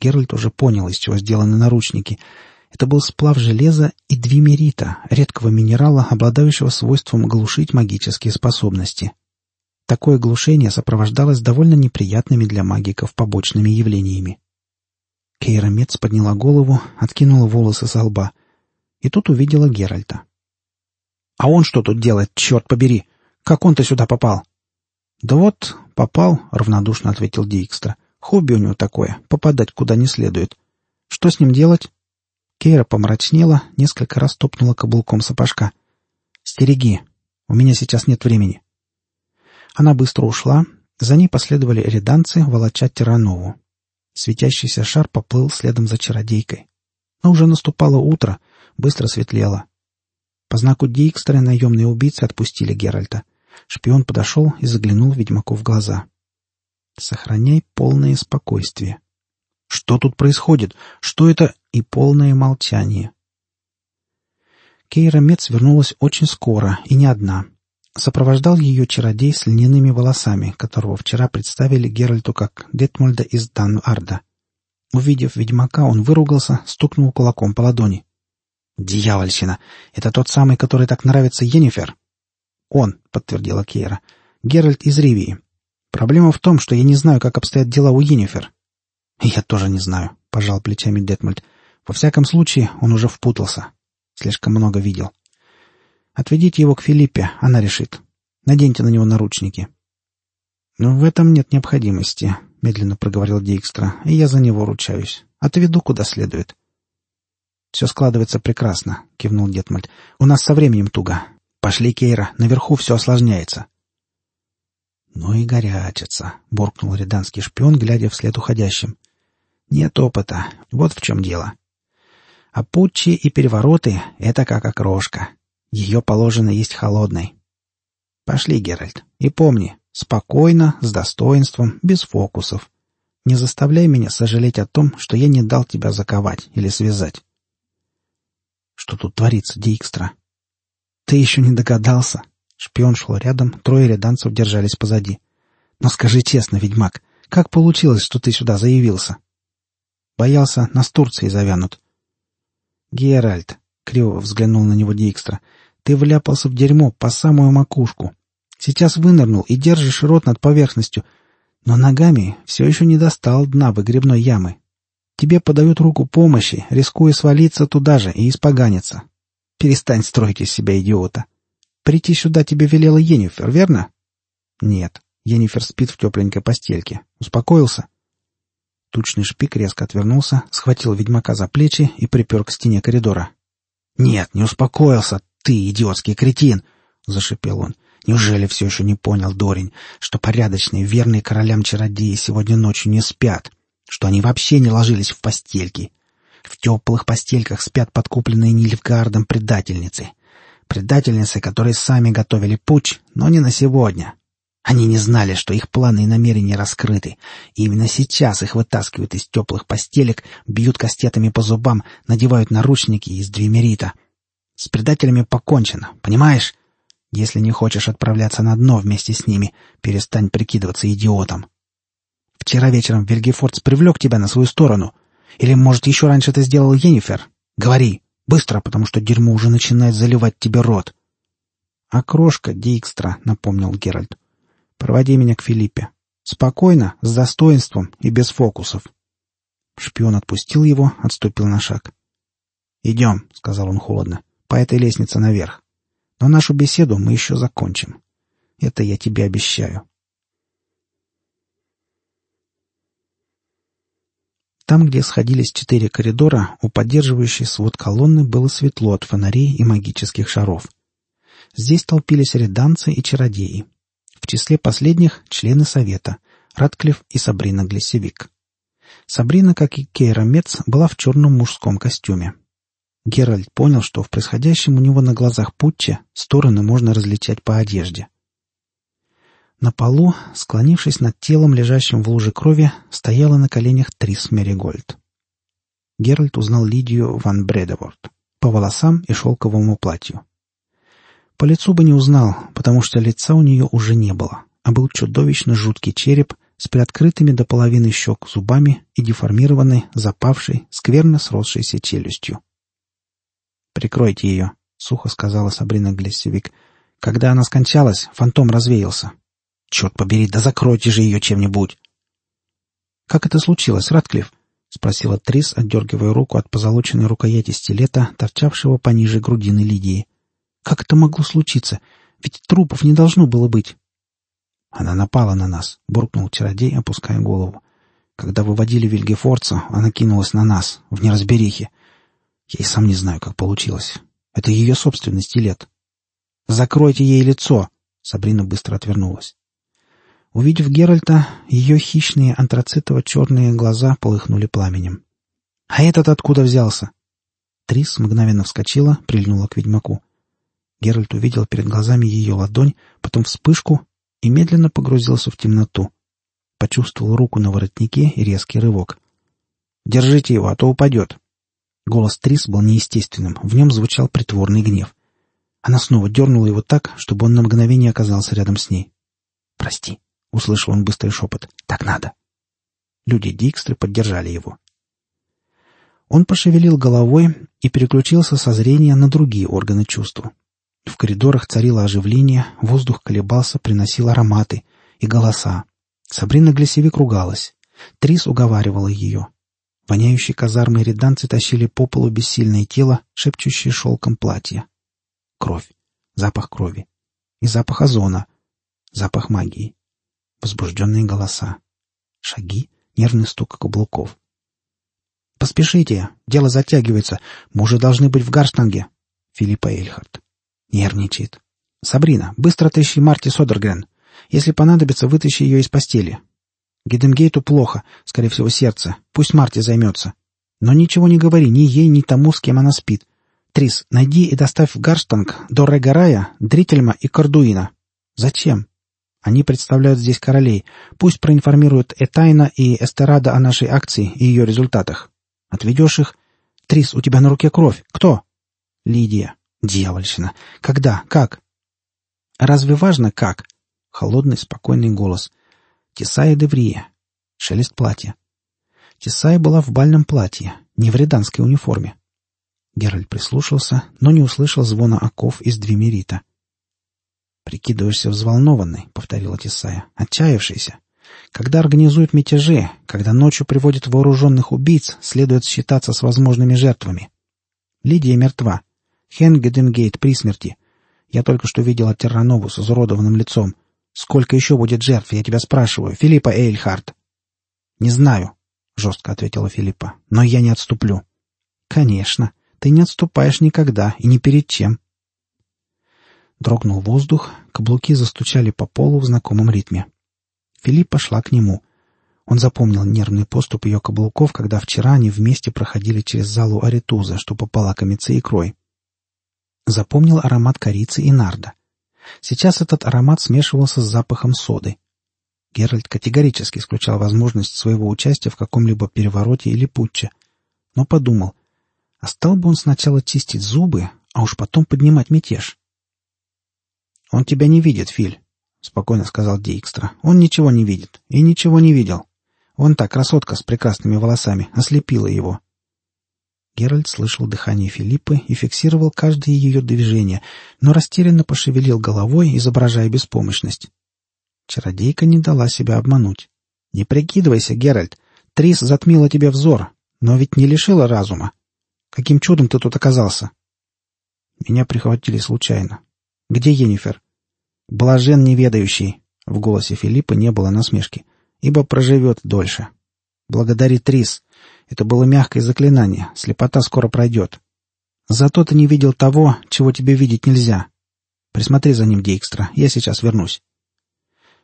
Геральт уже понял, из чего сделаны наручники. Это был сплав железа и двимерита, редкого минерала, обладающего свойством глушить магические способности. Такое глушение сопровождалось довольно неприятными для магиков побочными явлениями. Кейра Мец подняла голову, откинула волосы со лба. И тут увидела Геральта. «А он что тут делает, черт побери? Как он-то сюда попал?» «Да вот, попал», — равнодушно ответил Дикстра. «Хобби у него такое — попадать куда не следует. Что с ним делать?» Кейра помрачнела, несколько раз топнула каблуком сапожка. «Стереги. У меня сейчас нет времени». Она быстро ушла, за ней последовали реданцы, волоча Тиранову. Светящийся шар поплыл следом за чародейкой. Но уже наступало утро, быстро светлело. По знаку Дикстера наемные убийцы отпустили Геральта. Шпион подошел и заглянул ведьмаку в глаза. «Сохраняй полное спокойствие». «Что тут происходит? Что это?» И полное молчание. Кейра Мец вернулась очень скоро, и не одна. Сопровождал ее чародей с льняными волосами, которого вчера представили Геральту как Детмольда из Дан-Арда. Увидев ведьмака, он выругался, стукнул кулаком по ладони. «Дьявольщина! Это тот самый, который так нравится Йеннифер?» «Он», — подтвердила Кейра. «Геральт из Ривии. Проблема в том, что я не знаю, как обстоят дела у Йеннифер». «Я тоже не знаю», — пожал плечами Детмольд. «Во всяком случае, он уже впутался. Слишком много видел. Отведите его к Филиппе, она решит. Наденьте на него наручники». «Но в этом нет необходимости», — медленно проговорил Дикстра, — «и я за него ручаюсь. Отведу куда следует». «Все складывается прекрасно», — кивнул Детмальд. «У нас со временем туго. Пошли, Кейра, наверху все осложняется». «Ну и горячится», — буркнул реданский шпион, глядя вслед уходящим. «Нет опыта. Вот в чем дело. А путчи и перевороты — это как окрошка. Ее положено есть холодной. Пошли, Геральт, и помни, спокойно, с достоинством, без фокусов. Не заставляй меня сожалеть о том, что я не дал тебя заковать или связать. Что тут творится, Дикстра? Ты еще не догадался? Шпион шел рядом, трое ряданцев держались позади. Но скажи честно, ведьмак, как получилось, что ты сюда заявился? Боялся, нас Турции завянут. Геральт, криво взглянул на него Дикстра, ты вляпался в дерьмо по самую макушку. Сейчас вынырнул и держишь рот над поверхностью, но ногами все еще не достал дна выгребной ямы. Тебе подают руку помощи, рискуя свалиться туда же и испоганиться. Перестань строить из себя идиота. Прийти сюда тебе велела Енифер, верно? Нет. Енифер спит в тепленькой постельке. Успокоился? Тучный шпик резко отвернулся, схватил ведьмака за плечи и припер к стене коридора. «Нет, не успокоился. Ты, идиотский кретин!» — зашипел он. «Неужели все еще не понял, Дорень, что порядочные, верные королям чародеи сегодня ночью не спят? Что они вообще не ложились в постельки? В теплых постельках спят подкупленные Нильфгардом предательницы. Предательницы, которые сами готовили путь, но не на сегодня. Они не знали, что их планы и намерения раскрыты. И именно сейчас их вытаскивают из теплых постелек, бьют кастетами по зубам, надевают наручники из двемерита — с предателями покончено, понимаешь? Если не хочешь отправляться на дно вместе с ними, перестань прикидываться идиотом. Вчера вечером Вильгефордс привлек тебя на свою сторону. Или, может, еще раньше это сделал Йеннифер? Говори, быстро, потому что дерьмо уже начинает заливать тебе рот. — А крошка Дикстра, — напомнил Геральт. — Проводи меня к Филиппе. Спокойно, с достоинством и без фокусов. Шпион отпустил его, отступил на шаг. — Идем, — сказал он холодно по этой лестнице наверх. Но нашу беседу мы еще закончим. Это я тебе обещаю. Там, где сходились четыре коридора, у поддерживающей свод колонны было светло от фонарей и магических шаров. Здесь толпились реданцы и чародеи. В числе последних — члены совета — Радклифф и Сабрина Глиссевик. Сабрина, как и Кейра Мец, была в черном мужском костюме. Геральт понял, что в происходящем у него на глазах путча стороны можно различать по одежде. На полу, склонившись над телом, лежащим в луже крови, стояла на коленях Трис Меригольд. Геральт узнал Лидию ван Бредеворт по волосам и шелковому платью. По лицу бы не узнал, потому что лица у нее уже не было, а был чудовищно жуткий череп с приоткрытыми до половины щек зубами и деформированной, запавшей, скверно сросшейся челюстью. «Прикройте ее», — сухо сказала Сабрина Глессевик. «Когда она скончалась, фантом развеялся». «Черт побери, да закройте же ее чем-нибудь!» «Как это случилось, Ратклифф?» — спросила Трис, отдергивая руку от позолоченной рукояти стилета, торчавшего пониже грудины Лидии. Как это могло случиться? Ведь трупов не должно было быть. Она напала на нас, буркнул чародей, опуская голову. Когда выводили Вильгефорца, она кинулась на нас, в неразберихе. Я и сам не знаю, как получилось. Это ее собственный стилет. «Закройте ей лицо!» Сабрина быстро отвернулась. Увидев Геральта, ее хищные антрацитово-черные глаза полыхнули пламенем. «А этот откуда взялся?» Трис мгновенно вскочила, прильнула к ведьмаку. Геральт увидел перед глазами ее ладонь, потом вспышку и медленно погрузился в темноту. Почувствовал руку на воротнике и резкий рывок. «Держите его, а то упадет!» Голос Трис был неестественным, в нем звучал притворный гнев. Она снова дернула его так, чтобы он на мгновение оказался рядом с ней. «Прости», — услышал он быстрый шепот, — «так надо». Люди Дикстры поддержали его. Он пошевелил головой и переключился со зрения на другие органы чувства. В коридорах царило оживление, воздух колебался, приносил ароматы и голоса. Сабрина Глесевик ругалась. Трис уговаривала ее. Воняющие казармы реданцы тащили по полу бессильное тело, шепчущее шелком платья. Кровь. Запах крови. И запах озона. Запах магии. Возбужденные голоса. Шаги. Нервный стук каблуков. «Поспешите! Дело затягивается. Мы уже должны быть в Гарштанге!» Филиппа Эльхард. Нервничает. «Сабрина, быстро тащи Марти Содергрен. Если понадобится, вытащи ее из постели. Гидемгейту плохо, скорее всего, сердце. Пусть Марти займется. Но ничего не говори ни ей, ни тому, с кем она спит. Трис, найди и доставь в Гарштанг до Регарая, Дрительма и Кардуина. Зачем? Они представляют здесь королей. Пусть проинформируют Этайна и Эстерада о нашей акции и ее результатах. Отведешь их? Трис, у тебя на руке кровь. Кто? Лидия. Дьявольщина. Когда? Как? Разве важно, как? Холодный, спокойный голос. Тесая Деврия. Шелест платья. Тесая была в бальном платье, не в реданской униформе. Геральт прислушался, но не услышал звона оков из двимерита. «Прикидываешься взволнованной», — повторила Тесая, — «отчаявшийся. Когда организуют мятежи, когда ночью приводят вооруженных убийц, следует считаться с возможными жертвами. Лидия мертва. Хенгеденгейт при смерти. Я только что видела Терранову с изуродованным лицом. Сколько еще будет жертв, я тебя спрашиваю, Филиппа Эйльхарт? Не знаю, жестко ответила Филиппа, но я не отступлю. Конечно, ты не отступаешь никогда и ни перед чем. Дрогнул воздух, каблуки застучали по полу в знакомом ритме. Филиппа шла к нему. Он запомнил нервный поступ ее каблуков, когда вчера они вместе проходили через залу Аритуза, чтобы полакомиться икрой. Запомнил аромат корицы и нарда. Сейчас этот аромат смешивался с запахом соды. Геральт категорически исключал возможность своего участия в каком-либо перевороте или путче. Но подумал, а стал бы он сначала чистить зубы, а уж потом поднимать мятеж. «Он тебя не видит, Филь», — спокойно сказал Дикстра. «Он ничего не видит и ничего не видел. Вон та красотка с прекрасными волосами ослепила его. Геральт слышал дыхание Филиппы и фиксировал каждое ее движение, но растерянно пошевелил головой, изображая беспомощность. Чародейка не дала себя обмануть. «Не прикидывайся, Геральт. Трис затмила тебе взор, но ведь не лишила разума. Каким чудом ты тут оказался?» «Меня прихватили случайно. Где Енифер?» «Блажен неведающий!» В голосе Филиппа не было насмешки. «Ибо проживет дольше. Благодари Трис. Это было мягкое заклинание, слепота скоро пройдет. Зато ты не видел того, чего тебе видеть нельзя. Присмотри за ним, Дейкстра, я сейчас вернусь.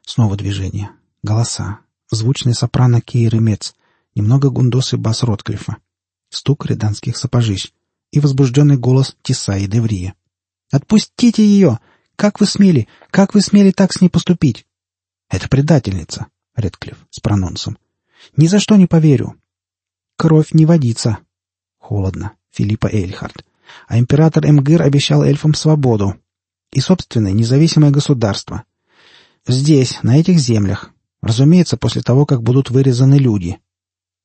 Снова движение. Голоса. Звучный сопрано Кейры Мец. Немного гундосы бас Ротклифа. Стук реданских сапожищ. и возбужденный голос Тисаи Деврия. «Отпустите ее! Как вы смели? Как вы смели так с ней поступить?» «Это предательница», — Редклифф с прононсом. «Ни за что не поверю». «Кровь не водится». Холодно. Филиппа Эйльхард. А император Эмгыр обещал эльфам свободу. И собственное независимое государство. Здесь, на этих землях. Разумеется, после того, как будут вырезаны люди.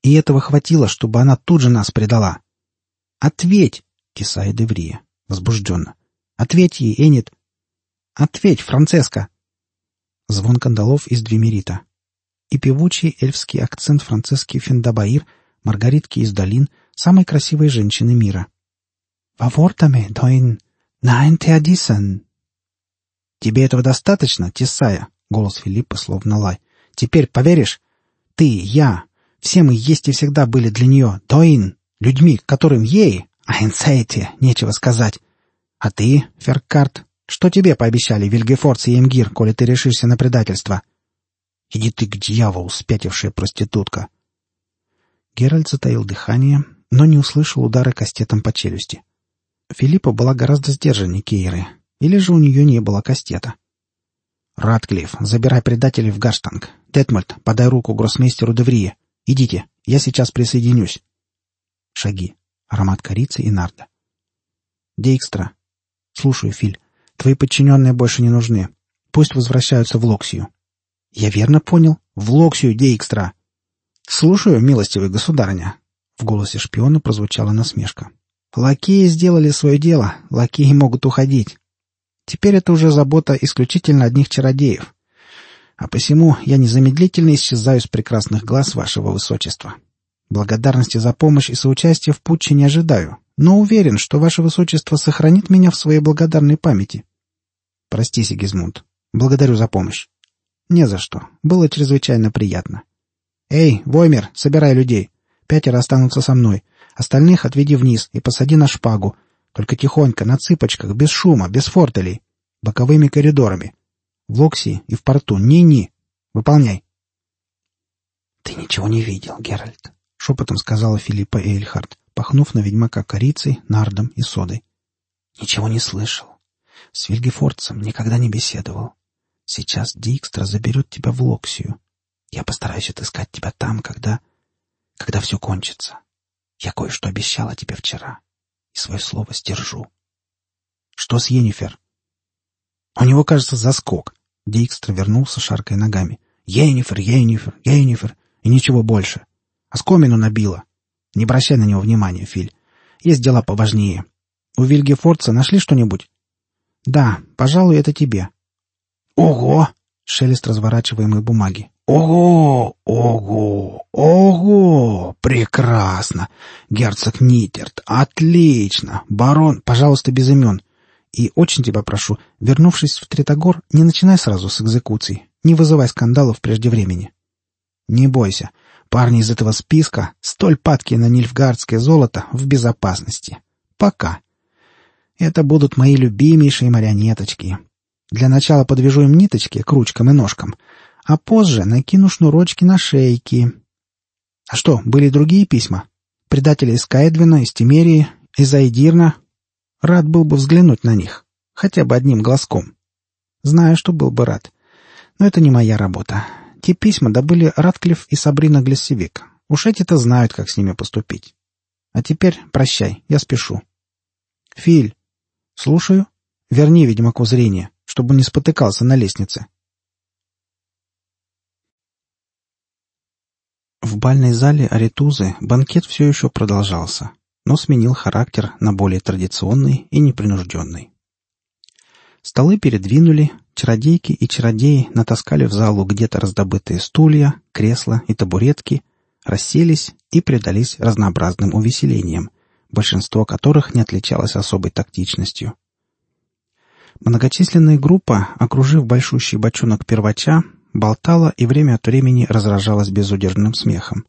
И этого хватило, чтобы она тут же нас предала. «Ответь!» — Кисая Деврия, возбужденно. «Ответь ей, Энит!» «Ответь, Францеска!» Звон кандалов из Двемерита. И певучий эльфский акцент Францески Финдабаир, Маргаритки из долин, самой красивой женщины мира. «Вавортаме, доин, найн теадисан!» «Тебе этого достаточно, Тесая?» — голос Филиппа словно лай. «Теперь поверишь? Ты, я, все мы есть и всегда были для нее, доин, людьми, которым ей, айнсейте, нечего сказать. А ты, Феркарт, что тебе пообещали Вильгефорц и Емгир, коли ты решишься на предательство? Иди ты к дьяволу, спятившая проститутка. Геральт затаил дыхание, но не услышал удара кастетом по челюсти. Филиппа была гораздо сдержаннее Кейры, или же у нее не было кастета. «Ратклифф, забирай предателей в Гаштанг. Детмольд, подай руку гроссмейстеру Деврие. Идите, я сейчас присоединюсь». Шаги. Аромат корицы и нарда. «Дейкстра». «Слушаю, Филь. Твои подчиненные больше не нужны. Пусть возвращаются в Локсию». «Я верно понял? В Локсию, Дейкстра». «Слушаю, милостивый государыня». В голосе шпиона прозвучала насмешка. «Лакеи сделали свое дело. Лакеи могут уходить. Теперь это уже забота исключительно одних чародеев. А посему я незамедлительно исчезаю с прекрасных глаз вашего высочества. Благодарности за помощь и соучастие в путче не ожидаю, но уверен, что ваше высочество сохранит меня в своей благодарной памяти. Прости, Сигизмунд. Благодарю за помощь. Не за что. Было чрезвычайно приятно. Эй, Воймер, собирай людей. Пятеро останутся со мной. Остальных отведи вниз и посади на шпагу. Только тихонько, на цыпочках, без шума, без фортелей. Боковыми коридорами. В Локси и в порту. Ни-ни. Выполняй. — Ты ничего не видел, Геральт, — шепотом сказала Филиппа Эйльхард, пахнув на ведьмака корицей, нардом и содой. — Ничего не слышал. С Вильгефордцем никогда не беседовал. Сейчас Дикстра заберет тебя в Локсию. Я постараюсь отыскать тебя там, когда... когда все кончится. Я кое-что обещала тебе вчера, и свое слово сдержу. — Что с Енифер? — У него, кажется, заскок. Дикстра вернулся, шаркая ногами. «Йеннифер, Йеннифер, Йеннифер!» И ничего больше. Оскомину набило. Не обращай на него внимания, Филь. Есть дела поважнее. У Вильгефорца нашли что-нибудь? Да, пожалуй, это тебе. Ого! Шелест разворачиваемой бумаги. Ого! Ого! Ого! Прекрасно! Герцог Нитерт! Отлично! Барон, пожалуйста, без имен. И очень тебя прошу, вернувшись в Тритогор, не начинай сразу с экзекуций. Не вызывай скандалов прежде времени. Не бойся. Парни из этого списка, столь падкие на нильфгардское золото, в безопасности. Пока. Это будут мои любимейшие марионеточки. Для начала подвяжу им ниточки к ручкам и ножкам, а позже накину шнурочки на шейки. А что, были другие письма? Предатели из Каэдвина, из Тимерии, из Айдирна, Рад был бы взглянуть на них, хотя бы одним глазком. Знаю, что был бы рад. Но это не моя работа. Те письма добыли Радклифф и Сабрина Глессевик. Уж эти-то знают, как с ними поступить. А теперь прощай, я спешу. Филь. Слушаю. Верни ведьмаку зрение, чтобы не спотыкался на лестнице. В бальной зале Аритузы банкет все еще продолжался но сменил характер на более традиционный и непринужденный. Столы передвинули, чародейки и чародеи натаскали в залу где-то раздобытые стулья, кресла и табуретки, расселись и предались разнообразным увеселениям, большинство которых не отличалось особой тактичностью. Многочисленная группа, окружив большущий бочонок первача, болтала и время от времени разражалась безудержным смехом.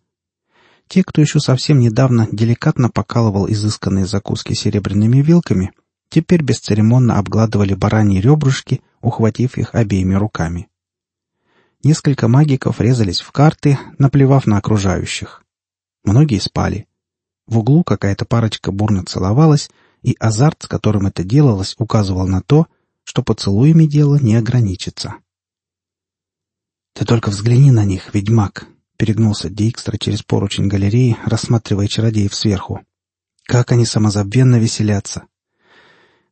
Те, кто еще совсем недавно деликатно покалывал изысканные закуски серебряными вилками, теперь бесцеремонно обгладывали бараньи ребрышки, ухватив их обеими руками. Несколько магиков резались в карты, наплевав на окружающих. Многие спали. В углу какая-то парочка бурно целовалась, и азарт, с которым это делалось, указывал на то, что поцелуями дело не ограничится. «Ты только взгляни на них, ведьмак!» — перегнулся Дикстра через поручень галереи, рассматривая чародеев сверху. «Как они самозабвенно веселятся!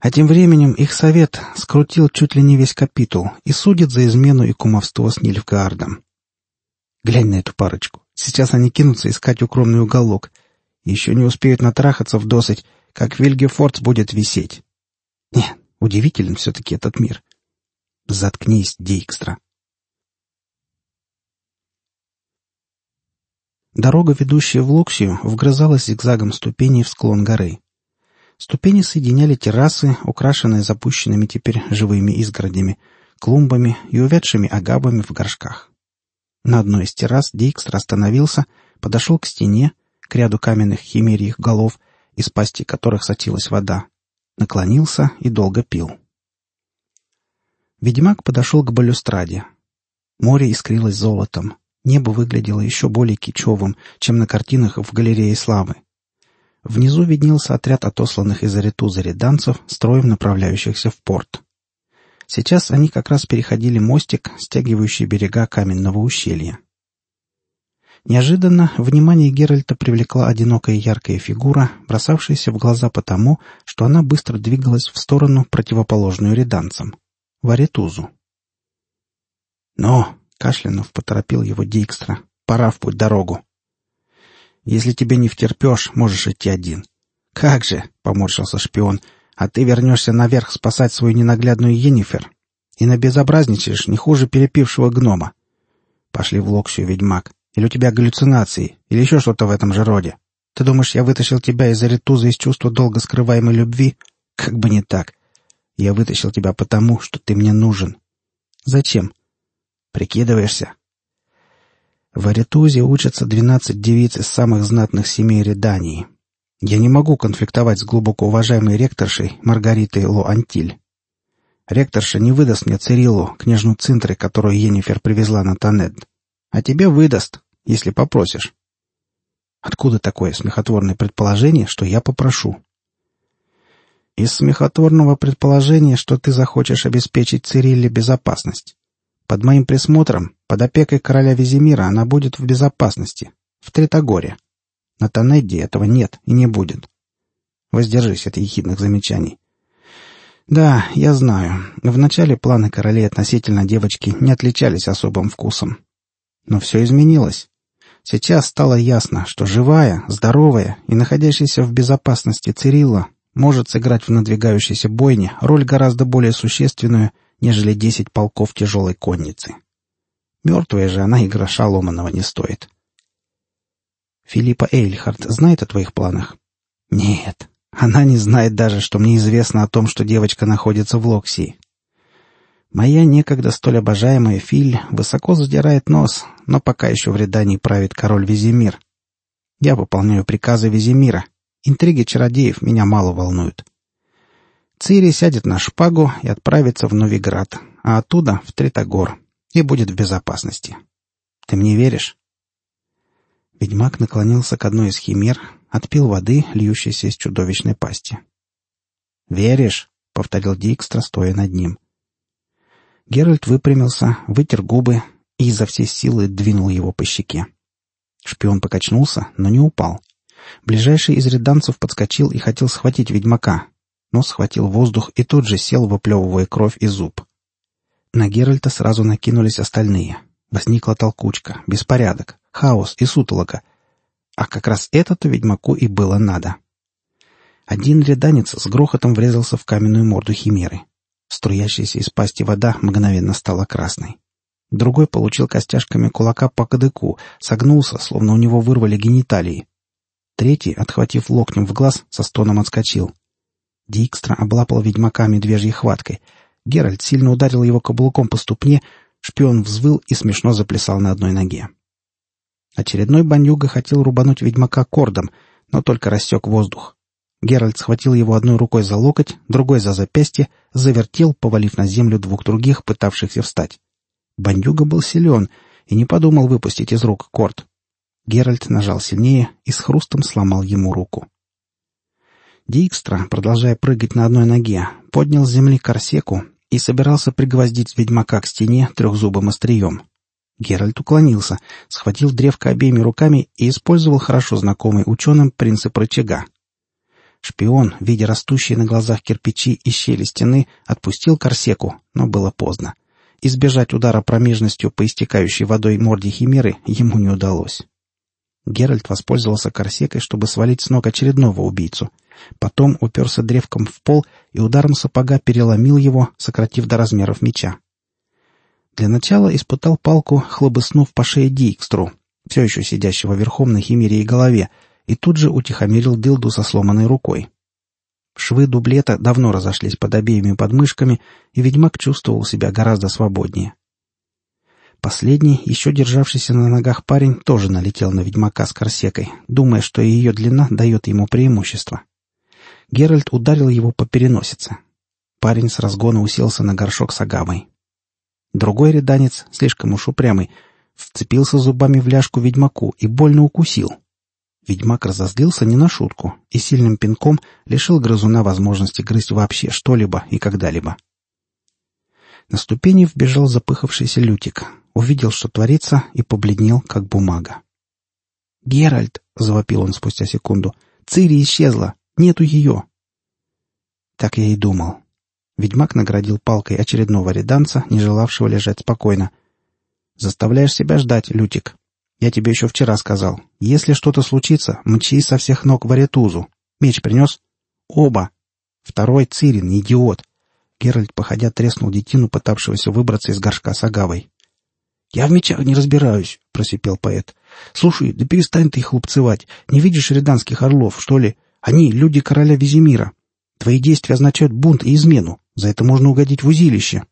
А тем временем их совет скрутил чуть ли не весь капитул и судит за измену и кумовство с Нильфгаардом. Глянь на эту парочку. Сейчас они кинутся искать укромный уголок. Еще не успеют натрахаться в досыть, как Вильгефордс будет висеть. Не, удивителен все-таки этот мир. Заткнись, Дейкстра. Дорога, ведущая в Луксию, вгрызалась зигзагом ступеней в склон горы. Ступени соединяли террасы, украшенные запущенными теперь живыми изгородями, клумбами и увядшими агавами в горшках. На одной из террас Дикстр остановился, подошел к стене, к ряду каменных химерьих голов, из пасти которых сочилась вода, наклонился и долго пил. Ведьмак подошел к балюстраде. Море искрилось золотом, небо выглядело еще более кичевым, чем на картинах в галерее славы. Внизу виднелся отряд отосланных из Аретуза реданцев, строем направляющихся в порт. Сейчас они как раз переходили мостик, стягивающий берега каменного ущелья. Неожиданно внимание Геральта привлекла одинокая яркая фигура, бросавшаяся в глаза потому, что она быстро двигалась в сторону, противоположную реданцам — в Аретузу. «Но!» — кашлянув поторопил его Дикстра. «Пора в путь дорогу!» Если тебе не втерпешь, можешь идти один». «Как же!» — поморщился шпион. «А ты вернешься наверх спасать свою ненаглядную Енифер. И набезобразничаешь не хуже перепившего гнома. Пошли в Локсию, ведьмак. Или у тебя галлюцинации, или еще что-то в этом же роде. Ты думаешь, я вытащил тебя из Аритуза из чувства долго скрываемой любви? Как бы не так. Я вытащил тебя потому, что ты мне нужен. Зачем? Прикидываешься? В Аритузе учатся двенадцать девиц из самых знатных семей Редании. Я не могу конфликтовать с глубоко уважаемой ректоршей Маргаритой Ло-Антиль. Ректорша не выдаст мне Цириллу, княжну Цинтры, которую Енифер привезла на Танед. А тебе выдаст, если попросишь. Откуда такое смехотворное предположение, что я попрошу? Из смехотворного предположения, что ты захочешь обеспечить Цирилле безопасность. Под моим присмотром, под опекой короля Визимира она будет в безопасности, в Тритогоре. На Танедде этого нет и не будет. Воздержись от ехидных замечаний. Да, я знаю. Вначале планы королей относительно девочки не отличались особым вкусом. Но все изменилось. Сейчас стало ясно, что живая, здоровая и находящаяся в безопасности Цирилла может сыграть в надвигающейся бойне роль гораздо более существенную, нежели десять полков тяжелой конницы. Мертвая же она и гроша ломаного не стоит. Филиппа Эйльхард знает о твоих планах? Нет, она не знает даже, что мне известно о том, что девочка находится в Локсии. Моя некогда столь обожаемая Филь высоко задирает нос, но пока еще в рядании правит король Визимир. Я выполняю приказы Визимира. Интриги чародеев меня мало волнуют. Цири сядет на шпагу и отправится в Новиград, а оттуда в Тритогор, и будет в безопасности. Ты мне веришь?» Ведьмак наклонился к одной из химер, отпил воды, льющейся из чудовищной пасти. «Веришь?» — повторил Дикстра, стоя над ним. Геральт выпрямился, вытер губы и изо всей силы двинул его по щеке. Шпион покачнулся, но не упал. Ближайший из ряданцев подскочил и хотел схватить ведьмака, но схватил воздух и тут же сел, выплевывая кровь и зуб. На Геральта сразу накинулись остальные. Возникла толкучка, беспорядок, хаос и сутолока. А как раз это-то ведьмаку и было надо. Один ряданец с грохотом врезался в каменную морду химеры. Струящаяся из пасти вода мгновенно стала красной. Другой получил костяшками кулака по кадыку, согнулся, словно у него вырвали гениталии. Третий, отхватив локтем в глаз, со стоном отскочил. Дикстра облапал ведьмака медвежьей хваткой. Геральт сильно ударил его каблуком по ступне, шпион взвыл и смешно заплясал на одной ноге. Очередной бандюга хотел рубануть ведьмака кордом, но только рассек воздух. Геральт схватил его одной рукой за локоть, другой за запястье, завертел, повалив на землю двух других, пытавшихся встать. Бандюга был силен и не подумал выпустить из рук корд. Геральт нажал сильнее и с хрустом сломал ему руку. Дикстра, продолжая прыгать на одной ноге, поднял с земли корсеку и собирался пригвоздить ведьмака к стене трехзубым острием. Геральт уклонился, схватил древко обеими руками и использовал хорошо знакомый ученым принцип рычага. Шпион, видя растущие на глазах кирпичи и щели стены, отпустил корсеку, но было поздно. Избежать удара промежностью по истекающей водой морде химеры ему не удалось. Геральт воспользовался корсекой, чтобы свалить с ног очередного убийцу. Потом уперся древком в пол и ударом сапога переломил его, сократив до размеров меча. Для начала испытал палку, хлобыснув по шее Дикстру, все еще сидящего верхом на химере и голове, и тут же утихомирил дылду со сломанной рукой. Швы дублета давно разошлись под обеими подмышками, и ведьмак чувствовал себя гораздо свободнее. Последний, еще державшийся на ногах парень, тоже налетел на ведьмака с корсекой, думая, что ее длина дает ему преимущество. Геральт ударил его по переносице. Парень с разгона уселся на горшок с агавой. Другой реданец, слишком уж упрямый, вцепился зубами в ляжку ведьмаку и больно укусил. Ведьмак разозлился не на шутку и сильным пинком лишил грызуна возможности грызть вообще что-либо и когда-либо. На ступени вбежал запыхавшийся Лютик, увидел, что творится, и побледнел, как бумага. «Геральт!» — завопил он спустя секунду. «Цири исчезла! Нету ее!» Так я и думал. Ведьмак наградил палкой очередного реданца, не желавшего лежать спокойно. «Заставляешь себя ждать, Лютик. Я тебе еще вчера сказал. Если что-то случится, мчи со всех ног в Аретузу. Меч принес?» «Оба!» «Второй Цирин, идиот!» Геральт, походя, треснул детину, пытавшегося выбраться из горшка с агавой. «Я в мечах не разбираюсь», — просипел поэт. «Слушай, да перестань ты их лупцевать. Не видишь риданских орлов, что ли? Они — люди короля Визимира. Твои действия означают бунт и измену. За это можно угодить в узилище».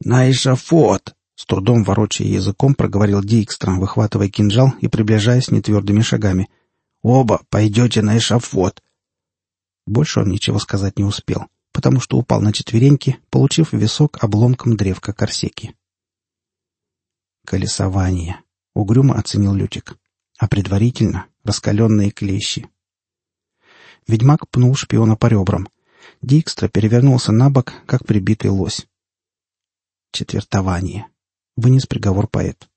«На эшафот!» — с трудом ворочая языком проговорил Дикстром, выхватывая кинжал и приближаясь нетвердыми шагами. «Оба пойдете на эшафот!» Больше он ничего сказать не успел потому что упал на четвереньки, получив висок обломком древка корсеки. «Колесование», — угрюмо оценил Лютик. «А предварительно раскаленные клещи». Ведьмак пнул шпиона по ребрам. Дикстра перевернулся на бок, как прибитый лось. «Четвертование», — вынес приговор поэт.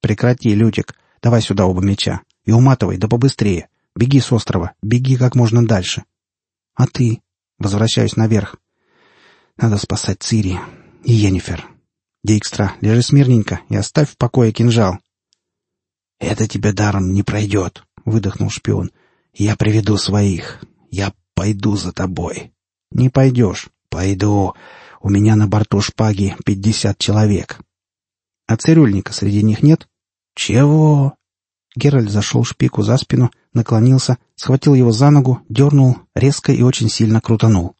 «Прекрати, Лютик, давай сюда оба меча. И уматывай, да побыстрее. Беги с острова, беги как можно дальше». «А ты?» Возвращаюсь наверх. Надо спасать Цири и Йеннифер. Дикстра, лежи смирненько и оставь в покое кинжал. — Это тебе даром не пройдет, — выдохнул шпион. — Я приведу своих. Я пойду за тобой. — Не пойдешь. — Пойду. У меня на борту шпаги пятьдесят человек. — А цирюльника среди них нет? — Чего? Геральт зашел шпику за спину, наклонился, схватил его за ногу, дернул, резко и очень сильно крутанул.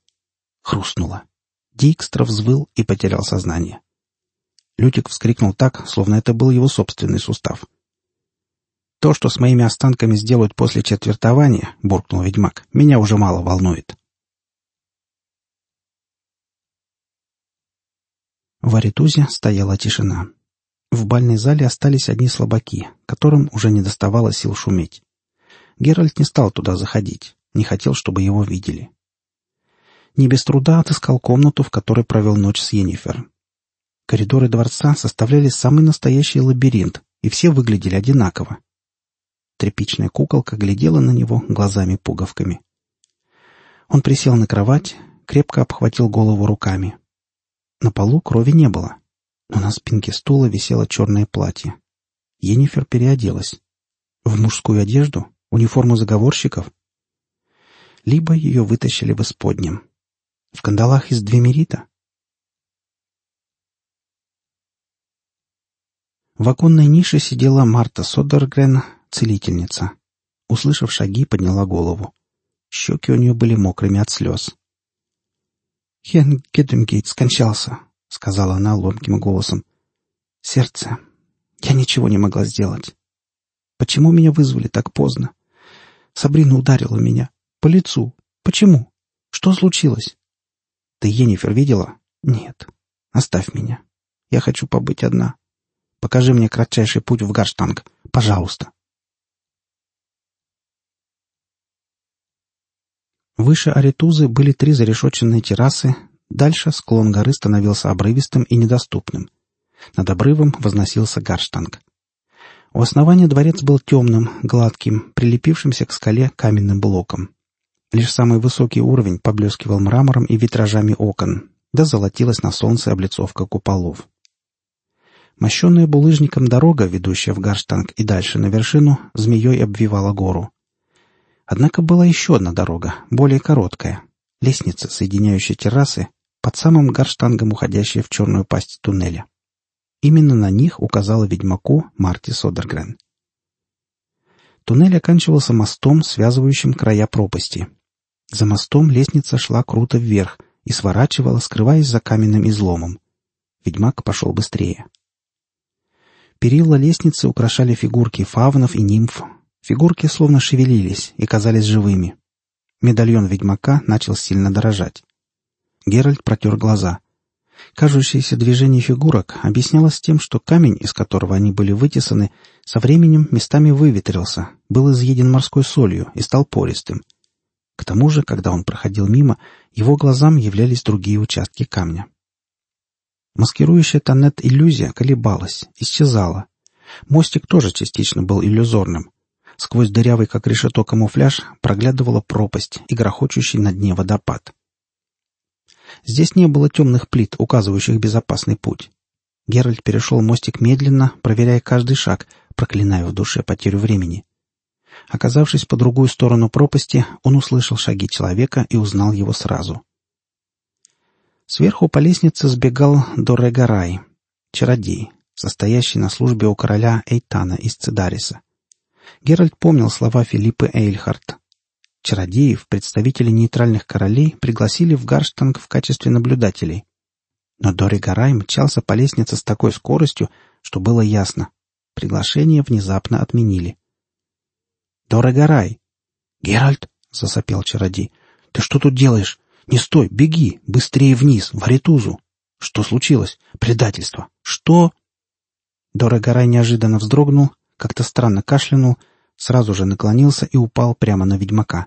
Хрустнуло. Дикстра взвыл и потерял сознание. Лютик вскрикнул так, словно это был его собственный сустав. «То, что с моими останками сделают после четвертования, — буркнул ведьмак, — меня уже мало волнует». В Аритузе стояла тишина. В бальной зале остались одни слабаки, которым уже не доставало сил шуметь. Геральт не стал туда заходить, не хотел, чтобы его видели. Не без труда отыскал комнату, в которой провел ночь с Йеннифер. Коридоры дворца составляли самый настоящий лабиринт, и все выглядели одинаково. Тряпичная куколка глядела на него глазами-пуговками. Он присел на кровать, крепко обхватил голову руками. На полу крови не было, но на спинке стула висело черное платье. Енифер переоделась. В мужскую одежду? Униформу заговорщиков? Либо ее вытащили в исподнем. В кандалах из двемерита? В оконной нише сидела Марта Содергрен, целительница. Услышав шаги, подняла голову. Щеки у нее были мокрыми от слез. «Хен Гедемгейт скончался», — сказала она ломким голосом. «Сердце. Я ничего не могла сделать. Почему меня вызвали так поздно? Сабрина ударила меня. По лицу. Почему? Что случилось? Ты Енифер видела? Нет. Оставь меня. Я хочу побыть одна. Покажи мне кратчайший путь в Гарштанг. Пожалуйста. Выше Аритузы были три зарешоченные террасы, дальше склон горы становился обрывистым и недоступным. Над обрывом возносился гарштанг. У основания дворец был темным, гладким, прилепившимся к скале каменным блоком. Лишь самый высокий уровень поблескивал мрамором и витражами окон, да золотилась на солнце облицовка куполов. Мощенная булыжником дорога, ведущая в Гарштанг и дальше на вершину, змеей обвивала гору. Однако была еще одна дорога, более короткая. Лестница, соединяющая террасы, под самым Гарштангом уходящая в черную пасть туннеля. Именно на них указала ведьмаку Марти Содергрен. Туннель оканчивался мостом, связывающим края пропасти. За мостом лестница шла круто вверх и сворачивала, скрываясь за каменным изломом. Ведьмак пошел быстрее. Перила лестницы украшали фигурки фавнов и нимф. Фигурки словно шевелились и казались живыми. Медальон ведьмака начал сильно дорожать. Геральт протер глаза. Кажущееся движение фигурок объяснялось тем, что камень, из которого они были вытесаны, со временем местами выветрился, был изъеден морской солью и стал пористым. К тому же, когда он проходил мимо, его глазам являлись другие участки камня. Маскирующая тоннет иллюзия колебалась, исчезала. Мостик тоже частично был иллюзорным. Сквозь дырявый, как решето, камуфляж проглядывала пропасть и грохочущий на дне водопад. Здесь не было темных плит, указывающих безопасный путь. Геральт перешел мостик медленно, проверяя каждый шаг, проклиная в душе потерю времени. Оказавшись по другую сторону пропасти, он услышал шаги человека и узнал его сразу. Сверху по лестнице сбегал Дорегарай, чародей, состоящий на службе у короля Эйтана из Цидариса. Геральт помнил слова Филиппа Эйльхарта. Чародеев, представители нейтральных королей, пригласили в Гарштанг в качестве наблюдателей. Но Доригарай мчался по лестнице с такой скоростью, что было ясно. Приглашение внезапно отменили. «Дорегарай!» «Геральт!» — засопел чародей. «Ты что тут делаешь? «Не стой! Беги! Быстрее вниз! В Аритузу!» «Что случилось? Предательство! Что?» Дорогорай неожиданно вздрогнул, как-то странно кашлянул, сразу же наклонился и упал прямо на ведьмака.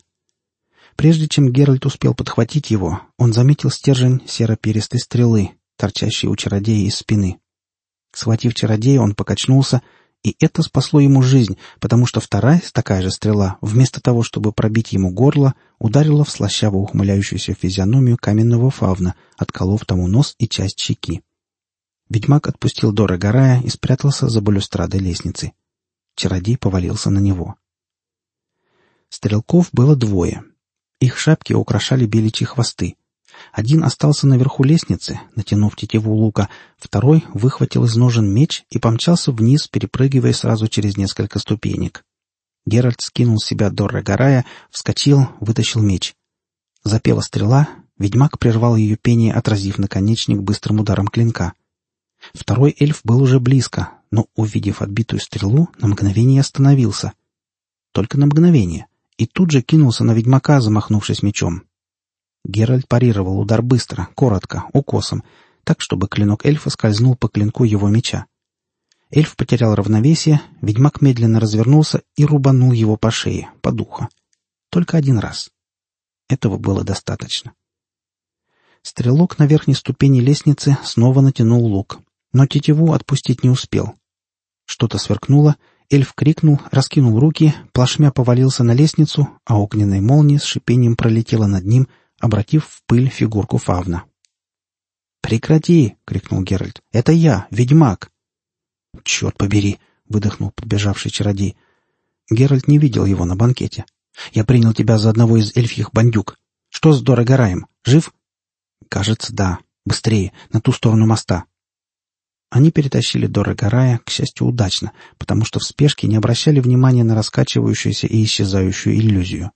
Прежде чем Геральт успел подхватить его, он заметил стержень серо-перистой стрелы, торчащей у чародея из спины. Схватив чародея, он покачнулся и это спасло ему жизнь, потому что вторая, такая же стрела, вместо того, чтобы пробить ему горло, ударила в слащаво ухмыляющуюся физиономию каменного фавна, отколов тому нос и часть щеки. Ведьмак отпустил Дора Гарая и спрятался за балюстрадой лестницы. Чародей повалился на него. Стрелков было двое. Их шапки украшали беличьи хвосты. Один остался наверху лестницы, натянув тетиву лука, второй выхватил из ножен меч и помчался вниз, перепрыгивая сразу через несколько ступенек. Геральт скинул с себя Дорре Гарая, вскочил, вытащил меч. Запела стрела, ведьмак прервал ее пение, отразив наконечник быстрым ударом клинка. Второй эльф был уже близко, но, увидев отбитую стрелу, на мгновение остановился. Только на мгновение. И тут же кинулся на ведьмака, замахнувшись мечом. Геральт парировал удар быстро, коротко, укосом, так, чтобы клинок эльфа скользнул по клинку его меча. Эльф потерял равновесие, ведьмак медленно развернулся и рубанул его по шее, по духу. Только один раз. Этого было достаточно. Стрелок на верхней ступени лестницы снова натянул лук, но тетиву отпустить не успел. Что-то сверкнуло, эльф крикнул, раскинул руки, плашмя повалился на лестницу, а огненная молния с шипением пролетела над ним, обратив в пыль фигурку фавна. «Прекрати!» — крикнул Геральт. «Это я, ведьмак!» «Черт побери!» — выдохнул подбежавший чародей. Геральт не видел его на банкете. «Я принял тебя за одного из эльфьих бандюк. Что с Дорогораем? Жив?» «Кажется, да. Быстрее, на ту сторону моста». Они перетащили Дорогорая, к счастью, удачно, потому что в спешке не обращали внимания на раскачивающуюся и исчезающую иллюзию.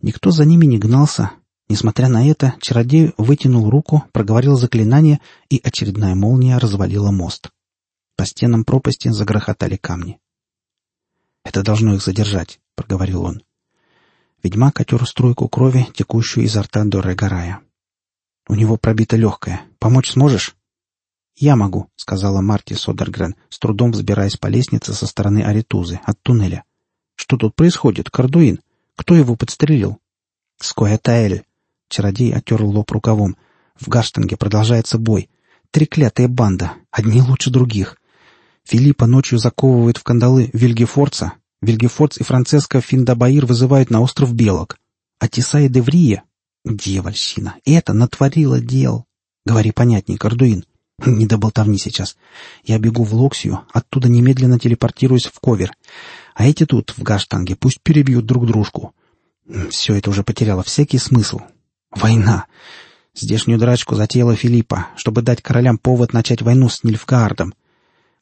Никто за ними не гнался, Несмотря на это, чародей вытянул руку, проговорил заклинание, и очередная молния развалила мост. По стенам пропасти загрохотали камни. «Это должно их задержать», — проговорил он. Ведьмак отер струйку крови, текущую изо рта Доры Гарая. «У него пробито легкое. Помочь сможешь?» «Я могу», — сказала Марти Содергрен, с трудом взбираясь по лестнице со стороны Аритузы, от туннеля. «Что тут происходит, Кардуин? Кто его подстрелил?» Скоятаэль!» Чародей отер лоб рукавом. «В Гаштанге продолжается бой. Треклятая банда. Одни лучше других. Филиппа ночью заковывают в кандалы Вильгефорца. Вильгефорц и Франциско Финдабаир вызывают на остров Белок. А Тесая Деврия... Дьявольщина. Это натворила дел. Говори понятней, Кардуин. Не до болтовни сейчас. Я бегу в Локсию, оттуда немедленно телепортируюсь в Ковер. А эти тут, в Гаштанге, пусть перебьют друг дружку. Все это уже потеряло всякий смысл. Война. Здешнюю драчку затеяла Филиппа, чтобы дать королям повод начать войну с Нильфгаардом.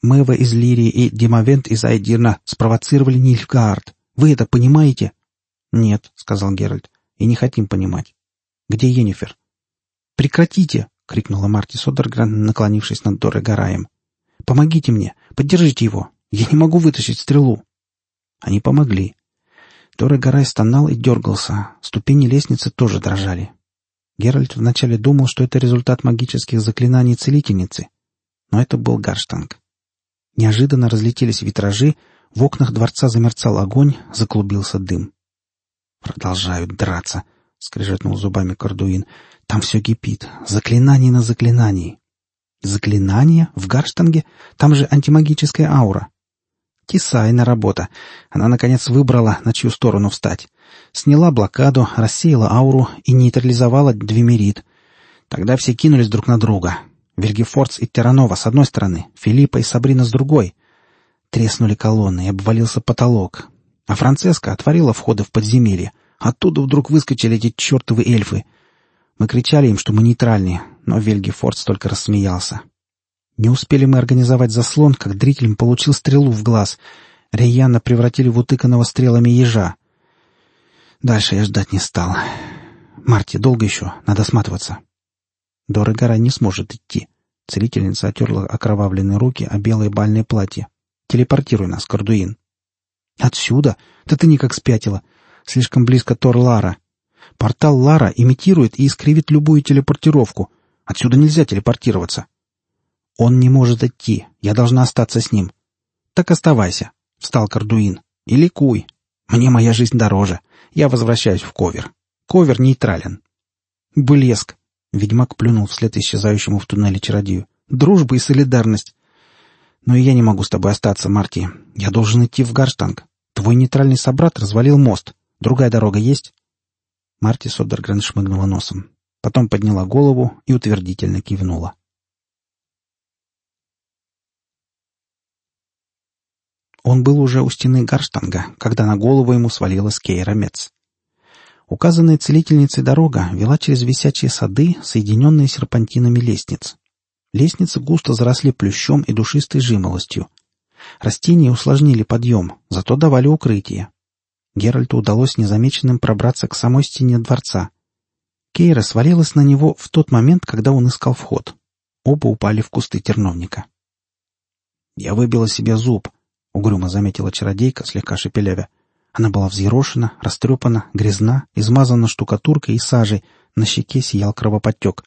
Мэва из Лирии и Демовент из Айдирна спровоцировали Нильфгаард. Вы это понимаете? — Нет, — сказал Геральт, — и не хотим понимать. — Где Енифер? — Прекратите! — крикнула Марти Содергран, наклонившись над Дорой Гараем. — Помогите мне! Поддержите его! Я не могу вытащить стрелу! Они помогли. Дора Гарай стонал и дергался. Ступени лестницы тоже дрожали. Геральт вначале думал, что это результат магических заклинаний целительницы. Но это был Гарштанг. Неожиданно разлетелись витражи, в окнах дворца замерцал огонь, заклубился дым. «Продолжают драться», — скрежетнул зубами Кордуин. «Там все кипит. Заклинание на заклинании». «Заклинание? В Гарштанге? Там же антимагическая аура». Кисайна работа. Она, наконец, выбрала, на чью сторону встать. Сняла блокаду, рассеяла ауру и нейтрализовала Двимерит. Тогда все кинулись друг на друга. Вильгефордс и Терранова с одной стороны, Филиппа и Сабрина с другой. Треснули колонны, и обвалился потолок. А Францеска отворила входы в подземелье. Оттуда вдруг выскочили эти чертовы эльфы. Мы кричали им, что мы нейтральные, но Вильгефордс только рассмеялся. Не успели мы организовать заслон, как дрителем получил стрелу в глаз. Рейяна превратили в утыканного стрелами ежа. Дальше я ждать не стал. Марти, долго еще? Надо сматываться. Дора гора не сможет идти. Целительница отерла окровавленные руки о белое бальное платье. «Телепортируй нас, Кардуин». «Отсюда? Да ты никак спятила. Слишком близко Тор Лара. Портал Лара имитирует и искривит любую телепортировку. Отсюда нельзя телепортироваться». «Он не может идти. Я должна остаться с ним». «Так оставайся», — встал Кардуин. «И ликуй. Мне моя жизнь дороже. Я возвращаюсь в ковер. Ковер нейтрален». «Блеск. Ведьмак плюнул вслед исчезающему в туннеле чародею. «Дружба и солидарность!» «Но и я не могу с тобой остаться, Марти. Я должен идти в Гарштанг. Твой нейтральный собрат развалил мост. Другая дорога есть?» Марти Содергрен шмыгнула носом. Потом подняла голову и утвердительно кивнула. Он был уже у стены Гарштанга, когда на голову ему свалилась Кейра Мец. Указанная целительницей дорога вела через висячие сады, соединенные серпантинами лестниц. Лестницы густо заросли плющом и душистой жимолостью. Растения усложнили подъем, зато давали укрытие. Геральту удалось незамеченным пробраться к самой стене дворца. Кейра свалилась на него в тот момент, когда он искал вход. Оба упали в кусты терновника. «Я выбила себе зуб», — угрюмо заметила чародейка, слегка шепелявя. Она была взъерошена, растрепана, грязна, измазана штукатуркой и сажей, на щеке сиял кровоподтек.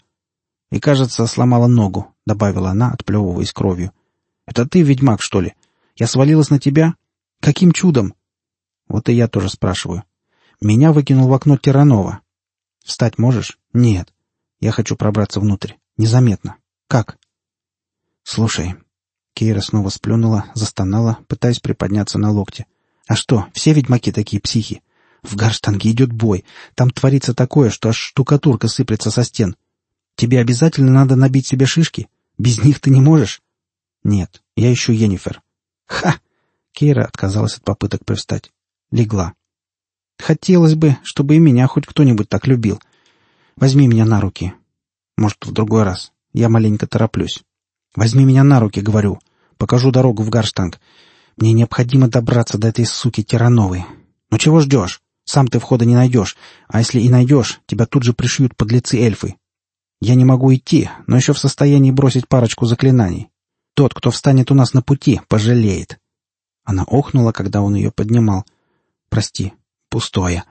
«И, кажется, сломала ногу», — добавила она, отплевываясь кровью. «Это ты, ведьмак, что ли? Я свалилась на тебя? Каким чудом?» «Вот и я тоже спрашиваю. Меня выкинул в окно Тиранова. Встать можешь? Нет. Я хочу пробраться внутрь. Незаметно. Как?» «Слушай». Кейра снова сплюнула, застонала, пытаясь приподняться на локте. А что, все ведьмаки такие психи? В Гарштанге идет бой. Там творится такое, что аж штукатурка сыплется со стен. Тебе обязательно надо набить себе шишки? Без них ты не можешь? Нет, я ищу Енифер. Ха! Кейра отказалась от попыток привстать. Легла. Хотелось бы, чтобы и меня хоть кто-нибудь так любил. Возьми меня на руки. Может, в другой раз. Я маленько тороплюсь. Возьми меня на руки, говорю. Покажу дорогу в Гарштанг. Мне необходимо добраться до этой суки Тирановой. Ну чего ждешь? Сам ты входа не найдешь, а если и найдешь, тебя тут же пришьют подлецы-эльфы. Я не могу идти, но еще в состоянии бросить парочку заклинаний. Тот, кто встанет у нас на пути, пожалеет. Она охнула, когда он ее поднимал. Прости, пустое.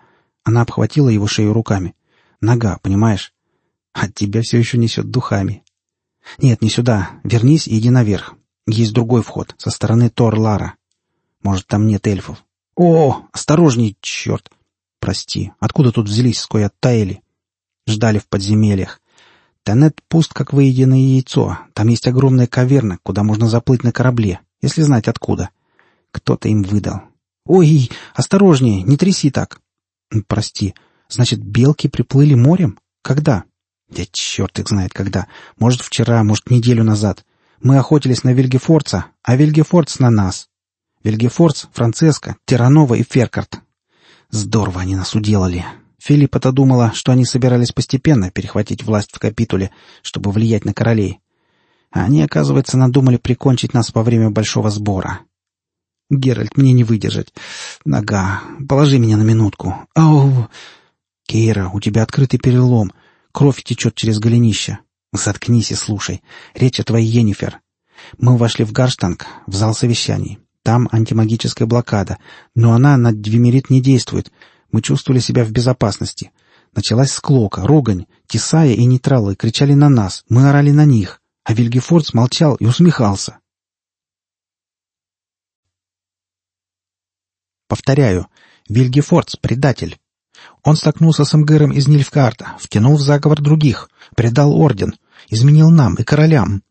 Она обхватила его шею руками. Нога, понимаешь? От тебя все еще несет духами. Нет, не сюда. Вернись и иди наверх. Есть другой вход, со стороны Тор-Лара. Может, там нет эльфов. О, осторожней, черт! Прости, откуда тут взялись скоя Таэли? Ждали в подземельях. Тенет пуст, как выеденное яйцо. Там есть огромная каверна, куда можно заплыть на корабле, если знать откуда. Кто-то им выдал. Ой, осторожнее, не тряси так. Прости, значит, белки приплыли морем? Когда? Да черт их знает когда. Может, вчера, может, неделю назад. Мы охотились на Вильгефорца, а Вильгефорц на нас. Вильгефорц, Франциско, Тиранова и Феркарт. Здорово они нас уделали. Филиппа-то думала, что они собирались постепенно перехватить власть в капитуле, чтобы влиять на королей. А они, оказывается, надумали прикончить нас во время большого сбора. Геральт, мне не выдержать. Нога. Положи меня на минутку. Ау! Кейра, у тебя открытый перелом. Кровь течет через голенище. Заткнись и слушай. Речь о твоей Йеннифер. Мы вошли в Гарштанг, в зал совещаний. Там антимагическая блокада, но она на Двемерит не действует. Мы чувствовали себя в безопасности. Началась склока, ругань. Тесая и нейтралы кричали на нас, мы орали на них. А Вильгефорд молчал и усмехался. Повторяю, Вильгефордс — предатель. Он столкнулся с Мгыром из Нильфгарда, втянул в заговор других, предал орден, изменил нам и королям.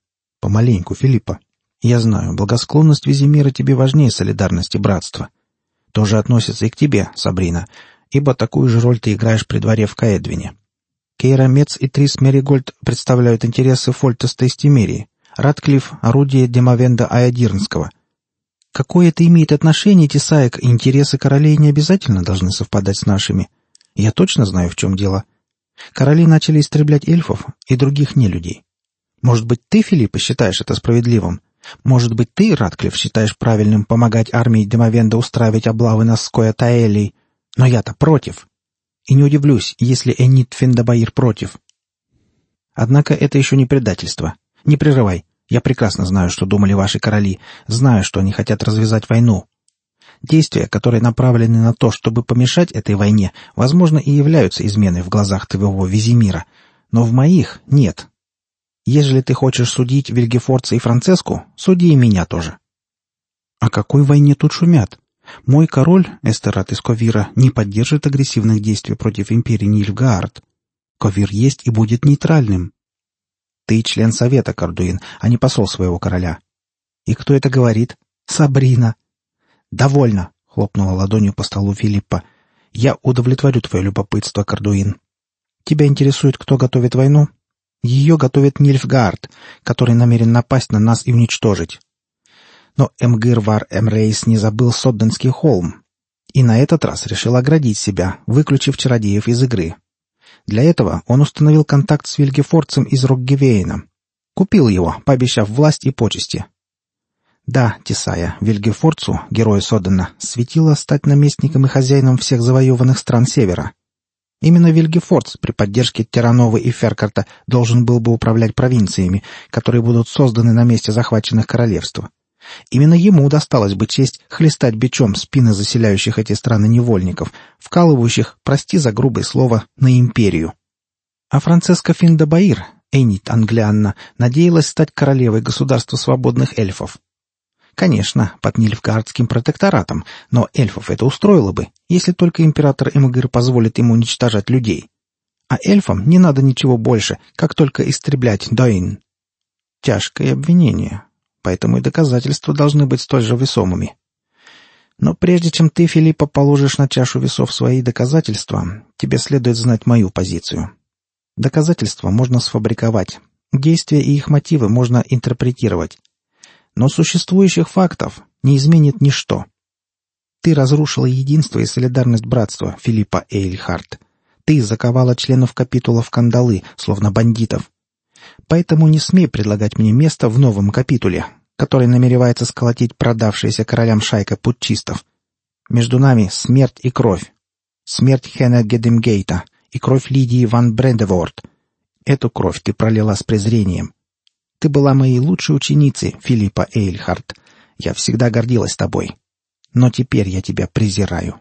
Помаленьку, Филиппа. Я знаю, благосклонность Визимира тебе важнее солидарности братства. Тоже относится и к тебе, Сабрина, ибо такую же роль ты играешь при дворе в Каэдвине. Кейра Мец и Трис Меригольд представляют интересы Фольтеста из Радклифф — орудие Демовенда Аядирнского. Какое это имеет отношение, Тесаек, интересы королей не обязательно должны совпадать с нашими. Я точно знаю, в чем дело. Короли начали истреблять эльфов и других нелюдей. Может быть, ты, Филипп, считаешь это справедливым? Может быть, ты, Радклифф, считаешь правильным помогать армии Демовенда устраивать облавы на Скоя Таэлей? Но я-то против. И не удивлюсь, если Энит Фендабаир против. Однако это еще не предательство. Не прерывай. Я прекрасно знаю, что думали ваши короли. Знаю, что они хотят развязать войну. Действия, которые направлены на то, чтобы помешать этой войне, возможно, и являются изменой в глазах твоего Визимира. Но в моих нет. Ежели ты хочешь судить Вильгефорца и Францеску, суди и меня тоже. О какой войне тут шумят? Мой король, Эстерат из Ковира, не поддержит агрессивных действий против империи Нильфгаард. Ковир есть и будет нейтральным. Ты член совета, Кардуин, а не посол своего короля. И кто это говорит? Сабрина. Довольно, хлопнула ладонью по столу Филиппа. Я удовлетворю твое любопытство, Кардуин. Тебя интересует, кто готовит войну? Ее готовит Нильфгаард, который намерен напасть на нас и уничтожить. Но Эмгирвар Эмрейс не забыл Содденский холм. И на этот раз решил оградить себя, выключив чародеев из игры. Для этого он установил контакт с Вильгефорцем из Рокгевейна. Купил его, пообещав власть и почести. Да, Тесая, Вильгефорцу, герою Содена, светило стать наместником и хозяином всех завоеванных стран Севера. Именно Вильгефордс при поддержке Тиранова и Феркарта должен был бы управлять провинциями, которые будут созданы на месте захваченных королевств. Именно ему досталась бы честь хлестать бичом спины заселяющих эти страны невольников, вкалывающих, прости за грубое слово, на империю. А Францеска Финдабаир, Энит Англианна, надеялась стать королевой государства свободных эльфов. Конечно, под Нильфгардским протекторатом, но эльфов это устроило бы, если только император Эмгир позволит ему уничтожать людей. А эльфам не надо ничего больше, как только истреблять Доин. Тяжкое обвинение, поэтому и доказательства должны быть столь же весомыми. Но прежде чем ты, Филиппа, положишь на чашу весов свои доказательства, тебе следует знать мою позицию. Доказательства можно сфабриковать, действия и их мотивы можно интерпретировать. Но существующих фактов не изменит ничто. Ты разрушила единство и солидарность братства Филиппа Эйльхарт. Ты заковала членов капитула в кандалы, словно бандитов. Поэтому не смей предлагать мне место в новом капитуле, который намеревается сколотить продавшаяся королям шайка путчистов. Между нами смерть и кровь. Смерть Хена Гедемгейта и кровь Лидии ван Брендеворд. Эту кровь ты пролила с презрением. Ты была моей лучшей ученицей, Филиппа Эйльхарт. Я всегда гордилась тобой. Но теперь я тебя презираю.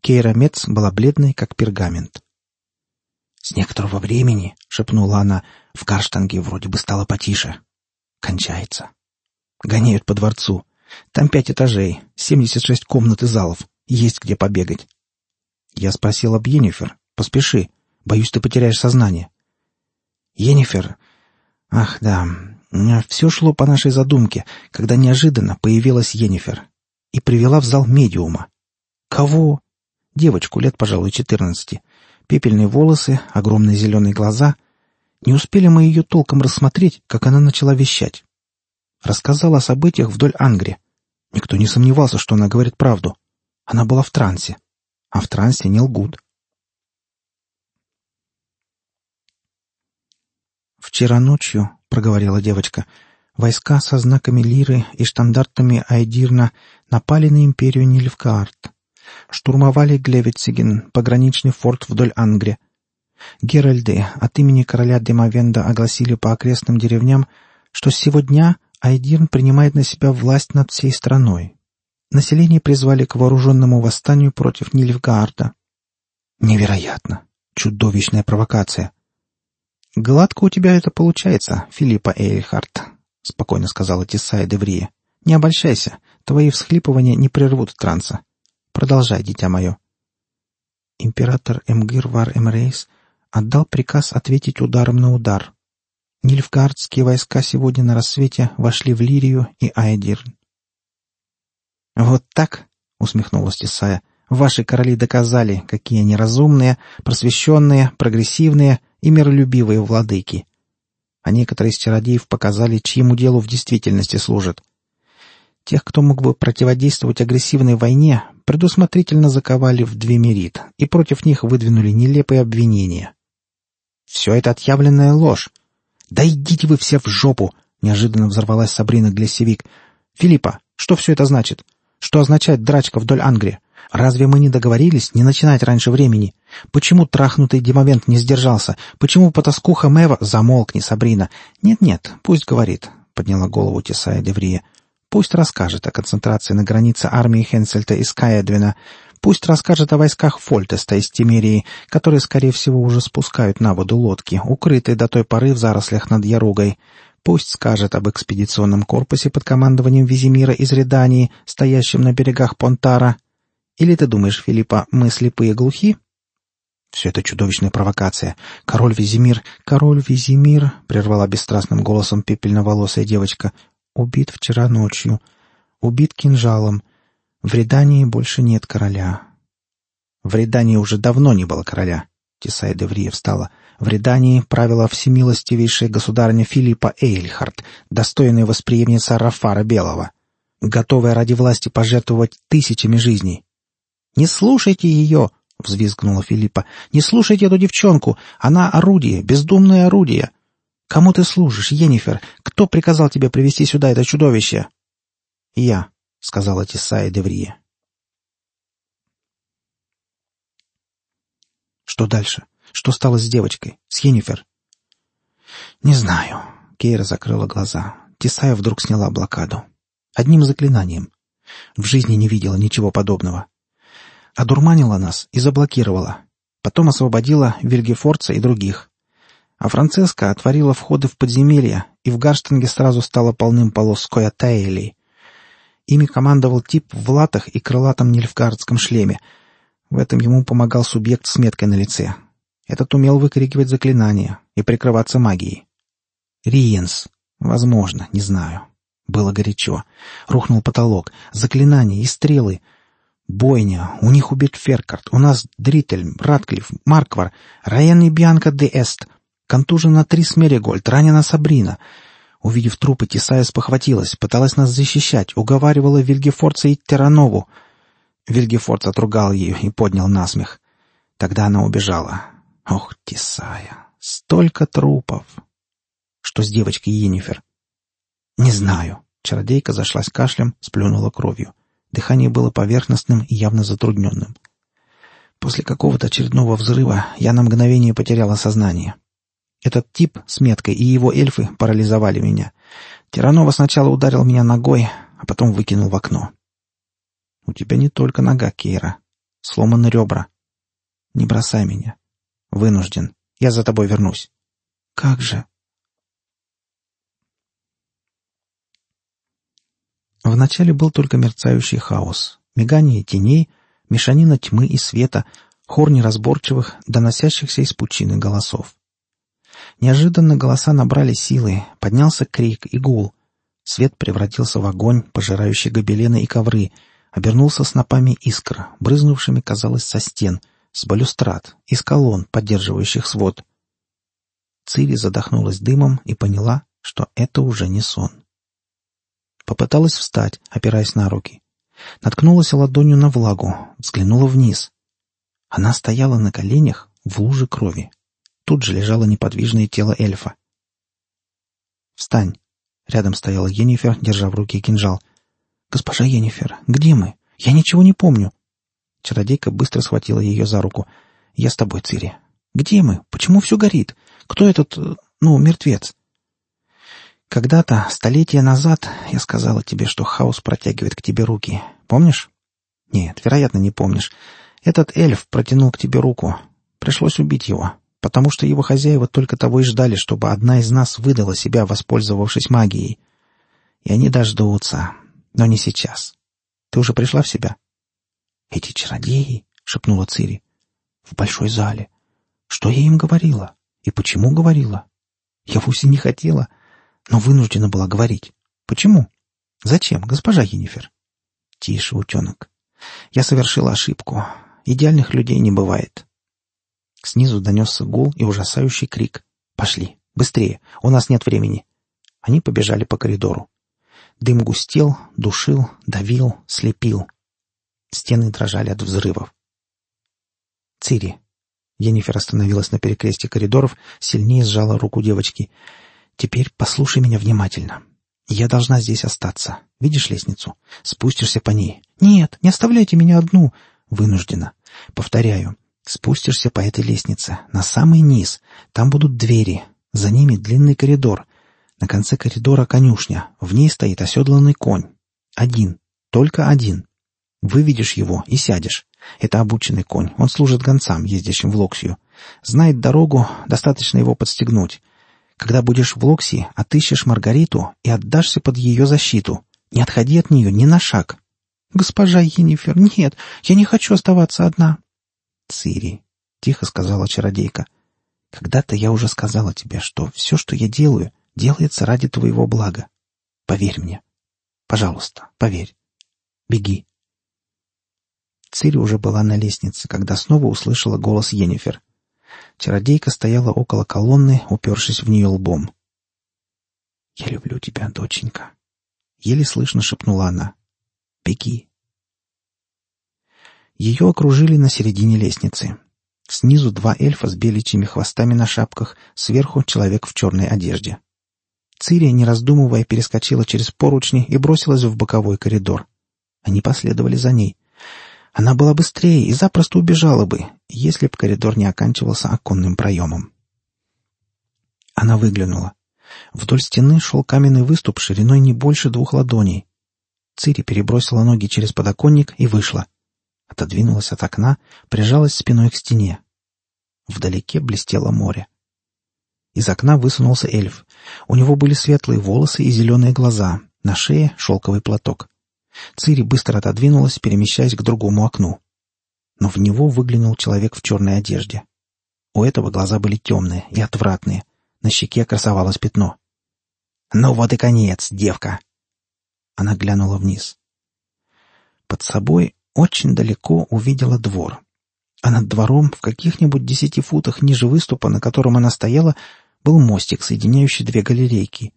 Кейра Мец была бледной, как пергамент. «С некоторого времени, — шепнула она, — в Карштанге вроде бы стало потише. Кончается. Гоняют по дворцу. Там пять этажей, семьдесят шесть комнат и залов. Есть где побегать. Я спросил об Йеннифер. Поспеши. Боюсь, ты потеряешь сознание. Йеннифер... Ах, да. Все шло по нашей задумке, когда неожиданно появилась Йеннифер и привела в зал медиума. Кого? Девочку лет, пожалуй, четырнадцати. Пепельные волосы, огромные зеленые глаза. Не успели мы ее толком рассмотреть, как она начала вещать. Рассказала о событиях вдоль Ангри. Никто не сомневался, что она говорит правду. Она была в трансе. А в трансе не лгут. «Вчера ночью», — проговорила девочка, — «войска со знаками Лиры и штандартами Айдирна напали на империю Нильфгаард. Штурмовали Глевицеген, пограничный форт вдоль Ангри. Геральды от имени короля Демовенда огласили по окрестным деревням, что с сего дня Айдирн принимает на себя власть над всей страной. Население призвали к вооруженному восстанию против Нильфгаарда. Невероятно! Чудовищная провокация! «Гладко у тебя это получается, Филиппа Эйльхарт», — спокойно сказала Тесая Деврия. «Не обольщайся, твои всхлипывания не прервут транса. Продолжай, дитя мое». Император Эмгир Вар Эмрейс отдал приказ ответить ударом на удар. Нильфгардские войска сегодня на рассвете вошли в Лирию и Айдирн. «Вот так?» — усмехнулась Тесая. «Ваши короли доказали, какие они разумные, просвещенные, прогрессивные — и миролюбивые владыки. А некоторые из чародеев показали, чьему делу в действительности служат. Тех, кто мог бы противодействовать агрессивной войне, предусмотрительно заковали в двемерит и против них выдвинули нелепые обвинения. «Все это отъявленная ложь!» «Да идите вы все в жопу!» — неожиданно взорвалась Сабрина Глессевик. «Филиппа, что все это значит? Что означает драчка вдоль Ангрии? Разве мы не договорились не начинать раньше времени? Почему трахнутый демовент не сдержался? Почему потаскуха Мэва... Замолкни, Сабрина. Нет-нет, пусть говорит, — подняла голову Тесая Деврия. Пусть расскажет о концентрации на границе армии Хенсельта и Скаедвина. Пусть расскажет о войсках Фольтеста из Тимерии, которые, скорее всего, уже спускают на воду лодки, укрытые до той поры в зарослях над Яругой. Пусть скажет об экспедиционном корпусе под командованием Визимира из Редании, стоящем на берегах Понтара, или ты думаешь, Филиппа, мы слепые глухи? Все это чудовищная провокация. Король Визимир, король Визимир, прервала бесстрастным голосом пепельноволосая девочка, убит вчера ночью. Убит кинжалом. В Редании больше нет короля. В Редании уже давно не было короля. Тесая Деврия встала. В Редании правила всемилостивейшая государыня Филиппа Эйльхард, достойная восприемница Рафара Белого, готовая ради власти пожертвовать тысячами жизней. «Не слушайте ее!» — взвизгнула Филиппа. «Не слушайте эту девчонку! Она орудие, бездумное орудие! Кому ты служишь, Енифер? Кто приказал тебе привести сюда это чудовище?» «Я», — сказала Тесая Деврия. «Что дальше? Что стало с девочкой? С Енифер?» «Не знаю». Кейра закрыла глаза. Тесая вдруг сняла блокаду. Одним заклинанием. В жизни не видела ничего подобного. Одурманила нас и заблокировала. Потом освободила Вильгефорца и других. А Францеска отворила входы в подземелья, и в Гарштинге сразу стало полным полос Коятаэлей. Ими командовал тип в латах и крылатом нильфгардском шлеме. В этом ему помогал субъект с меткой на лице. Этот умел выкрикивать заклинания и прикрываться магией. Риенс. Возможно, не знаю. Было горячо. Рухнул потолок. Заклинания и стрелы — Бойня. У них убит Феркарт. У нас Дритель, Ратклифф, Марквар, Райан и Бианка де Эст. Контужена Трис Меригольд, ранена Сабрина. Увидев трупы, Тесая спохватилась, пыталась нас защищать, уговаривала Вильгефорца и Теранову. Вильгефорц отругал ее и поднял насмех. Тогда она убежала. Ох, Тесая, столько трупов! Что с девочкой Енифер? Не знаю. Чародейка зашлась кашлем, сплюнула кровью. Дыхание было поверхностным и явно затрудненным. После какого-то очередного взрыва я на мгновение потеряла сознание. Этот тип с меткой и его эльфы парализовали меня. Тиранова сначала ударил меня ногой, а потом выкинул в окно. «У тебя не только нога, Кейра. Сломаны ребра. Не бросай меня. Вынужден. Я за тобой вернусь». «Как же?» Вначале был только мерцающий хаос, мигание теней, мешанина тьмы и света, хор неразборчивых, доносящихся из пучины голосов. Неожиданно голоса набрали силы, поднялся крик и гул. Свет превратился в огонь, пожирающий гобелены и ковры, обернулся снопами искр, брызнувшими, казалось, со стен, с балюстрат, из колонн, поддерживающих свод. Цири задохнулась дымом и поняла, что это уже не сон. Попыталась встать, опираясь на руки. Наткнулась ладонью на влагу, взглянула вниз. Она стояла на коленях в луже крови. Тут же лежало неподвижное тело эльфа. «Встань!» Рядом стояла Енифер, держа в руке кинжал. «Госпожа Енифер, где мы? Я ничего не помню!» Чародейка быстро схватила ее за руку. «Я с тобой, Цири. Где мы? Почему все горит? Кто этот, э, ну, мертвец?» «Когда-то, столетия назад, я сказала тебе, что хаос протягивает к тебе руки. Помнишь?» «Нет, вероятно, не помнишь. Этот эльф протянул к тебе руку. Пришлось убить его потому что его хозяева только того и ждали, чтобы одна из нас выдала себя, воспользовавшись магией. И они дождутся, но не сейчас. Ты уже пришла в себя? — Эти чародеи, — шепнула Цири, — в большой зале. Что я им говорила? И почему говорила? Я вовсе не хотела, но вынуждена была говорить. Почему? Зачем, госпожа Енифер? Тише, утенок. Я совершила ошибку. Идеальных людей не бывает. Снизу донесся гул и ужасающий крик. «Пошли! Быстрее! У нас нет времени!» Они побежали по коридору. Дым густел, душил, давил, слепил. Стены дрожали от взрывов. «Цири!» Енифер остановилась на перекрестье коридоров, сильнее сжала руку девочки. «Теперь послушай меня внимательно. Я должна здесь остаться. Видишь лестницу? Спустишься по ней. Нет, не оставляйте меня одну. Вынуждена. Повторяю, Спустишься по этой лестнице, на самый низ. Там будут двери. За ними длинный коридор. На конце коридора конюшня. В ней стоит оседланный конь. Один. Только один. Выведешь его и сядешь. Это обученный конь. Он служит гонцам, ездящим в Локсию. Знает дорогу, достаточно его подстегнуть. Когда будешь в Локсии, отыщешь Маргариту и отдашься под ее защиту. Не отходи от нее ни на шаг. «Госпожа Енифер, нет, я не хочу оставаться одна. Цири, — тихо сказала чародейка, — когда-то я уже сказала тебе, что все, что я делаю, делается ради твоего блага. Поверь мне. Пожалуйста, поверь. Беги. Цири уже была на лестнице, когда снова услышала голос Енифер. Чародейка стояла около колонны, упершись в нее лбом. «Я люблю тебя, доченька», — еле слышно шепнула она. «Беги, ее окружили на середине лестницы. Снизу два эльфа с беличьими хвостами на шапках, сверху человек в черной одежде. Цирия, не раздумывая, перескочила через поручни и бросилась в боковой коридор. Они последовали за ней. Она была быстрее и запросто убежала бы, если б коридор не оканчивался оконным проемом. Она выглянула. Вдоль стены шел каменный выступ шириной не больше двух ладоней. Цири перебросила ноги через подоконник и вышла отодвинулась от окна, прижалась спиной к стене. Вдалеке блестело море. Из окна высунулся эльф. У него были светлые волосы и зеленые глаза, на шее шелковый платок. Цири быстро отодвинулась, перемещаясь к другому окну. Но в него выглянул человек в черной одежде. У этого глаза были темные и отвратные. На щеке красовалось пятно. «Ну вот и конец, девка!» Она глянула вниз. Под собой очень далеко увидела двор. А над двором, в каких-нибудь десяти футах ниже выступа, на котором она стояла, был мостик, соединяющий две галерейки.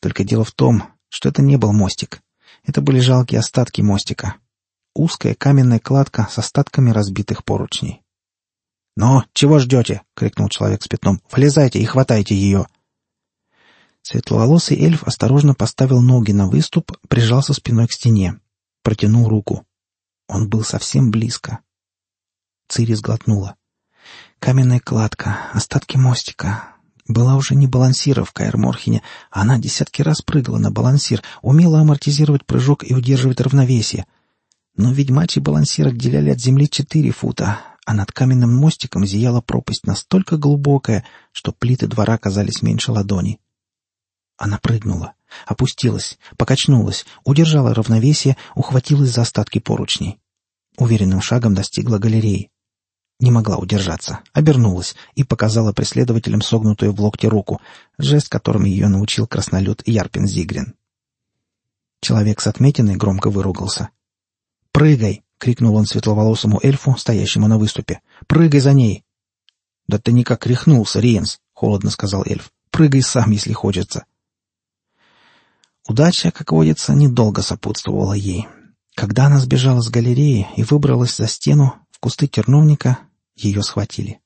Только дело в том, что это не был мостик. Это были жалкие остатки мостика. Узкая каменная кладка с остатками разбитых поручней. «Но чего ждете?» — крикнул человек с пятном. «Влезайте и хватайте ее!» Светловолосый эльф осторожно поставил ноги на выступ, прижался спиной к стене. Протянул руку. Он был совсем близко. Цири сглотнула. Каменная кладка, остатки мостика. Была уже не балансира в Каэр-Морхене, а она десятки раз прыгала на балансир, умела амортизировать прыжок и удерживать равновесие. Но ведьмачий балансир отделяли от земли четыре фута, а над каменным мостиком зияла пропасть настолько глубокая, что плиты двора казались меньше ладони. Она прыгнула, опустилась, покачнулась, удержала равновесие, ухватилась за остатки поручней. Уверенным шагом достигла галереи. Не могла удержаться, обернулась и показала преследователям согнутую в локте руку, жест, которым ее научил краснолюд Ярпин Зигрин. Человек с отметиной громко выругался. «Прыгай!» — крикнул он светловолосому эльфу, стоящему на выступе. «Прыгай за ней!» «Да ты никак рехнулся, Риенс!» — холодно сказал эльф. «Прыгай сам, если хочется!» Удача, как водится, недолго сопутствовала ей. Когда она сбежала с галереи и выбралась за стену, в кусты терновника, ее схватили.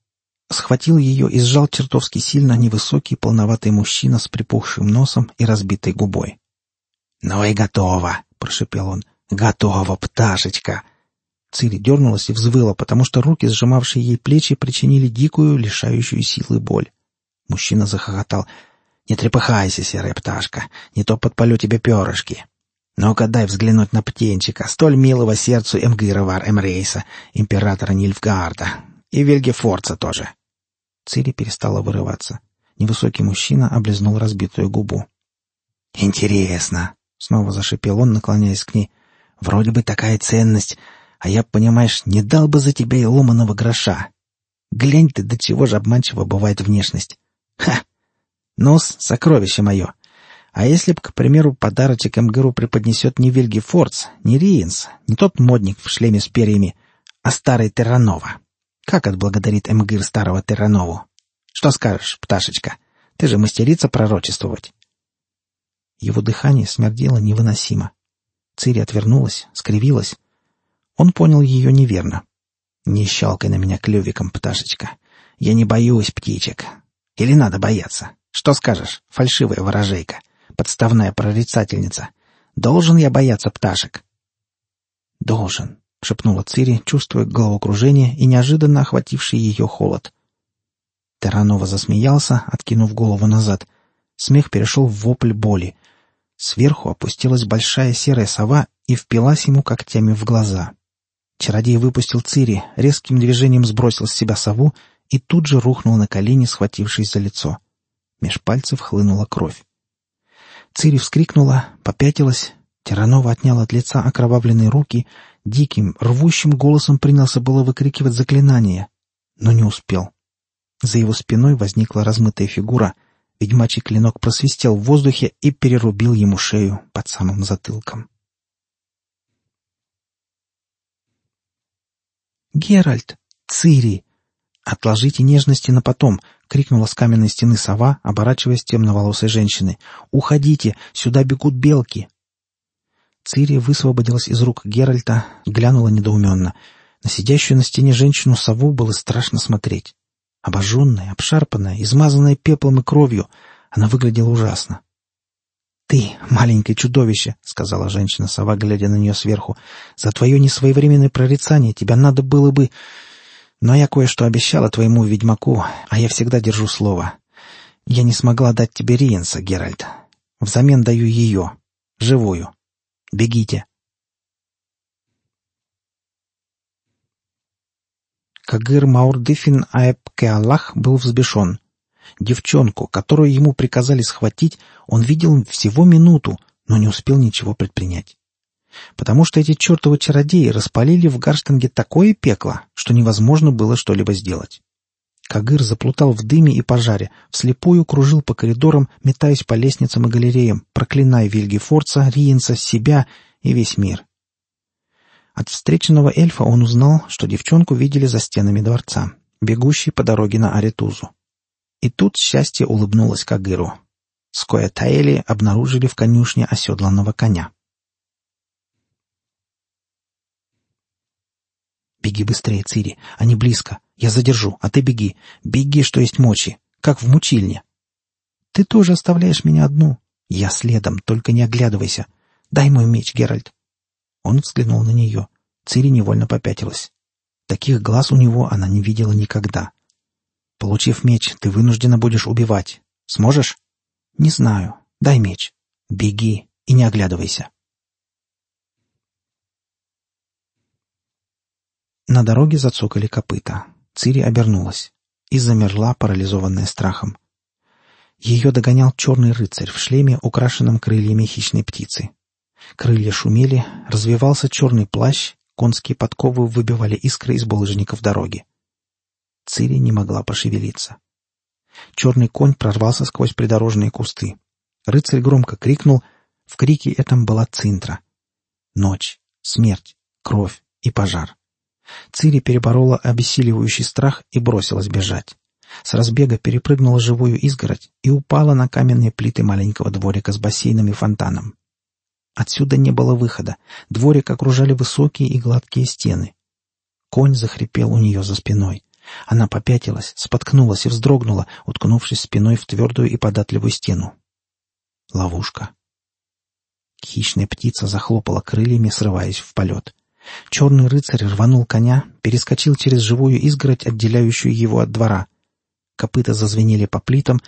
Схватил ее и сжал чертовски сильно невысокий полноватый мужчина с припухшим носом и разбитой губой. «Ну и готово!» — прошепел он. «Готово, пташечка!» Цири дернулась и взвыла, потому что руки, сжимавшие ей плечи, причинили дикую, лишающую силы боль. Мужчина захохотал. «Не трепыхайся, серая пташка, не то подпалю тебе перышки. Ну-ка дай взглянуть на птенчика, столь милого сердцу Эмгыровар Эмрейса, императора Нильфгаарда, и Вильгефорца тоже». Цири перестала вырываться. Невысокий мужчина облизнул разбитую губу. «Интересно», — снова зашипел он, наклоняясь к ней. «Вроде бы такая ценность, а я, понимаешь, не дал бы за тебя и ломаного гроша. Глянь ты, до чего же обманчиво бывает внешность. Ха! Нос — сокровище мое. А если б, к примеру, подарочек МГРУ преподнесет не Вильги Фордс, не Риенс, не тот модник в шлеме с перьями, а старый Терранова? Как отблагодарит МГИР старого Терранову? Что скажешь, пташечка? Ты же мастерица пророчествовать. Его дыхание смердело невыносимо. Цири отвернулась, скривилась. Он понял ее неверно. «Не щелкай на меня клювиком, пташечка. Я не боюсь птичек. Или надо бояться? Что скажешь, фальшивая ворожейка, подставная прорицательница? Должен я бояться пташек?» «Должен», — шепнула Цири, чувствуя головокружение и неожиданно охвативший ее холод. Таранова засмеялся, откинув голову назад. Смех перешел в вопль боли. Сверху опустилась большая серая сова и впилась ему когтями в глаза. Чародей выпустил Цири, резким движением сбросил с себя сову и тут же рухнул на колени, схватившись за лицо. Меж пальцев хлынула кровь. Цири вскрикнула, попятилась. Тиранова отнял от лица окровавленные руки, диким, рвущим голосом принялся было выкрикивать заклинание, но не успел. За его спиной возникла размытая фигура — Ведьмачий клинок просвистел в воздухе и перерубил ему шею под самым затылком. «Геральт! Цири! Отложите нежности на потом!» — крикнула с каменной стены сова, оборачиваясь темноволосой женщины. «Уходите! Сюда бегут белки!» Цири высвободилась из рук Геральта, глянула недоуменно. На сидящую на стене женщину сову было страшно смотреть. Обожженная, обшарпанная, измазанная пеплом и кровью, она выглядела ужасно. «Ты, маленькое чудовище!» — сказала женщина-сова, глядя на нее сверху. «За твое несвоевременное прорицание тебя надо было бы...» «Но я кое-что обещала твоему ведьмаку, а я всегда держу слово. Я не смогла дать тебе Риенса, Геральт. Взамен даю ее, живую. Бегите!» Кагыр Маурдыфин Аэбкеаллах был взбешен. Девчонку, которую ему приказали схватить, он видел всего минуту, но не успел ничего предпринять. Потому что эти чертовы чародеи распалили в Гарштанге такое пекло, что невозможно было что-либо сделать. Кагыр заплутал в дыме и пожаре, вслепую кружил по коридорам, метаясь по лестницам и галереям, проклиная Вильгефорца, Риенса, себя и весь мир. От встреченного эльфа он узнал, что девчонку видели за стенами дворца, бегущей по дороге на Аретузу. И тут счастье улыбнулось Кагыру. Скоя Таэли обнаружили в конюшне оседланного коня. «Беги быстрее, Цири, они близко. Я задержу, а ты беги. Беги, что есть мочи, как в мучильне. Ты тоже оставляешь меня одну. Я следом, только не оглядывайся. Дай мой меч, Геральт. Он взглянул на нее. Цири невольно попятилась. Таких глаз у него она не видела никогда. «Получив меч, ты вынуждена будешь убивать. Сможешь?» «Не знаю. Дай меч. Беги и не оглядывайся». На дороге зацокали копыта. Цири обернулась и замерла, парализованная страхом. Ее догонял черный рыцарь в шлеме, украшенном крыльями хищной птицы. Крылья шумели, развивался черный плащ, конские подковы выбивали искры из булыжников дороги. Цири не могла пошевелиться. Черный конь прорвался сквозь придорожные кусты. Рыцарь громко крикнул. В крике этом была цинтра. Ночь, смерть, кровь и пожар. Цири переборола обессиливающий страх и бросилась бежать. С разбега перепрыгнула живую изгородь и упала на каменные плиты маленького дворика с бассейном и фонтаном. Отсюда не было выхода. Дворик окружали высокие и гладкие стены. Конь захрипел у нее за спиной. Она попятилась, споткнулась и вздрогнула, уткнувшись спиной в твердую и податливую стену. Ловушка. Хищная птица захлопала крыльями, срываясь в полет. Черный рыцарь рванул коня, перескочил через живую изгородь, отделяющую его от двора. Копыта зазвенели по плитам,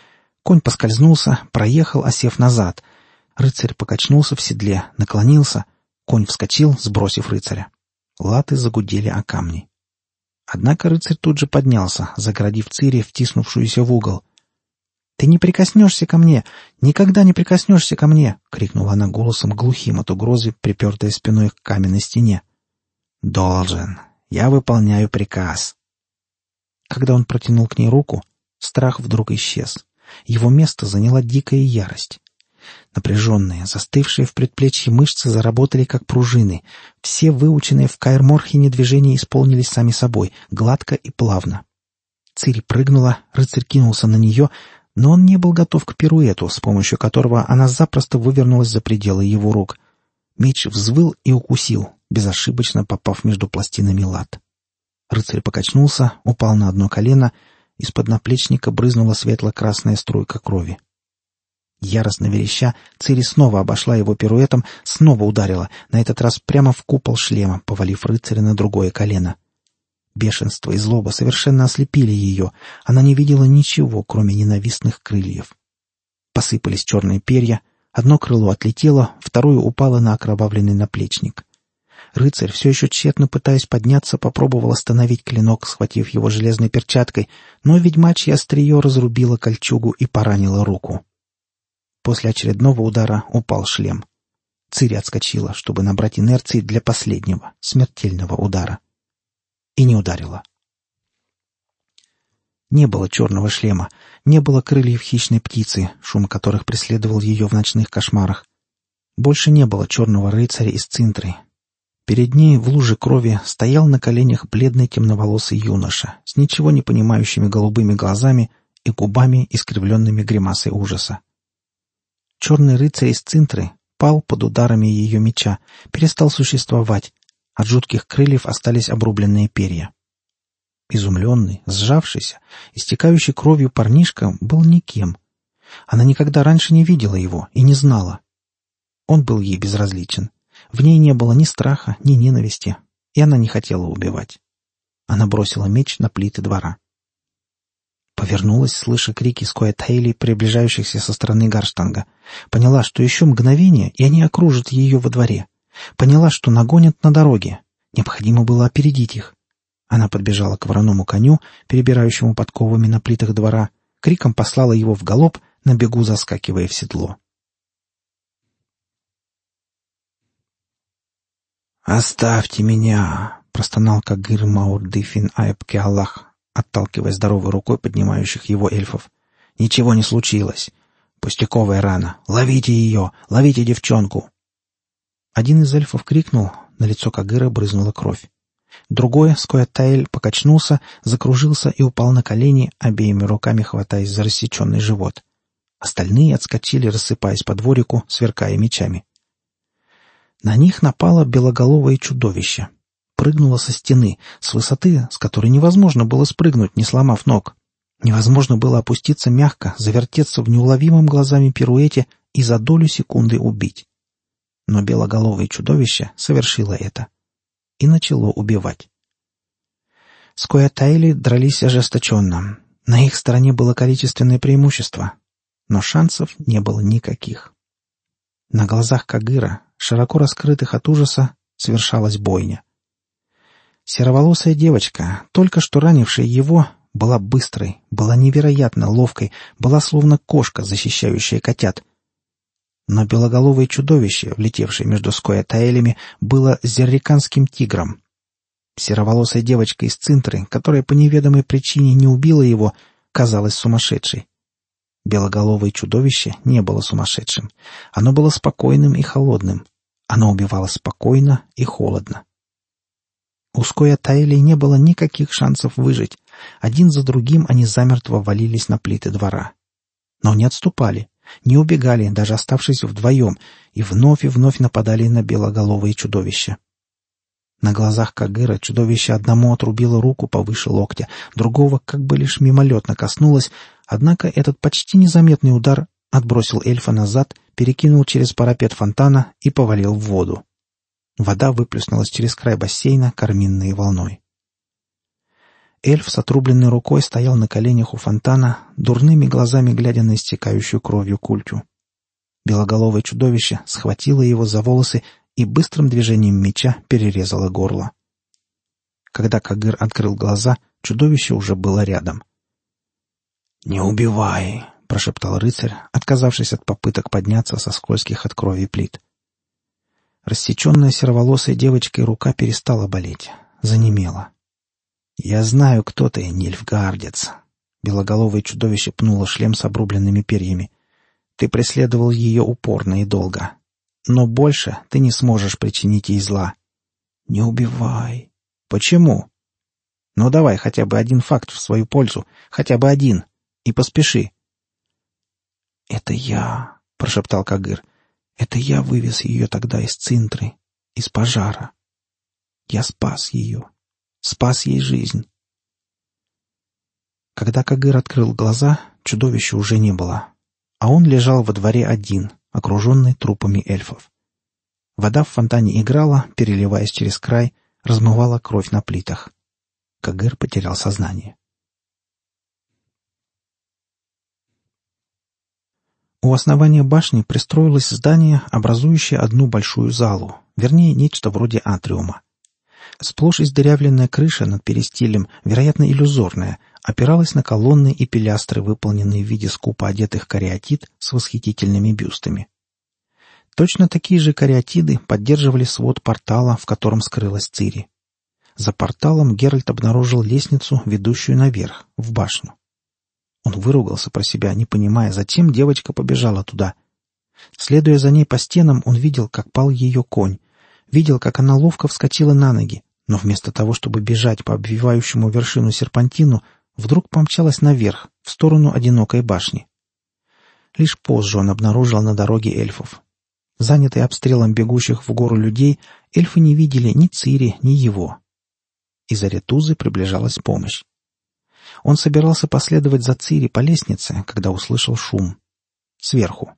конь поскользнулся, проехал, осев назад. Рыцарь покачнулся в седле, наклонился, конь вскочил, сбросив рыцаря. Латы загудели о камни. Однако рыцарь тут же поднялся, заградив Цири, втиснувшуюся в угол. «Ты не прикоснешься ко мне! Никогда не прикоснешься ко мне!» — крикнула она голосом глухим от угрозы, припертая спиной к каменной стене. «Должен. Я выполняю приказ». Когда он протянул к ней руку, страх вдруг исчез. Его место заняла дикая ярость. Напряженные, застывшие в предплечье мышцы заработали как пружины. Все выученные в Каэр-Морхене движения исполнились сами собой, гладко и плавно. Цири прыгнула, рыцарь кинулся на нее, но он не был готов к пируэту, с помощью которого она запросто вывернулась за пределы его рук. Меч взвыл и укусил, безошибочно попав между пластинами лад. Рыцарь покачнулся, упал на одно колено, из-под наплечника брызнула светло-красная струйка крови. Яростно вереща, Цири снова обошла его пируэтом, снова ударила, на этот раз прямо в купол шлема, повалив рыцаря на другое колено. Бешенство и злоба совершенно ослепили ее. Она не видела ничего, кроме ненавистных крыльев. Посыпались черные перья, одно крыло отлетело, второе упало на окровавленный наплечник. Рыцарь, все еще тщетно пытаясь подняться, попробовал остановить клинок, схватив его железной перчаткой, но ведьмачье острие разрубило кольчугу и поранило руку. После очередного удара упал шлем. Цири отскочила, чтобы набрать инерции для последнего, смертельного удара. И не ударила. Не было черного шлема, не было крыльев хищной птицы, шум которых преследовал ее в ночных кошмарах. Больше не было черного рыцаря из цинтры. Перед ней в луже крови стоял на коленях бледный темноволосый юноша с ничего не понимающими голубыми глазами и губами, искривленными гримасой ужаса. Черный рыцарь из Цинтры пал под ударами ее меча, перестал существовать. От жутких крыльев остались обрубленные перья. Изумленный, сжавшийся, истекающий кровью парнишка был никем. Она никогда раньше не видела его и не знала. Он был ей безразличен. В ней не было ни страха, ни ненависти, и она не хотела убивать. Она бросила меч на плиты двора. Повернулась, слыша крики Скоэтхейли, приближающихся со стороны Гарштанга. Поняла, что еще мгновение, и они окружат ее во дворе. Поняла, что нагонят на дороге. Необходимо было опередить их. Она подбежала к вороному коню, перебирающему подковами на плитах двора, криком послала его в галоп, на бегу заскакивая в седло. «Оставьте меня!» — простонал Кагыр Маур Дыфин Аэбке Аллах, отталкивая здоровой рукой поднимающих его эльфов. «Ничего не случилось. Пустяковая рана. Ловите ее! Ловите девчонку!» Один из эльфов крикнул, на лицо Кагыра брызнула кровь. Другой, Скоятаэль, покачнулся, закружился и упал на колени, обеими руками хватаясь за рассеченный живот. Остальные отскочили, рассыпаясь по дворику, сверкая мечами. На них напало белоголовое чудовище прыгнула со стены, с высоты, с которой невозможно было спрыгнуть, не сломав ног. Невозможно было опуститься мягко, завертеться в неуловимом глазами пируэте и за долю секунды убить. Но белоголовое чудовище совершило это и начало убивать. Скоятайли дрались ожесточенно. На их стороне было количественное преимущество, но шансов не было никаких. На глазах Кагыра, широко раскрытых от ужаса, совершалась бойня. Сероволосая девочка, только что ранившая его, Была быстрой, была невероятно ловкой, была словно кошка, защищающая котят. Но белоголовое чудовище, влетевшее между скоятаэлями, было зерриканским тигром. Сероволосая девочка из Цинтры, которая по неведомой причине не убила его, казалась сумасшедшей. Белоголовое чудовище не было сумасшедшим. Оно было спокойным и холодным. Оно убивало спокойно и холодно. У Скоя Тайли не было никаких шансов выжить. Один за другим они замертво валились на плиты двора. Но не отступали. Не убегали, даже оставшись вдвоем, и вновь и вновь нападали на белоголовые чудовища. На глазах Кагыра чудовище одному отрубило руку повыше локтя, другого как бы лишь мимолетно коснулось, однако этот почти незаметный удар отбросил эльфа назад, перекинул через парапет фонтана и повалил в воду. Вода выплеснулась через край бассейна карминной волной. Эльф с отрубленной рукой стоял на коленях у фонтана, дурными глазами глядя на истекающую кровью культю. Белоголовое чудовище схватило его за волосы и быстрым движением меча перерезало горло. Когда Кагыр открыл глаза, чудовище уже было рядом. «Не убивай!» — прошептал рыцарь, отказавшись от попыток подняться со скользких от крови плит. Рассеченная сероволосой девочкой рука перестала болеть, занемела. «Я знаю, кто ты, Нильфгардец!» Белоголовое чудовище пнуло шлем с обрубленными перьями. «Ты преследовал ее упорно и долго. Но больше ты не сможешь причинить ей зла. Не убивай. Почему? Ну давай хотя бы один факт в свою пользу, хотя бы один, и поспеши». «Это я», — прошептал Кагыр. «Это я вывез ее тогда из Цинтры, из пожара. Я спас ее» спас ей жизнь. Когда Кагыр открыл глаза, чудовища уже не было, а он лежал во дворе один, окруженный трупами эльфов. Вода в фонтане играла, переливаясь через край, размывала кровь на плитах. Кагыр потерял сознание. У основания башни пристроилось здание, образующее одну большую залу, вернее, нечто вроде атриума. Сплошь издырявленная крыша над перестилем, вероятно, иллюзорная, опиралась на колонны и пилястры, выполненные в виде скупо одетых кариатид с восхитительными бюстами. Точно такие же кариатиды поддерживали свод портала, в котором скрылась Цири. За порталом Геральт обнаружил лестницу, ведущую наверх, в башню. Он выругался про себя, не понимая, зачем девочка побежала туда. Следуя за ней по стенам, он видел, как пал ее конь, видел, как она ловко вскочила на ноги, но вместо того, чтобы бежать по обвивающему вершину серпантину, вдруг помчалась наверх, в сторону одинокой башни. Лишь позже он обнаружил на дороге эльфов. Занятые обстрелом бегущих в гору людей, эльфы не видели ни Цири, ни его. Из Аретузы приближалась помощь. Он собирался последовать за Цири по лестнице, когда услышал шум. Сверху.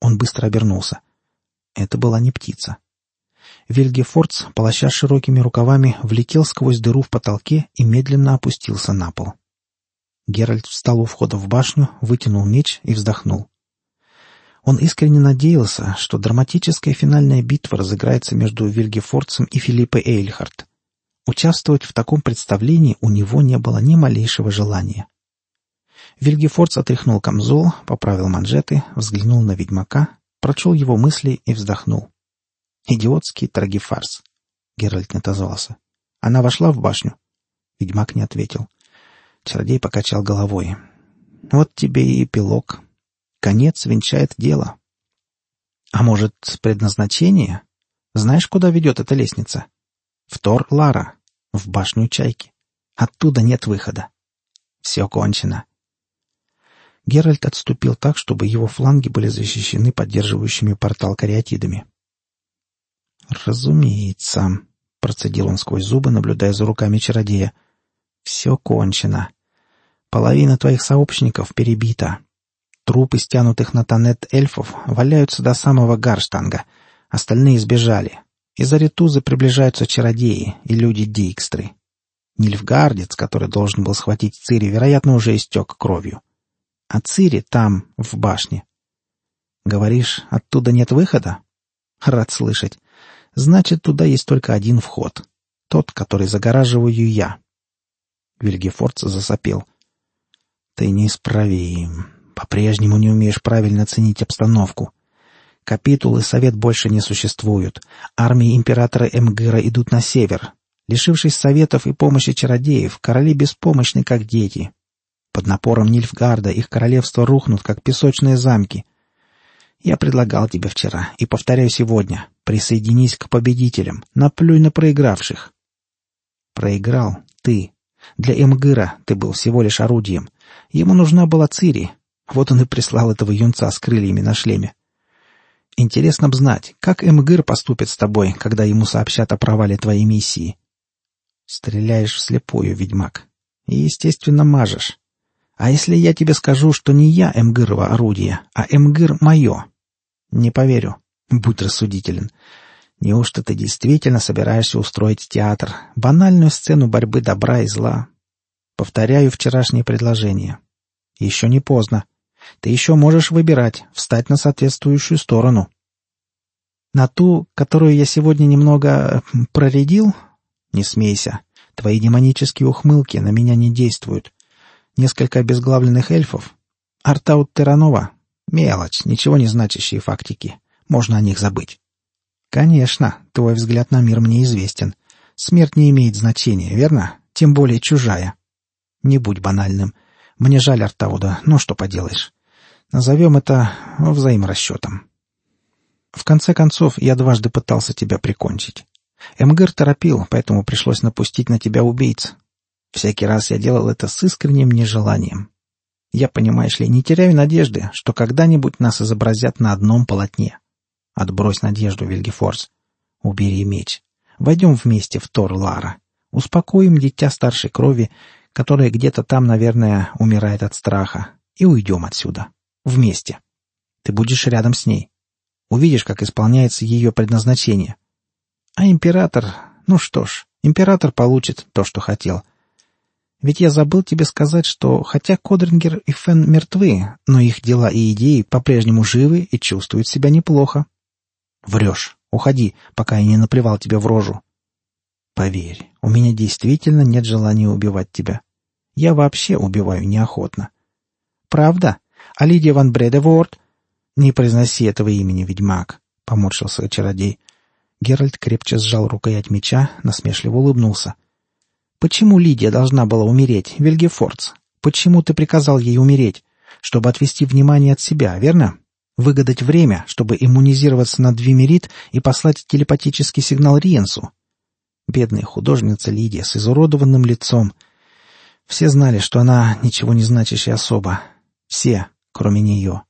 Он быстро обернулся. Это была не птица. Вильгефордс, полоща широкими рукавами, влетел сквозь дыру в потолке и медленно опустился на пол. Геральт встал у входа в башню, вытянул меч и вздохнул. Он искренне надеялся, что драматическая финальная битва разыграется между Вильгефордсом и Филиппой Эйльхарт. Участвовать в таком представлении у него не было ни малейшего желания. Вильгефордс отряхнул камзол, поправил манжеты, взглянул на ведьмака, прочел его мысли и вздохнул. Идиотский трагифарс. Геральт не отозвался. Она вошла в башню. Ведьмак не ответил. Чародей покачал головой. Вот тебе и эпилог. Конец венчает дело. А может, предназначение? Знаешь, куда ведет эта лестница? В Тор Лара, в башню Чайки. Оттуда нет выхода. Все кончено. Геральт отступил так, чтобы его фланги были защищены поддерживающими портал кариатидами. «Разумеется», — процедил он сквозь зубы, наблюдая за руками чародея. «Все кончено. Половина твоих сообщников перебита. Трупы стянутых на тонет эльфов валяются до самого Гарштанга. Остальные сбежали. Из Аритузы приближаются чародеи и люди Дикстры. Нильфгардец, который должен был схватить Цири, вероятно, уже истек кровью. А Цири там, в башне. Говоришь, оттуда нет выхода? Рад слышать. Значит, туда есть только один вход. Тот, который загораживаю я. Вильгефордс засопел. «Ты неисправим. По-прежнему не умеешь правильно оценить обстановку. Капитулы Совет больше не существуют. Армии императора Эмгыра идут на север. Лишившись советов и помощи чародеев, короли беспомощны, как дети. Под напором Нильфгарда их королевства рухнут, как песочные замки. Я предлагал тебе вчера и повторяю сегодня. Присоединись к победителям, наплюй на проигравших. Проиграл ты. Для Эмгыра ты был всего лишь орудием. Ему нужна была Цири. Вот он и прислал этого юнца с крыльями на шлеме. Интересно б знать, как Эмгыр поступит с тобой, когда ему сообщат о провале твоей миссии. Стреляешь вслепую, ведьмак. И, естественно, мажешь. А если я тебе скажу, что не я Эмгырова орудие, а Эмгыр мое? Не поверю. Будь рассудителен. Неужто ты действительно собираешься устроить театр, банальную сцену борьбы добра и зла? Повторяю вчерашнее предложение. Еще не поздно. Ты еще можешь выбирать, встать на соответствующую сторону. На ту, которую я сегодня немного проредил? Не смейся. Твои демонические ухмылки на меня не действуют. Несколько обезглавленных эльфов. Артаут Теранова. Мелочь, ничего не значащие фактики. Можно о них забыть. Конечно, твой взгляд на мир мне известен. Смерть не имеет значения, верно? Тем более чужая. Не будь банальным. Мне жаль Артауда, но что поделаешь. Назовем это взаиморасчетом. В конце концов, я дважды пытался тебя прикончить. Эмгыр торопил, поэтому пришлось напустить на тебя убийц. Всякий раз я делал это с искренним нежеланием. Я, понимаешь ли, не теряю надежды, что когда-нибудь нас изобразят на одном полотне. Отбрось надежду, Вильгефорс. Убери меч. Войдем вместе в Тор Лара. Успокоим дитя старшей крови, которое где-то там, наверное, умирает от страха, и уйдем отсюда. Вместе. Ты будешь рядом с ней. Увидишь, как исполняется ее предназначение. А император... Ну что ж, император получит то, что хотел. Ведь я забыл тебе сказать, что хотя Кодрингер и Фен мертвы, но их дела и идеи по-прежнему живы и чувствуют себя неплохо. Врешь. Уходи, пока я не наплевал тебе в рожу. Поверь, у меня действительно нет желания убивать тебя. Я вообще убиваю неохотно. Правда? А Лидия ван Бредеворд? Не произноси этого имени, ведьмак, — поморщился чародей. Геральт крепче сжал рукоять меча, насмешливо улыбнулся. «Почему Лидия должна была умереть, Вильгефордс? Почему ты приказал ей умереть? Чтобы отвести внимание от себя, верно? Выгадать время, чтобы иммунизироваться на Двимерит и послать телепатический сигнал Риенсу? Бедная художница Лидия с изуродованным лицом. Все знали, что она ничего не значащая особа. Все, кроме нее.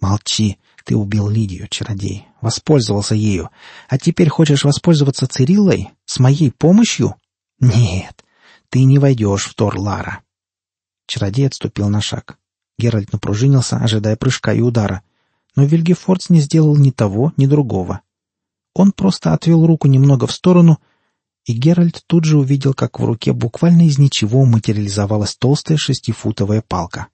Молчи. Ты убил Лидию, чародей. Воспользовался ею. А теперь хочешь воспользоваться Цириллой? С моей помощью? Нет. Ты не войдешь в Тор Лара. Чародей отступил на шаг. Геральт напружинился, ожидая прыжка и удара. Но Вильгефордс не сделал ни того, ни другого. Он просто отвел руку немного в сторону, и Геральт тут же увидел, как в руке буквально из ничего материализовалась толстая шестифутовая палка.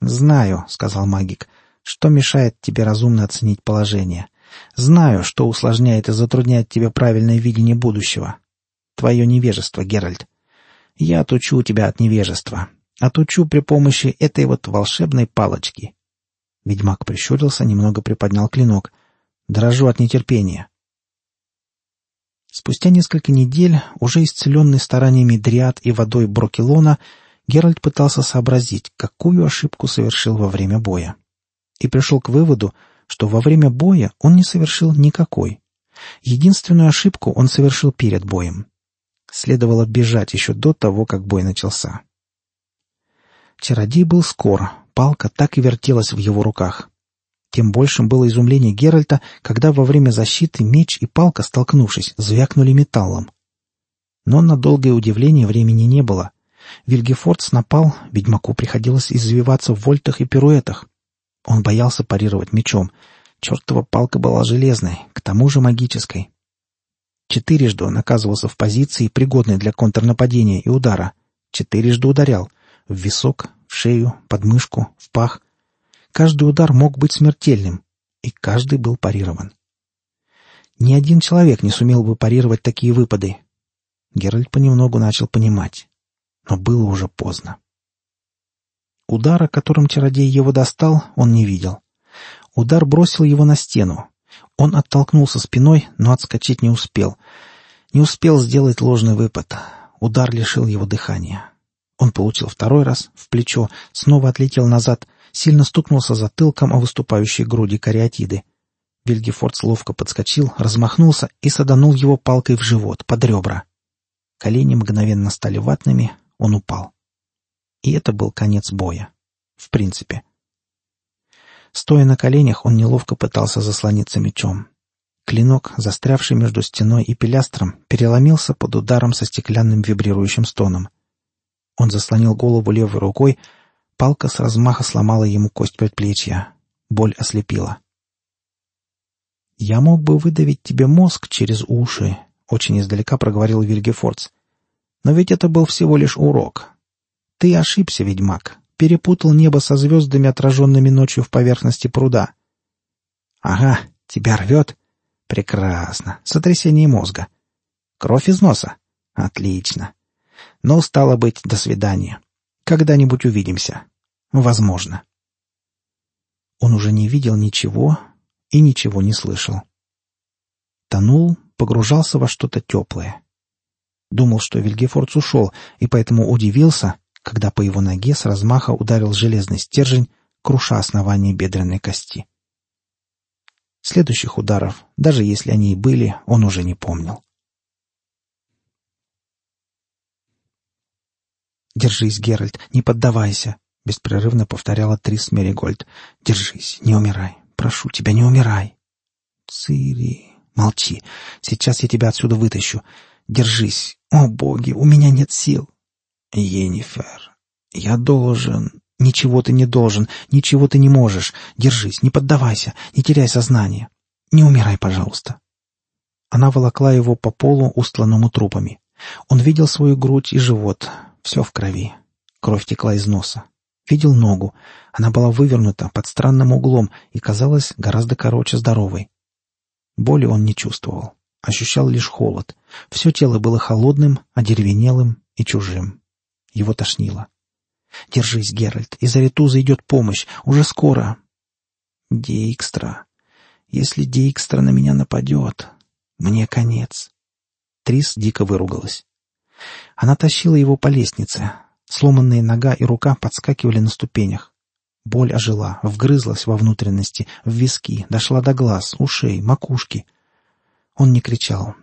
«Знаю», — сказал магик, — «что мешает тебе разумно оценить положение. Знаю, что усложняет и затрудняет тебе правильное видение будущего. Твое невежество, Геральт. Я отучу тебя от невежества. Отучу при помощи этой вот волшебной палочки». Ведьмак прищурился, немного приподнял клинок. «Дрожу от нетерпения». Спустя несколько недель, уже исцеленный стараниями Дриад и водой Брокелона, Геральт пытался сообразить, какую ошибку совершил во время боя. И пришел к выводу, что во время боя он не совершил никакой. Единственную ошибку он совершил перед боем. Следовало бежать еще до того, как бой начался. Чародей был скор, палка так и вертелась в его руках. Тем большим было изумление Геральта, когда во время защиты меч и палка, столкнувшись, звякнули металлом. Но на долгое удивление времени не было. Вильгефордс напал, ведьмаку приходилось извиваться в вольтах и пируэтах. Он боялся парировать мечом. Чертова палка была железной, к тому же магической. Четырежды он оказывался в позиции, пригодной для контрнападения и удара. Четырежды ударял. В висок, в шею, под мышку, в пах. Каждый удар мог быть смертельным, и каждый был парирован. Ни один человек не сумел бы парировать такие выпады. Геральт понемногу начал понимать но было уже поздно. Удара, которым чародей его достал, он не видел. Удар бросил его на стену. Он оттолкнулся спиной, но отскочить не успел. Не успел сделать ложный выпад. Удар лишил его дыхания. Он получил второй раз в плечо, снова отлетел назад, сильно стукнулся затылком о выступающей груди кариатиды. Вильгефордс ловко подскочил, размахнулся и саданул его палкой в живот, под ребра. Колени мгновенно стали ватными, он упал. И это был конец боя. В принципе. Стоя на коленях, он неловко пытался заслониться мечом. Клинок, застрявший между стеной и пилястром, переломился под ударом со стеклянным вибрирующим стоном — он заслонил голову левой рукой, палка с размаха сломала ему кость предплечья. Боль ослепила. «Я мог бы выдавить тебе мозг через уши», — очень издалека проговорил Вильгефордс. «Но ведь это был всего лишь урок. Ты ошибся, ведьмак, перепутал небо со звездами, отраженными ночью в поверхности пруда». «Ага, тебя рвет?» «Прекрасно. Сотрясение мозга. Кровь из носа? Отлично. Но, стало быть, до свидания. Когда-нибудь увидимся. Возможно. Он уже не видел ничего и ничего не слышал. Тонул, погружался во что-то теплое. Думал, что Вильгефордс ушел, и поэтому удивился, когда по его ноге с размаха ударил железный стержень, круша основание бедренной кости. Следующих ударов, даже если они и были, он уже не помнил. «Держись, Геральт, не поддавайся!» — беспрерывно повторяла Трис Меригольд. «Держись, не умирай. Прошу тебя, не умирай!» «Цири...» «Молчи. Сейчас я тебя отсюда вытащу. Держись. О, боги, у меня нет сил!» «Енифер, я должен...» «Ничего ты не должен, ничего ты не можешь. Держись, не поддавайся, не теряй сознание. Не умирай, пожалуйста». Она волокла его по полу, устланному трупами. Он видел свою грудь и живот, все в крови. Кровь текла из носа. Видел ногу. Она была вывернута под странным углом и казалась гораздо короче здоровой. Боли он не чувствовал. Ощущал лишь холод. Все тело было холодным, одеревенелым и чужим. Его тошнило. «Держись, Геральт, из Аритуза идет помощь. Уже скоро». «Дейкстра. Если Дейкстра на меня нападет, мне конец». Трис дико выругалась. Она тащила его по лестнице. Сломанные нога и рука подскакивали на ступенях. Боль ожила, вгрызлась во внутренности, в виски, дошла до глаз, ушей, макушки. Он не кричал.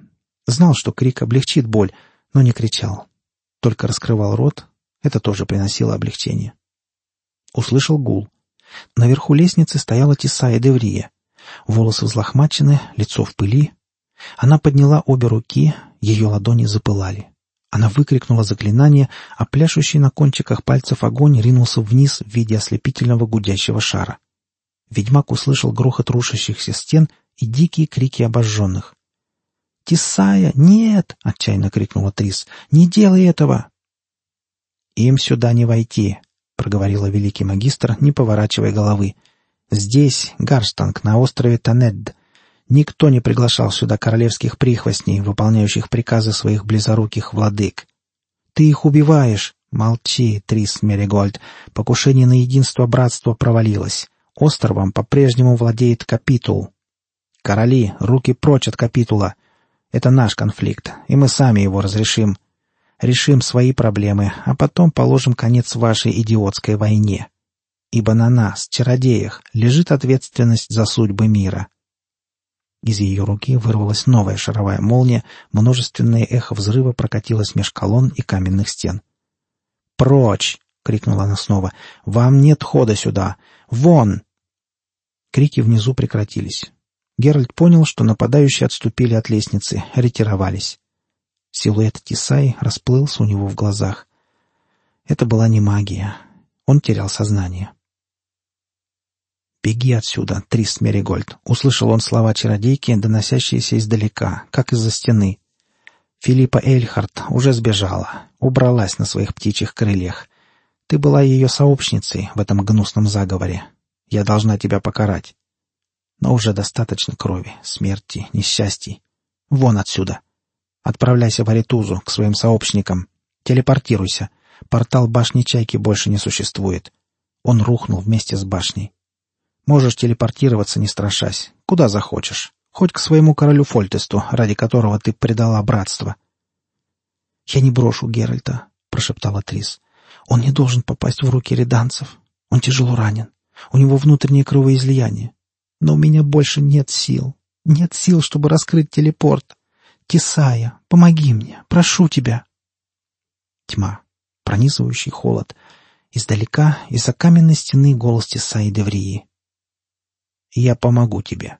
Знал, что крик облегчит боль, но не кричал. Только раскрывал рот. Это тоже приносило облегчение. Услышал гул. Наверху лестницы стояла Тесая Деврия. Волосы взлохмачены, лицо в пыли. Она подняла обе руки, ее ладони запылали. Она выкрикнула заклинание, а пляшущий на кончиках пальцев огонь ринулся вниз в виде ослепительного гудящего шара. Ведьмак услышал грохот рушащихся стен и дикие крики обожженных. «Тисая, нет!» — отчаянно крикнула Трис. «Не делай этого!» «Им сюда не войти», — проговорила великий магистр, не поворачивая головы. «Здесь Гарстанг, на острове Танедд. Никто не приглашал сюда королевских прихвостней, выполняющих приказы своих близоруких владык. Ты их убиваешь. Молчи, Трис Меригольд. Покушение на единство братства провалилось. Островом по-прежнему владеет Капитул. Короли, руки прочь от Капитула. Это наш конфликт, и мы сами его разрешим. Решим свои проблемы, а потом положим конец вашей идиотской войне. Ибо на нас, чародеях, лежит ответственность за судьбы мира. Из ее руки вырвалась новая шаровая молния, множественное эхо взрыва прокатилось меж колонн и каменных стен. «Прочь!» — крикнула она снова. «Вам нет хода сюда! Вон!» Крики внизу прекратились. Геральт понял, что нападающие отступили от лестницы, ретировались. Силуэт Тисаи расплылся у него в глазах. Это была не магия. Он терял сознание. «Беги отсюда, Трис Меригольд!» — услышал он слова чародейки, доносящиеся издалека, как из-за стены. Филиппа Эльхард уже сбежала, убралась на своих птичьих крыльях. Ты была ее сообщницей в этом гнусном заговоре. Я должна тебя покарать. Но уже достаточно крови, смерти, несчастий. Вон отсюда. Отправляйся в Аритузу, к своим сообщникам. Телепортируйся. Портал башни Чайки больше не существует. Он рухнул вместе с башней. Можешь телепортироваться, не страшась, куда захочешь, хоть к своему королю Фольтесту, ради которого ты предала братство. «Я не брошу Геральта», — прошептала Трис. «Он не должен попасть в руки реданцев. Он тяжело ранен. У него внутреннее кровоизлияние. Но у меня больше нет сил. Нет сил, чтобы раскрыть телепорт. Тесая, помоги мне, прошу тебя». Тьма, пронизывающий холод. Издалека, из-за каменной стены голос Тесаи Деврии. «Я помогу тебе»,